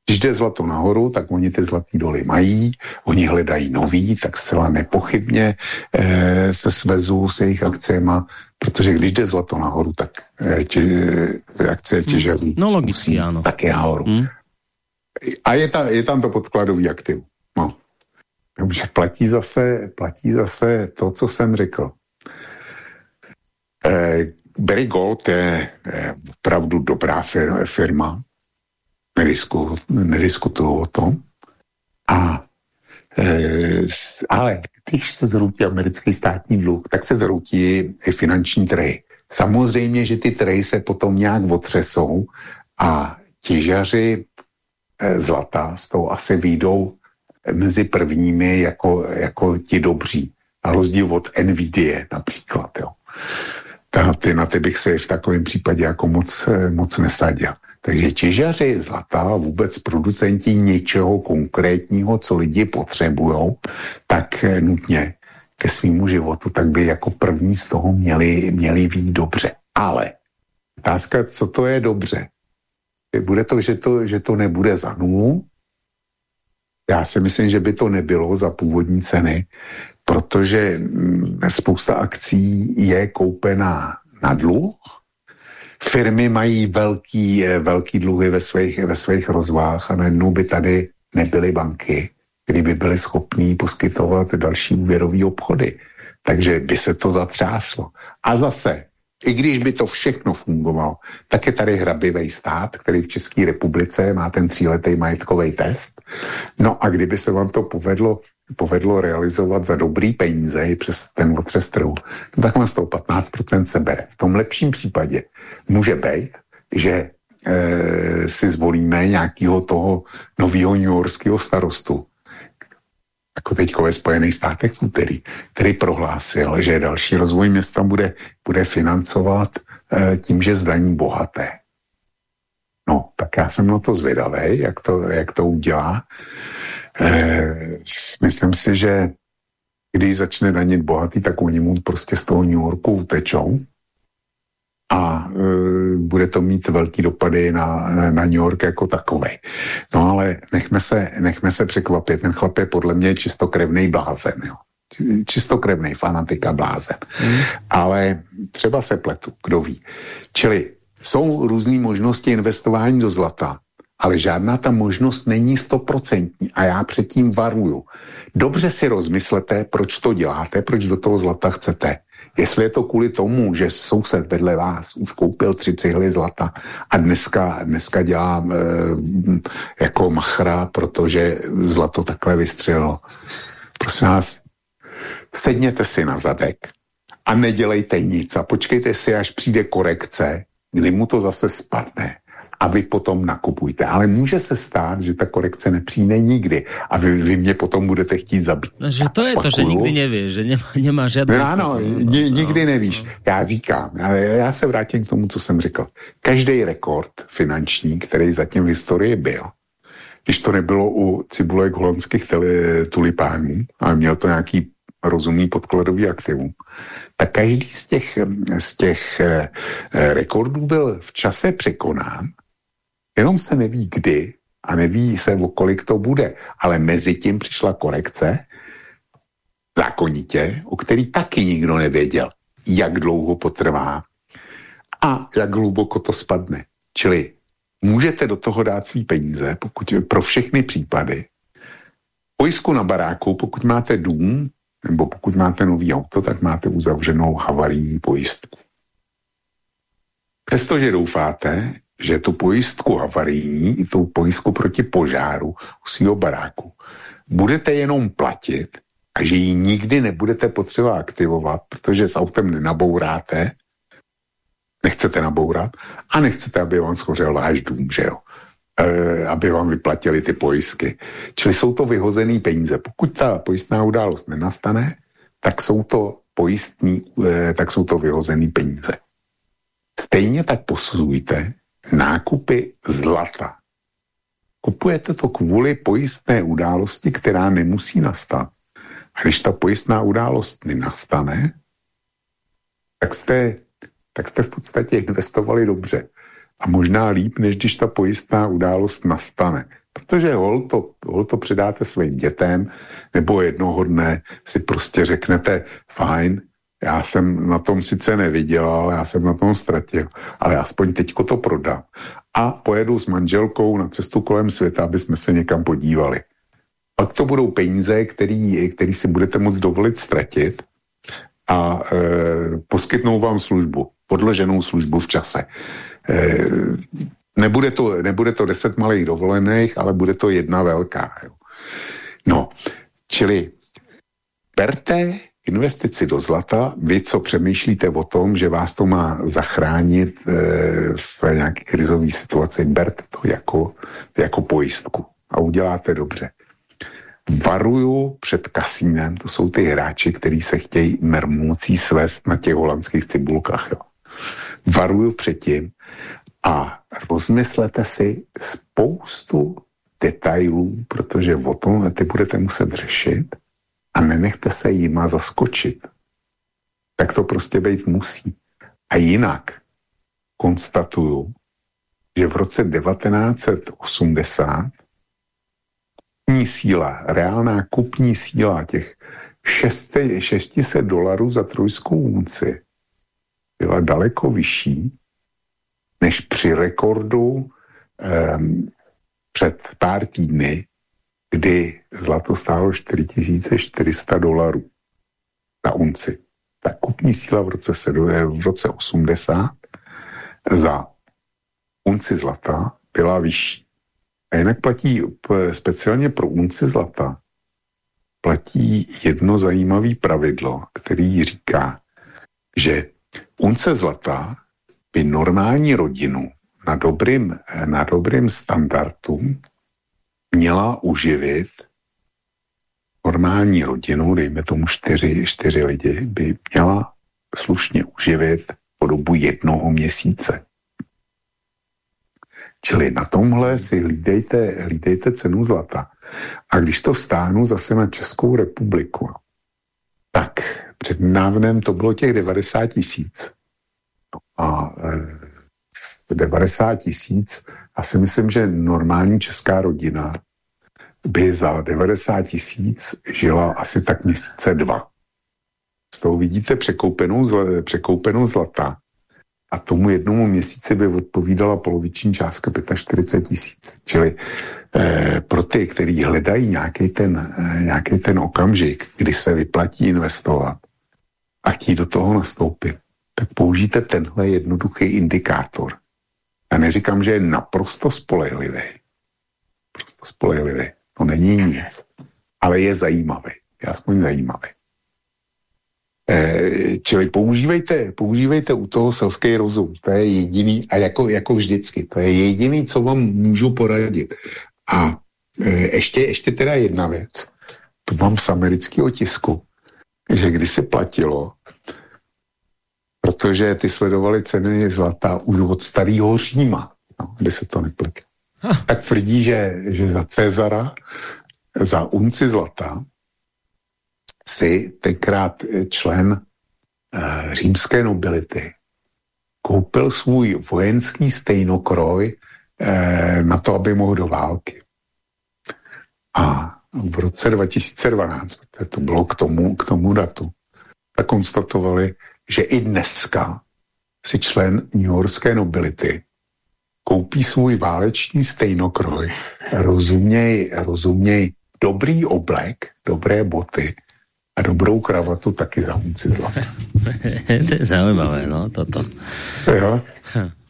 když jde zlato nahoru, tak oni ty zlatý doly mají, oni hledají nový, tak zcela nepochybně e, se svezou s jejich akcema, protože když jde zlato nahoru, tak e, či, e, akcie těžaří no, logicky, ano. taky nahoru. Hmm. A je, ta, je tam to podkladový aktiv. No. Takže platí zase, platí zase to, co jsem řekl. Eh, Barry Gold je eh, opravdu dobrá firma, nedisku, nediskutuju o tom. A, eh, ale když se zhroutí americký státní dluh, tak se zhroutí i finanční trhy. Samozřejmě, že ty trhy se potom nějak otřesou a těžaři zlata z toho asi výjdou mezi prvními jako, jako ti dobří. Na rozdíl od NVIDIA například. Jo ta, ty, na ty bych se v takovém případě jako moc, eh, moc nesadil. Takže těžaři zlata vůbec producenti něčeho konkrétního, co lidi potřebují, tak eh, nutně ke svýmu životu, tak by jako první z toho měli, měli být dobře. Ale otázka, co to je dobře? Bude to, že to, že to nebude za nulu? Já si myslím, že by to nebylo za původní ceny, protože mm, spousta akcí je koupená na dluh. Firmy mají velký, eh, velký dluhy ve svých, ve svých rozvách a najednou by tady nebyly banky, kdyby byly schopní poskytovat další úvěrové obchody. Takže by se to zatřáslo. A zase, i když by to všechno fungovalo, tak je tady hrabivý stát, který v České republice má ten tříletý majetkový test. No a kdyby se vám to povedlo povedlo realizovat za dobrý peníze i přes ten otřes trhu, no tak má z toho 15% sebere. V tom lepším případě může být, že e, si zvolíme nějakého toho nového New Yorkského starostu, jako teďko ve Spojených státech úterý, který prohlásil, že další rozvoj města bude, bude financovat e, tím, že zdaní bohaté. No, tak já jsem na to zvědavý, jak to, jak to udělá. Myslím si, že když začne danit bohatý, tak oni mu prostě z toho New Yorku utečou a e, bude to mít velký dopady na, na New York jako takový. No ale nechme se, nechme se překvapit, ten chlap je podle mě čistokrevný blázen, jo. Čistokrevný fanatika blázen. Hmm. Ale třeba se pletu, kdo ví. Čili jsou různé možnosti investování do zlata, ale žádná ta možnost není stoprocentní a já předtím varuju. Dobře si rozmyslete, proč to děláte, proč do toho zlata chcete. Jestli je to kvůli tomu, že soused vedle vás už koupil tři cihly zlata a dneska, dneska dělá e, jako machra, protože zlato takhle vystřelilo. Prosím vás, sedněte si na zadek a nedělejte nic a počkejte si, až přijde korekce, kdy mu to zase spadne a vy potom nakupujte. Ale může se stát, že ta korekce nepřijde nikdy a vy, vy mě potom budete chtít zabít. No, že to je to, že nikdy nevíš, že nemá, nemá žádnou no, Ano, no, nikdy nevíš. Já říkám, já, já se vrátím k tomu, co jsem řekl. Každý rekord finanční, který zatím v historii byl, když to nebylo u cibulek holandských tele, tulipánů, a měl to nějaký rozumný podkladový aktivum, tak každý z těch, z těch eh, rekordů byl v čase překonán Jenom se neví kdy a neví se, o kolik to bude. Ale mezi tím přišla korekce, zákonitě, o který taky nikdo nevěděl, jak dlouho potrvá a jak hluboko to spadne. Čili můžete do toho dát svý peníze, pokud pro všechny případy. Pojistku na baráku, pokud máte dům, nebo pokud máte nový auto, tak máte uzavřenou havarijní pojistku. Přestože doufáte, že tu pojistku havarijní, tu pojistku proti požáru u svého baráku budete jenom platit a že ji nikdy nebudete potřeba aktivovat, protože s autem nenabouráte, nechcete nabourat a nechcete, aby vám schořel váš dům, že jo? E, aby vám vyplatili ty pojistky. Čili jsou to vyhozené peníze. Pokud ta pojistná událost nenastane, tak jsou to pojistní, e, tak jsou to vyhozené peníze. Stejně tak posuzujte, nákupy zlata. Kupujete to kvůli pojistné události, která nemusí nastat. A když ta pojistná událost nenastane, tak jste, tak jste v podstatě investovali dobře. A možná líp, než když ta pojistná událost nastane. Protože hol to, hol to předáte svým dětem, nebo jednoho dne si prostě řeknete, fajn, já jsem na tom sice nevydělal, já jsem na tom ztratil, ale aspoň teďko to prodám. A pojedu s manželkou na cestu kolem světa, aby jsme se někam podívali. Pak to budou peníze, který, který si budete moct dovolit ztratit a e, poskytnou vám službu, podloženou službu v čase. E, nebude, to, nebude to deset malých dovolených, ale bude to jedna velká. Jo. No, čili berte investici do zlata, vy, co přemýšlíte o tom, že vás to má zachránit e, v nějaké krizové situaci, berte to jako, jako pojistku a uděláte dobře. Varuju před kasínem, to jsou ty hráči, kteří se chtějí mermocí svést na těch holandských cibulkách. Jo. Varuju před tím a rozmyslete si spoustu detailů, protože o tom ty budete muset řešit a nenechte se jima zaskočit. Tak to prostě být musí. A jinak konstatuju, že v roce 1980 kupní síla, reálná kupní síla těch 600 dolarů za trojskou unci byla daleko vyšší než při rekordu um, před pár týdny, kdy zlato stálo 4400 dolarů na unci. Ta kupní síla v roce, 7, v roce 80 za unci zlata byla vyšší. A jinak platí speciálně pro unci zlata platí jedno zajímavé pravidlo, který říká, že unce zlata by normální rodinu na dobrým, na dobrým standardu měla uživit normální rodinu, dejme tomu čtyři, čtyři lidi, by měla slušně uživit po dobu jednoho měsíce. Čili na tomhle si hlídejte, hlídejte cenu zlata. A když to vstáhnu zase na Českou republiku, tak před návnem to bylo těch 90 tisíc. No a e, 90 tisíc, a si myslím, že normální česká rodina by za 90 tisíc žila asi tak měsíce dva. Z toho vidíte překoupenou, zl překoupenou zlata a tomu jednomu měsíci by odpovídala poloviční částka 45 tisíc. Čili eh, pro ty, kteří hledají nějaký ten, eh, nějaký ten okamžik, kdy se vyplatí investovat a chtít do toho nastoupit, tak použijte tenhle jednoduchý indikátor. Já neříkám, že je naprosto spolehlivý. Prosto spolehlivý. To není nic. Ale je zajímavý. Je aspoň zajímavý. Eh, čili používejte, používejte u toho selský rozum. To je jediný, a jako, jako vždycky, to je jediný, co vám můžu poradit. A e, ještě, ještě teda jedna věc. To mám z amerického tisku, že když se platilo, protože ty sledovali ceny zlata už od starého Říma, no, kde se to nepletlo. Tak tvrdí, že, že za Cezara, za unci zlata si tenkrát člen eh, římské nobility koupil svůj vojenský stejnokroj eh, na to, aby mohl do války. A v roce 2012, to bylo k tomu, k tomu datu, tak konstatovali, že i dneska si člen New Yorkské nobility koupí svůj váleční stejnokroj, rozuměj, rozuměj dobrý oblek, dobré boty a dobrou kravatu taky za unci zlata. to je zajímavé, no, toto. Jo.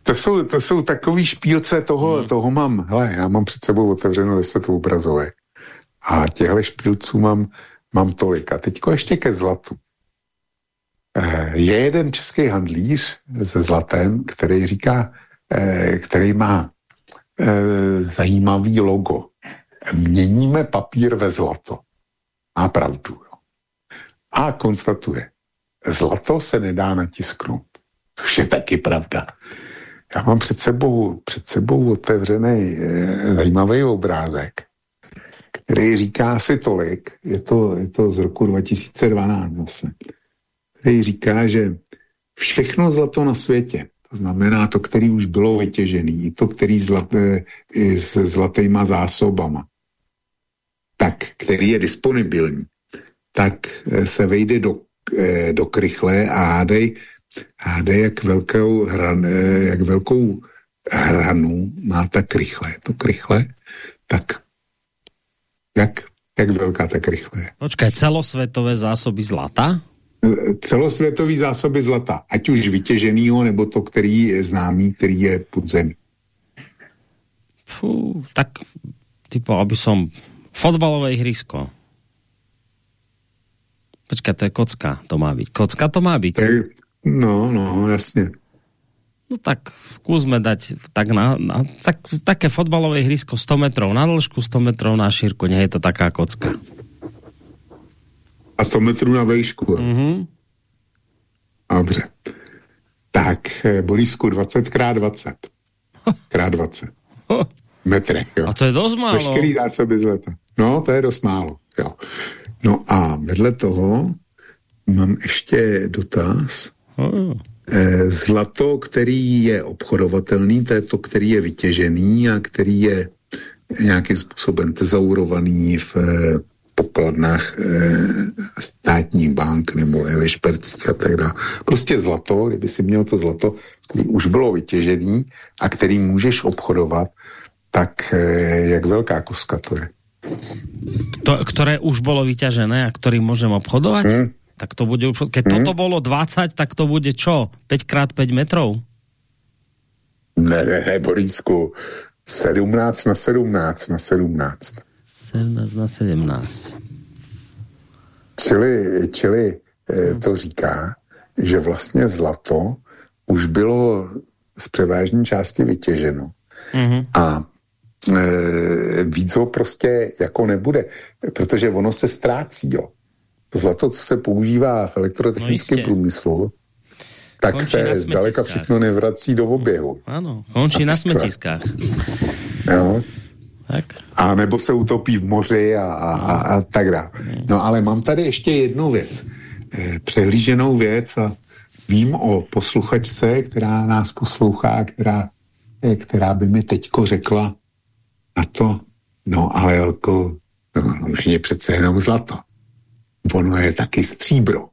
To jsou, to jsou takový špílce toho, hmm. toho mám, hele, já mám před sebou otevřeno deset obrazovek a těchto špílců mám, mám tolik. A teďko ještě ke zlatu. Eh, je jeden český handlíř se zlatem, který říká, eh, který má eh, zajímavý logo. Měníme papír ve zlato. Má pravdu. A konstatuje, zlato se nedá natisknout. Což je taky pravda. Já mám před sebou, před sebou otevřený zajímavý obrázek, který říká si tolik, je to, je to z roku 2012 zase, který říká, že všechno zlato na světě, to znamená to, který už bylo vytěžený, to, který zlaté, s zlatýma zásobama, tak, který je disponibilní, tak eh, se vejde do, eh, do krychle a hádej, hádej jak, velkou hran, eh, jak velkou hranu má ta krychle. To krychle, tak jak, jak velká ta krychle je. Počkej, celosvětové zásoby zlata? Celosvětový zásoby zlata, ať už vytěženýho, nebo to, který je známý, který je pod zemí. Fú, tak typo, aby som fotbalové ihrisko. Počkej, to je kocka, to má být. Kocka to má být. No, no, jasně. No tak skúsme dať tak na, na tak, také fotbalové hrysko 100 metrov na dĺžku, 100 metrov na šírku, nie je to taká kocka. A 100 metrů na vejšku. Mm -hmm. Dobře. Tak, eh, Borisku, 20 krát 20. Krát 20. Metrech, jo. A to je dost málo. Veškerý zásoby zlata. No, to je dost málo, jo. No a vedle toho mám ještě dotaz. Hmm. Zlato, který je obchodovatelný, to je to, který je vytěžený a který je nějakým způsobem tezaurovaný v eh, pokladnách e, státní bank nebo ve špercích a tak dále. Prostě zlato, kdyby si měl to zlato, který už bylo vytěžený a který můžeš obchodovat, tak e, jak velká koska to je? to, ktoré už bolo vyťažené a ktorý môžem obchodovať? Mm. Tak to bude už... Keď mm. toto bolo 20, tak to bude čo? 5 krát 5 metrov? Ne, ne, ne, Borísku. 17 na 17 na 17. 17 na 17. Čili, čili eh, to říká, že vlastně zlato už bylo z převážní části vytěženo. Mm -hmm. A e, víc ho prostě jako nebude, protože ono se ztrácí, jo. To zlato, co se používá v elektrotechnickém no průmyslu, tak končí se zdaleka všechno nevrací do oběhu. Ano, končí na smetiskách. Jo. Tak. A nebo se utopí v moři a, a, a, a tak dále. No ale mám tady ještě jednu věc. Eh, přehlíženou věc a vím o posluchačce, která nás poslouchá, která, eh, která by mi teďko řekla na to, no ale Jelko, no, je přece jenom zlato. Ono je taky stříbro.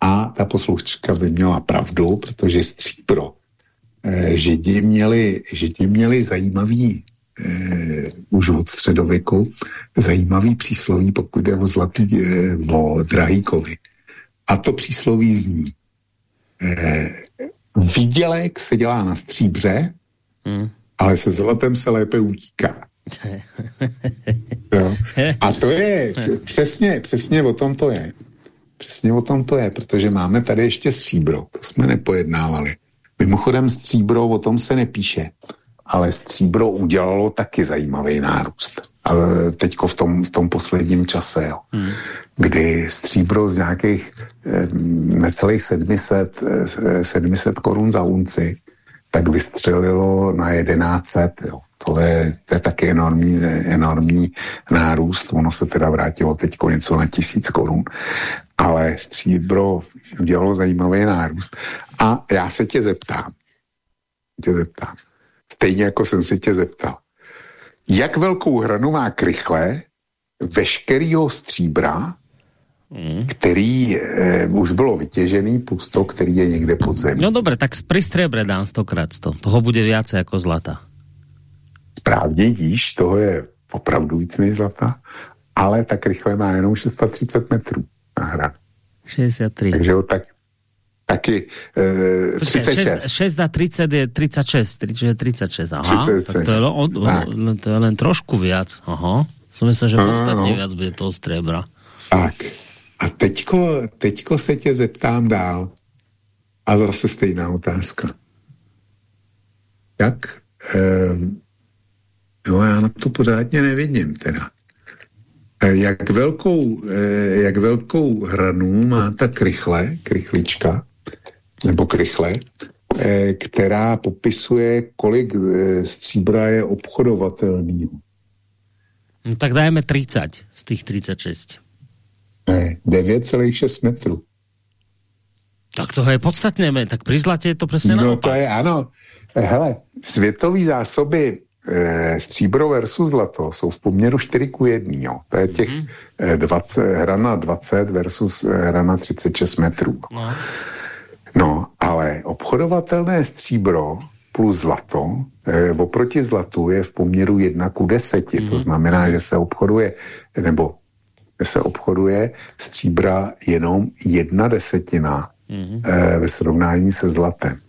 A ta posluchačka by měla pravdu, protože stříbro eh, Židi měli, Židi měli zajímavý eh, už od středověku zajímavý přísloví, pokud jde o zlatý, eh, o drahý kovy. A to přísloví zní. Eh, výdělek se dělá na stříbře, hmm. ale se zlatem se lépe utíká. jo. A to je přesně, přesně o tom to je. Přesně o tom to je, protože máme tady ještě stříbro. To jsme nepojednávali. Mimochodem stříbro, o tom se nepíše ale stříbro udělalo taky zajímavý nárůst. Ale teďko v tom, v tom posledním čase, jo. Hmm. kdy stříbro z nějakých eh, necelých 700, 700 eh, korun za unci, tak vystřelilo na 1100, jo. To je, to je taky enormní, enormní nárůst. Ono se teda vrátilo teď něco na tisíc korun. Ale stříbro udělalo zajímavý nárůst. A já se tě zeptám, tě zeptám, stejně jako jsem se tě zeptal. Jak velkou hranu má krychle veškerýho stříbra, mm. který e, už bylo vytěžený, plus to, který je někde pod zemí. No dobré, tak pri stříbre dám stokrát sto. Toho bude více jako zlata. Správně díš, toho je opravdu víc než zlata, ale tak rychle má jenom 630 metrů na hranu. 63. Takže ho tak, taky e, Počkej, 36. 6, 6 a 30 je 36, čiže 36, aha, 36. tak to je, o, o, to je len trošku viac, aha. Som myslel, že podstatně no. viac bude toho strebra. Tak, a teďko, teďko se tě zeptám dál. A zase stejná otázka. Jak, e, no já na to pořádně nevidím teda. E, jak velkou, e, jak velkou hranu má ta krychle, krychlička, nebo krychle, eh, která popisuje, kolik eh, stříbra je obchodovatelný. No tak dajme 30 z těch 36. Ne, 9,6 metrů. Tak to je podstatně, tak pri zlatě je to přesně No naopak. to je, ano. Hele, světové zásoby e, stříbro versus zlato jsou v poměru 4 ku 1. Jo. To je těch mm -hmm. 20, hrana 20 versus hrana 36 metrů. No. No, ale obchodovatelné stříbro plus zlato e, oproti zlatu je v poměru 1 ku 10. Mm. To mhm. znamená, že se obchoduje, nebo se obchoduje stříbra jenom jedna desetina mm. e, ve srovnání se zlatem.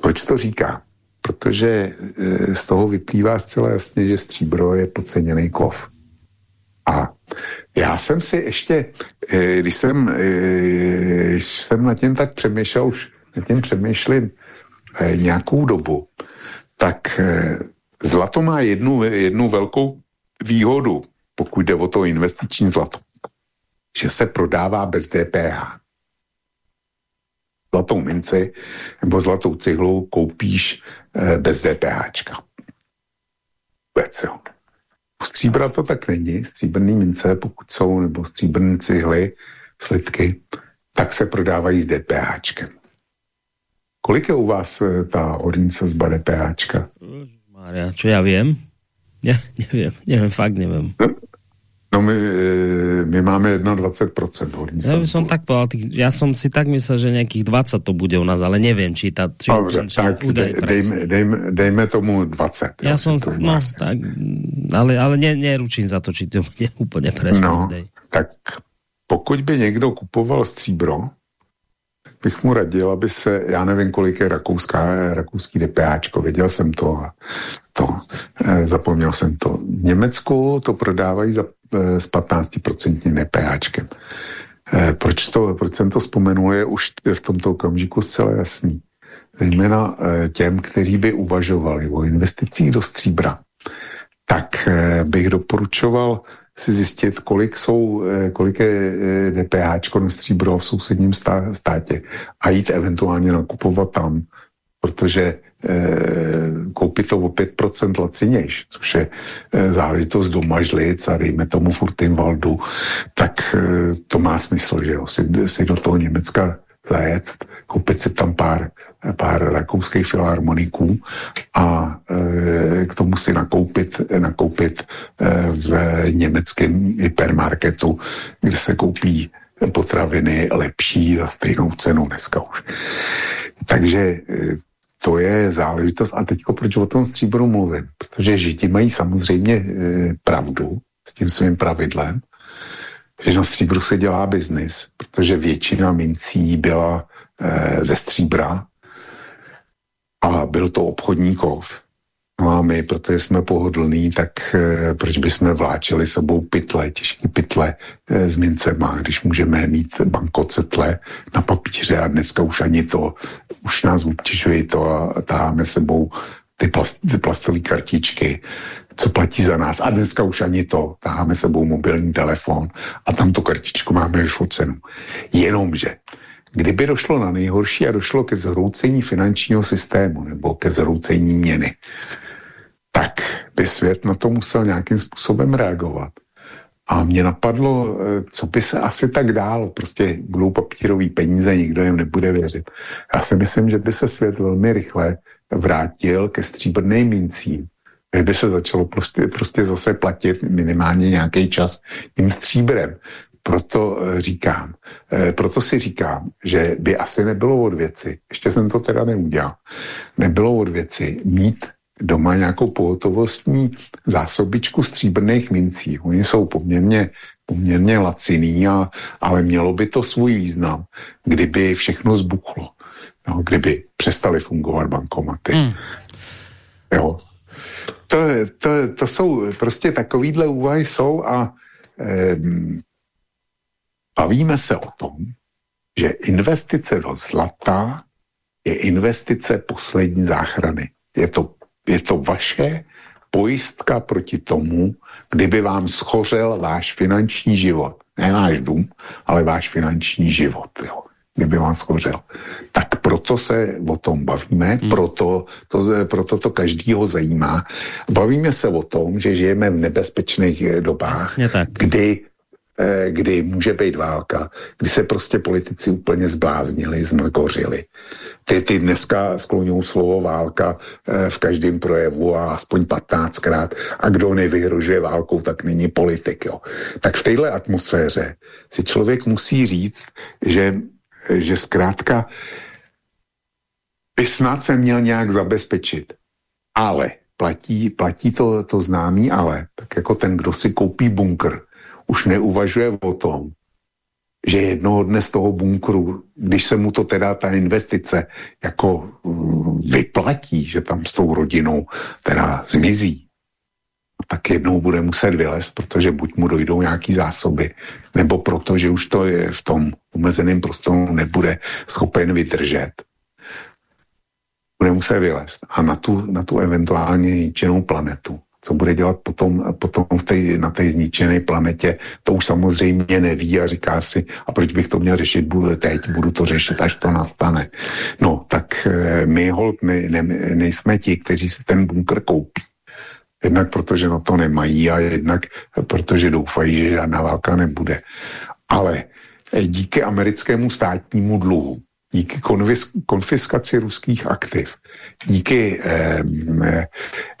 Proč to říká? Protože e, z toho vyplývá zcela jasně, že stříbro je podceněný kov. A já jsem si ještě, eh, když jsem, eh, když jsem nad tím tak přemýšlel, už nad tím přemýšlím eh, nějakou dobu, tak zlato má jednu, jednu velkou výhodu, pokud jde o to investiční zlato, že se prodává bez DPH. Zlatou minci nebo zlatou cihlu koupíš bez DPH. Vůbec, jo. Stříbra to tak není. Stříbrný mince, pokud jsou, nebo stříbrné cihly, slitky, tak se prodávají s DPHčkem. Kolik je u vás eh, ta ornice z DPHčka? Maria, čo já vím? Já nevím, nevím, fakt nevím. No, No my, e, my máme 21% horní Ja som tak povedal, ja som si tak myslel, že nejakých 20 to bude u nás, ale neviem, či, ta, či Dobre, či tak dej, dejme, dejme, dejme tomu 20. Ja som, to no, tak, ale, ale ne, neručím za to, či to bude úplně presný no, údej. Tak pokud by někdo kupoval stříbro, bych mu radil, aby se, já nevím, kolik je rakouská, rakouský DPAčko, věděl jsem to, to eh, zapomněl jsem to. V Německu to prodávají za, eh, s 15% DPAčkem. Eh, proč, to, proč jsem to vzpomenul, je už v tomto okamžiku zcela jasný. zejména eh, těm, kteří by uvažovali o investicích do stříbra, tak eh, bych doporučoval si zjistit, kolik jsou, eh, kolik je DPH na stříbro v sousedním státě a jít eventuálně nakupovat tam, protože koupit to o 5% lacinějš, což je záležitost doma žlic a dejme tomu Furtinwaldu, tak to má smysl, že jo, si, si do toho Německa zajet, koupit si tam pár, pár rakouských filharmoniků a k tomu si nakoupit, nakoupit v německém hypermarketu, kde se koupí potraviny lepší za stejnou cenu dneska už. Takže to je záležitost. A teďko proč o tom stříbru mluvím? Protože Židi mají samozřejmě e, pravdu s tím svým pravidlem, že na stříbru se dělá biznis, protože většina mincí byla e, ze stříbra a byl to obchodní kov. A my, protože jsme pohodlní, tak e, proč bychom vláčeli sebou pytle, těžké pytle e, s mincema, když můžeme mít bankocetle na papíře a dneska už ani to, už nás obtěžuje to a táháme sebou ty, plast, ty plastové kartičky co platí za nás. A dneska už ani to. Táháme sebou mobilní telefon a tam tu kartičku máme vyfocenu. Jenomže, kdyby došlo na nejhorší a došlo ke zhroucení finančního systému nebo ke zhroucení měny, tak by svět na to musel nějakým způsobem reagovat. A mě napadlo, eh, co by se asi tak dál. Prostě budou papírový peníze, nikdo jim nebude věřit. Já si myslím, že by se svět velmi rychle vrátil ke stříbrným mincím by se začalo prostě, prostě zase platit minimálně nějaký čas tím stříbrem. Proto eh, říkám, eh, proto si říkám, že by asi nebylo od věci, ještě jsem to teda neudělal, nebylo od věci mít doma nějakou pohotovostní zásobičku stříbrných mincí. Oni jsou poměrně, poměrně laciný, a, ale mělo by to svůj význam, kdyby všechno zbuchlo. No, kdyby přestali fungovat bankomaty. Hmm. Jo, to, to, to jsou prostě takovýhle úvahy jsou a eh, bavíme se o tom, že investice do zlata je investice poslední záchrany. Je to, je to vaše pojistka proti tomu, kdyby vám schořel váš finanční život. Ne náš dům, ale váš finanční život. Jo kdyby vám schořel. Tak proto se o tom bavíme, hmm. proto, to, proto to každýho zajímá. Bavíme se o tom, že žijeme v nebezpečných eh, dobách, tak. kdy eh, kdy může být válka, kdy se prostě politici úplně zbláznili, zmlgořili. Ty, ty dneska skloňují slovo válka eh, v každém projevu a aspoň 15krát a kdo nevyhrožuje válkou, tak není politik. Jo. Tak v téhle atmosféře si člověk musí říct, že že zkrátka by snad se měl nějak zabezpečit. Ale platí, platí to, to známý ale, tak jako ten, kdo si koupí bunkr, už neuvažuje o tom, že jednoho dne z toho bunkru, když se mu to teda ta investice jako mm, vyplatí, že tam s tou rodinou teda zmizí, tak jednou bude muset vylézt, protože buď mu dojdou nějaký zásoby, nebo proto, že už to je v tom omezeném prostoru nebude schopen vydržet. Bude muset vylézt. A na tu, na tu eventuálně ničenou planetu, co bude dělat potom, potom v tej, na té zničené planetě, to už samozřejmě neví a říká si, a proč bych to měl řešit budu teď, budu to řešit, až to nastane. No, tak eh, my hold ne, ne, nejsme ti, kteří si ten bunkr koupí Jednak protože na to nemají a jednak protože doufají, že žádná válka nebude. Ale eh, díky americkému státnímu dluhu, díky konfis konfiskaci ruských aktiv, díky eh,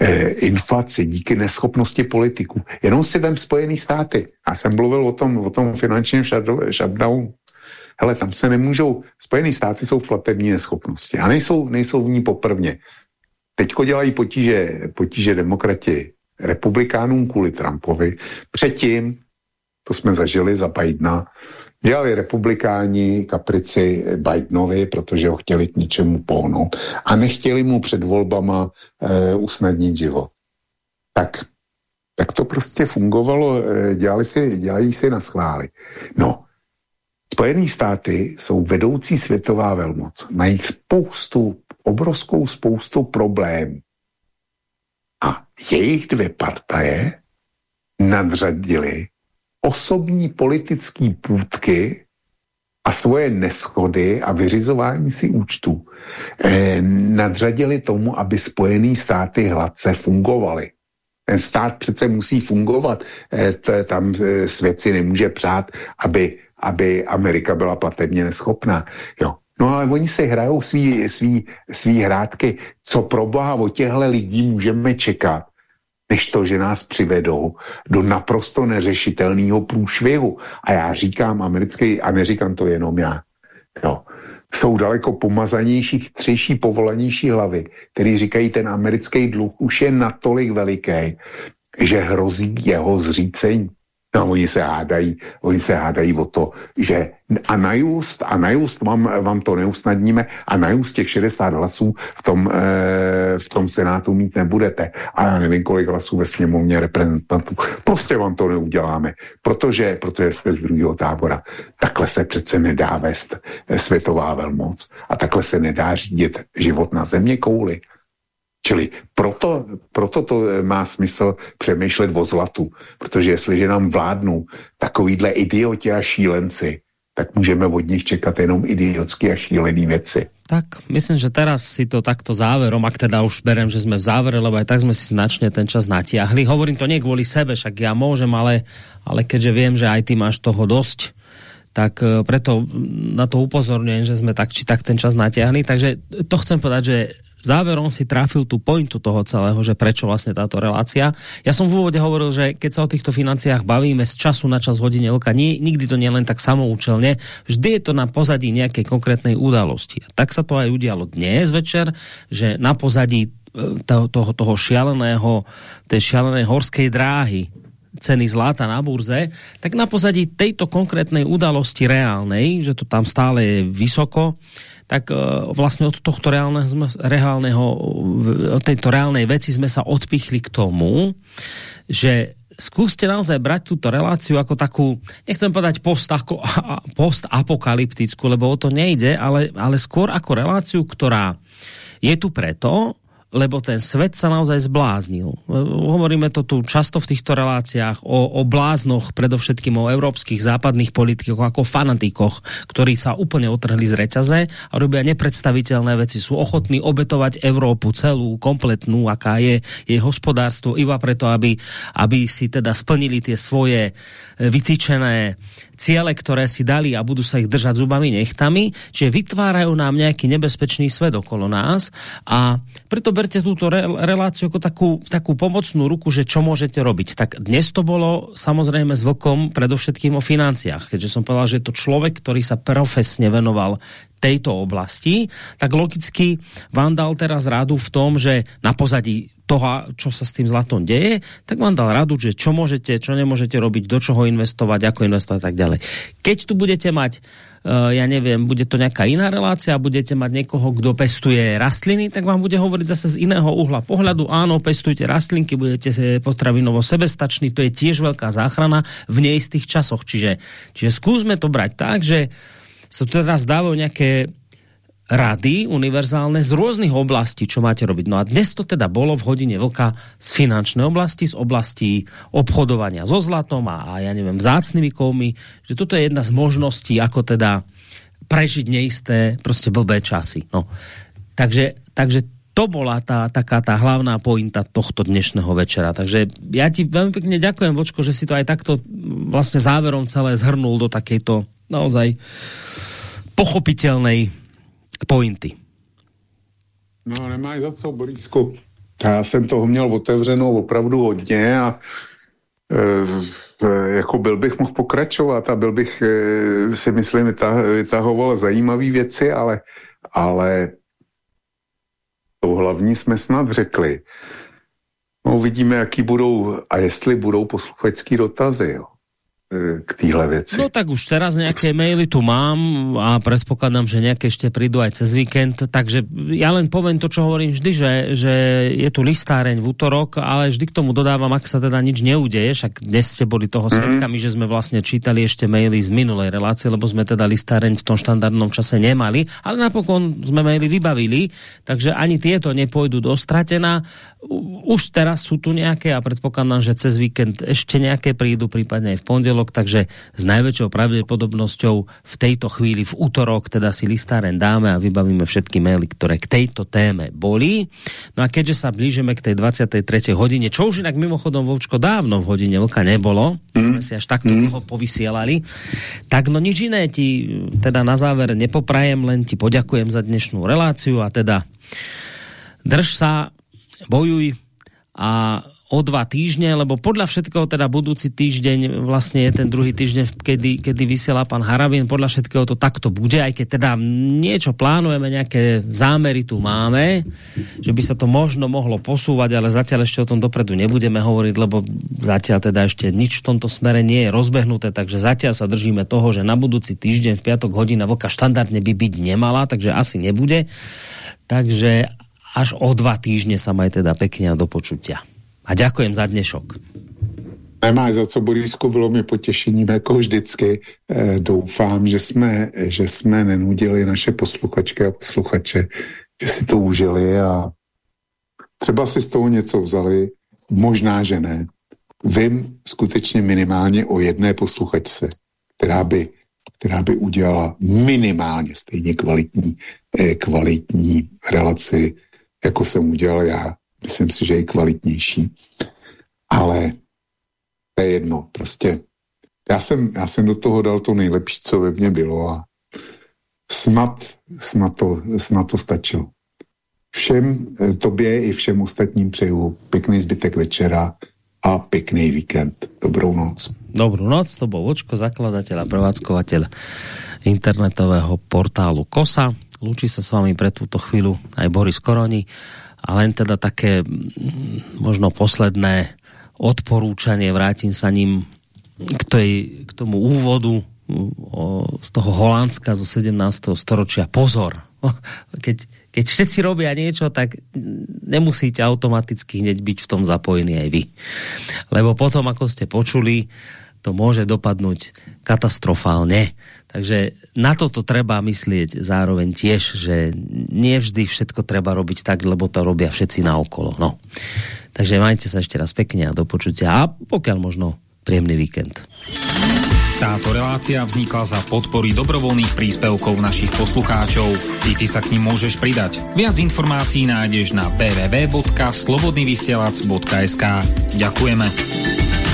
eh, inflaci, díky neschopnosti politiků. Jenom si vem Spojený státy. Já jsem mluvil o tom, o tom finančním shutdownu. Hele, tam se nemůžou, Spojený státy jsou v platební neschopnosti a nejsou, nejsou v ní poprvně. Teďko dělají potíže, potíže demokrati republikánům kvůli Trumpovi. Předtím, to jsme zažili za Bidena, dělali republikáni kaprici Bidenovi, protože ho chtěli k něčemu pohnout a nechtěli mu před volbama e, usnadnit život. Tak, tak to prostě fungovalo, e, dělali si, dělají si na schvály. No, Spojené státy jsou vedoucí světová velmoc. Mají spoustu, obrovskou spoustu problémů. A jejich dvě partaje nadřadili osobní politické půdky a svoje neschody a vyřizování si účtů eh, nadřadili tomu, aby Spojené státy hladce fungovaly. Ten stát přece musí fungovat. Eh, tam eh, svět si nemůže přát, aby, aby Amerika byla platebně neschopná. Jo. No ale oni se hrajou svý, svý, svý hrátky. Co pro boha od těchto lidí můžeme čekat? Než to, že nás přivedou do naprosto neřešitelného průšvihu. A já říkám americký, a neříkám to jenom já, jo, jsou daleko pomazanější, chytřejší, povolanější hlavy, který říkají, ten americký dluh už je natolik veliký, že hrozí jeho zřícení. No, oni se hádají, oni se hádají o to, že a na just, a na just vám, vám to neusnadníme a na just těch 60 hlasů v tom, e, v tom senátu mít nebudete. A já nevím, kolik hlasů ve sněmovně reprezentantů. Prostě vám to neuděláme, protože, protože jsme z druhého tábora. Takhle se přece nedá vést světová velmoc a takhle se nedá řídit život na země kouli. Čili proto, proto to eh, má smysl přemýšlet o zlatu, protože jestliže nám vládnou takovýhle idioti a šílenci, tak můžeme od nich čekat jenom idiotské a šílené věci. Tak, myslím, že teraz si to takto záverom, ak teda už berem, že jsme v závere, lebo aj tak jsme si značně ten čas natiahli. Hovorím to nie kvôli sebe, však ja môžem, ale, ale keďže viem, že aj ty máš toho dosť, tak eh, preto na to upozorňujem, že jsme tak či tak ten čas natiahli. Takže to chcem povedať, že záverom si trafil tu pointu toho celého, že prečo vlastně táto relácia. Ja som v úvode hovoril, že keď sa o týchto financiách bavíme z času na čas hodine oka, ni, nikdy to nie len tak samoučelne, vždy je to na pozadí nejakej konkrétnej udalosti. A tak sa to aj udialo dnes večer, že na pozadí e, toho, toho, toho šialeného, tej šialenej horskej dráhy ceny zlata na burze, tak na pozadí tejto konkrétnej udalosti reálnej, že to tam stále je vysoko, tak e, vlastně od tohto reálneho, reálneho, od tejto reálnej veci sme sa odpichli k tomu, že skúste naozaj brať túto reláciu ako takú, nechcem povedať post-apokalyptickú, lebo o to nejde, ale, ale skôr ako reláciu, ktorá je tu preto, lebo ten svet sa naozaj zbláznil. Hovoríme to tu často v týchto reláciách o, o bláznoch, predovšetkým o európskych západných politikoch ako fanatikoch, ktorí sa úplne otrhli z reťaze a robia nepredstaviteľné veci. Sú ochotní obetovať Európu celú, kompletnú, aká je jej hospodárstvo, iba preto, aby, aby si teda splnili tie svoje vytýčené ciele, ktoré si dali a budú sa ich držať zubami nechtami, čiže vytvárajú nám nejaký nebezpečný svet okolo nás a preto berte túto re reláciu ako takú, takú pomocnú ruku, že čo môžete robiť. Tak dnes to bolo samozrejme s vlkom predovšetkým o financiách, keďže som povedal, že je to človek, ktorý sa profesne venoval tejto oblasti, tak logicky vám dal teraz radu v tom, že na pozadí toho, čo sa s tým zlatom deje, tak vám dal radu, že čo môžete, čo nemôžete robiť, do čoho investovať, ako investovať a tak ďalej. Keď tu budete mať uh, ja neviem, bude to nejaká iná relácia, budete mať niekoho, kdo pestuje rastliny, tak vám bude hovoriť zase z iného uhla pohľadu. Áno, pestujte rastlinky, budete potravinovo sebestační, to je tiež veľká záchrana v neistých časoch. Čiže, čiže skúsme to brať tak, že sa tu teraz dávajú nejaké rady univerzálne z rôznych oblastí, čo máte robiť. No a dnes to teda bolo v hodine vlka z finančnej oblasti, z oblasti obchodovania so zlatom a, a ja neviem, zácnými kovmi, že toto je jedna z možností, ako teda prežiť neisté, prostě blbé časy. No. Takže, takže to bola tá, taká tá hlavná pointa tohto dnešného večera. Takže ja ti veľmi pekne ďakujem, Vočko, že si to aj takto vlastne záverom celé zhrnul do takejto naozaj pochopitelnej pointy. No, nemáš za co, Borísko. Já jsem toho měl otevřenou opravdu hodně a e, jako byl bych mohl pokračovat a byl bych, e, si myslím, vytahoval zajímavé věci, ale, ale to hlavní jsme snad řekli. No, uvidíme, jaký budou a jestli budou posluchačský dotazy. Jo. K téhle věci. No tak už teraz nějaké maily tu mám a predpokladám, že nějaké ještě přijdou aj cez víkend, takže ja len poviem to, čo hovorím vždy, že, že je tu listáreň v útorok, ale vždy k tomu dodávam, ak sa teda nič neudeje, však dnes ste boli toho mhm. svetkami, mm. že sme vlastne čítali ešte maily z minulej relácie, lebo sme teda listáreň v tom štandardnom čase nemali, ale napokon sme maily vybavili, takže ani tieto nepôjdu do stratená už teraz sú tu nejaké a predpokladám, že cez víkend ešte nejaké prídu, prípadne aj v pondelok, takže s najväčšou pravdepodobnosťou v tejto chvíli v útorok teda si listáren dáme a vybavíme všetky maily, ktoré k tejto téme boli. No a keďže sa blížeme k tej 23. hodine, čo už inak mimochodom Vovčko dávno v hodine vlka nebolo, mm. sme si až takto mm. dlho povysielali, tak no nič iné ti teda na záver nepoprajem, len ti poďakujem za dnešnú reláciu a teda drž sa bojuj a o dva týždne, lebo podľa všetkého teda budúci týždeň vlastne je ten druhý týždeň, kedy, kedy vysiela pán Harabin, podľa všetkého to takto bude, aj keď teda niečo plánujeme, nejaké zámery tu máme, že by sa to možno mohlo posúvať, ale zatiaľ ešte o tom dopredu nebudeme hovoriť, lebo zatiaľ teda ešte nič v tomto smere nie je rozbehnuté, takže zatiaľ sa držíme toho, že na budúci týždeň v piatok hodina vlka štandardne by byť nemala, takže asi nebude. Takže až o dva týždne sa maj teda pekne a do počutia. A ďakujem za dnešok. Nemáš za co, Borisku, bylo mi potěšením, jako vždycky. E, doufám, že jsme, že jsme nenudili naše posluchačky a posluchače, že si to užili a třeba si z toho něco vzali, možná, že ne. Vím skutečně minimálně o jedné posluchačce, která by, která by udělala minimálně stejně kvalitní, eh, kvalitní relaci jako jsem udělal já. Myslím si, že je kvalitnější. Ale to je jedno, prostě. Já jsem, já jsem do toho dal to nejlepší, co ve mně bylo a snad, snad, to, snad to stačilo. Všem, eh, tobě i všem ostatním přeju pěkný zbytek večera a pěkný víkend. Dobrou noc. Dobrou noc, to byl Vočko, zakladatel a prevádzkovateľ internetového portálu KOSA. Lúči sa s vami pre túto chvíľu aj Boris Koroni a len teda také mm, možno posledné odporúčanie, vrátim sa ním k, tej, k tomu úvodu o, z toho Holandska zo 17. storočia. Pozor, keď, keď všetci robia niečo, tak nemusíte automaticky hneď byť v tom zapojení aj vy. Lebo potom, ako ste počuli, to môže dopadnúť katastrofálne. Takže na toto treba myslieť zároveň tiež, že nie vždy všetko treba robiť tak, lebo to robia všetci naokolo. No. Takže majte sa ešte raz pekne a do počutia a pokiaľ možno príjemný víkend. Táto relácia vznikla za podpory dobrovoľných príspevkov našich poslucháčov. I ty sa k ním môžeš pridať. Viac informácií nájdeš na www.slobodnyvysielac.sk Ďakujeme.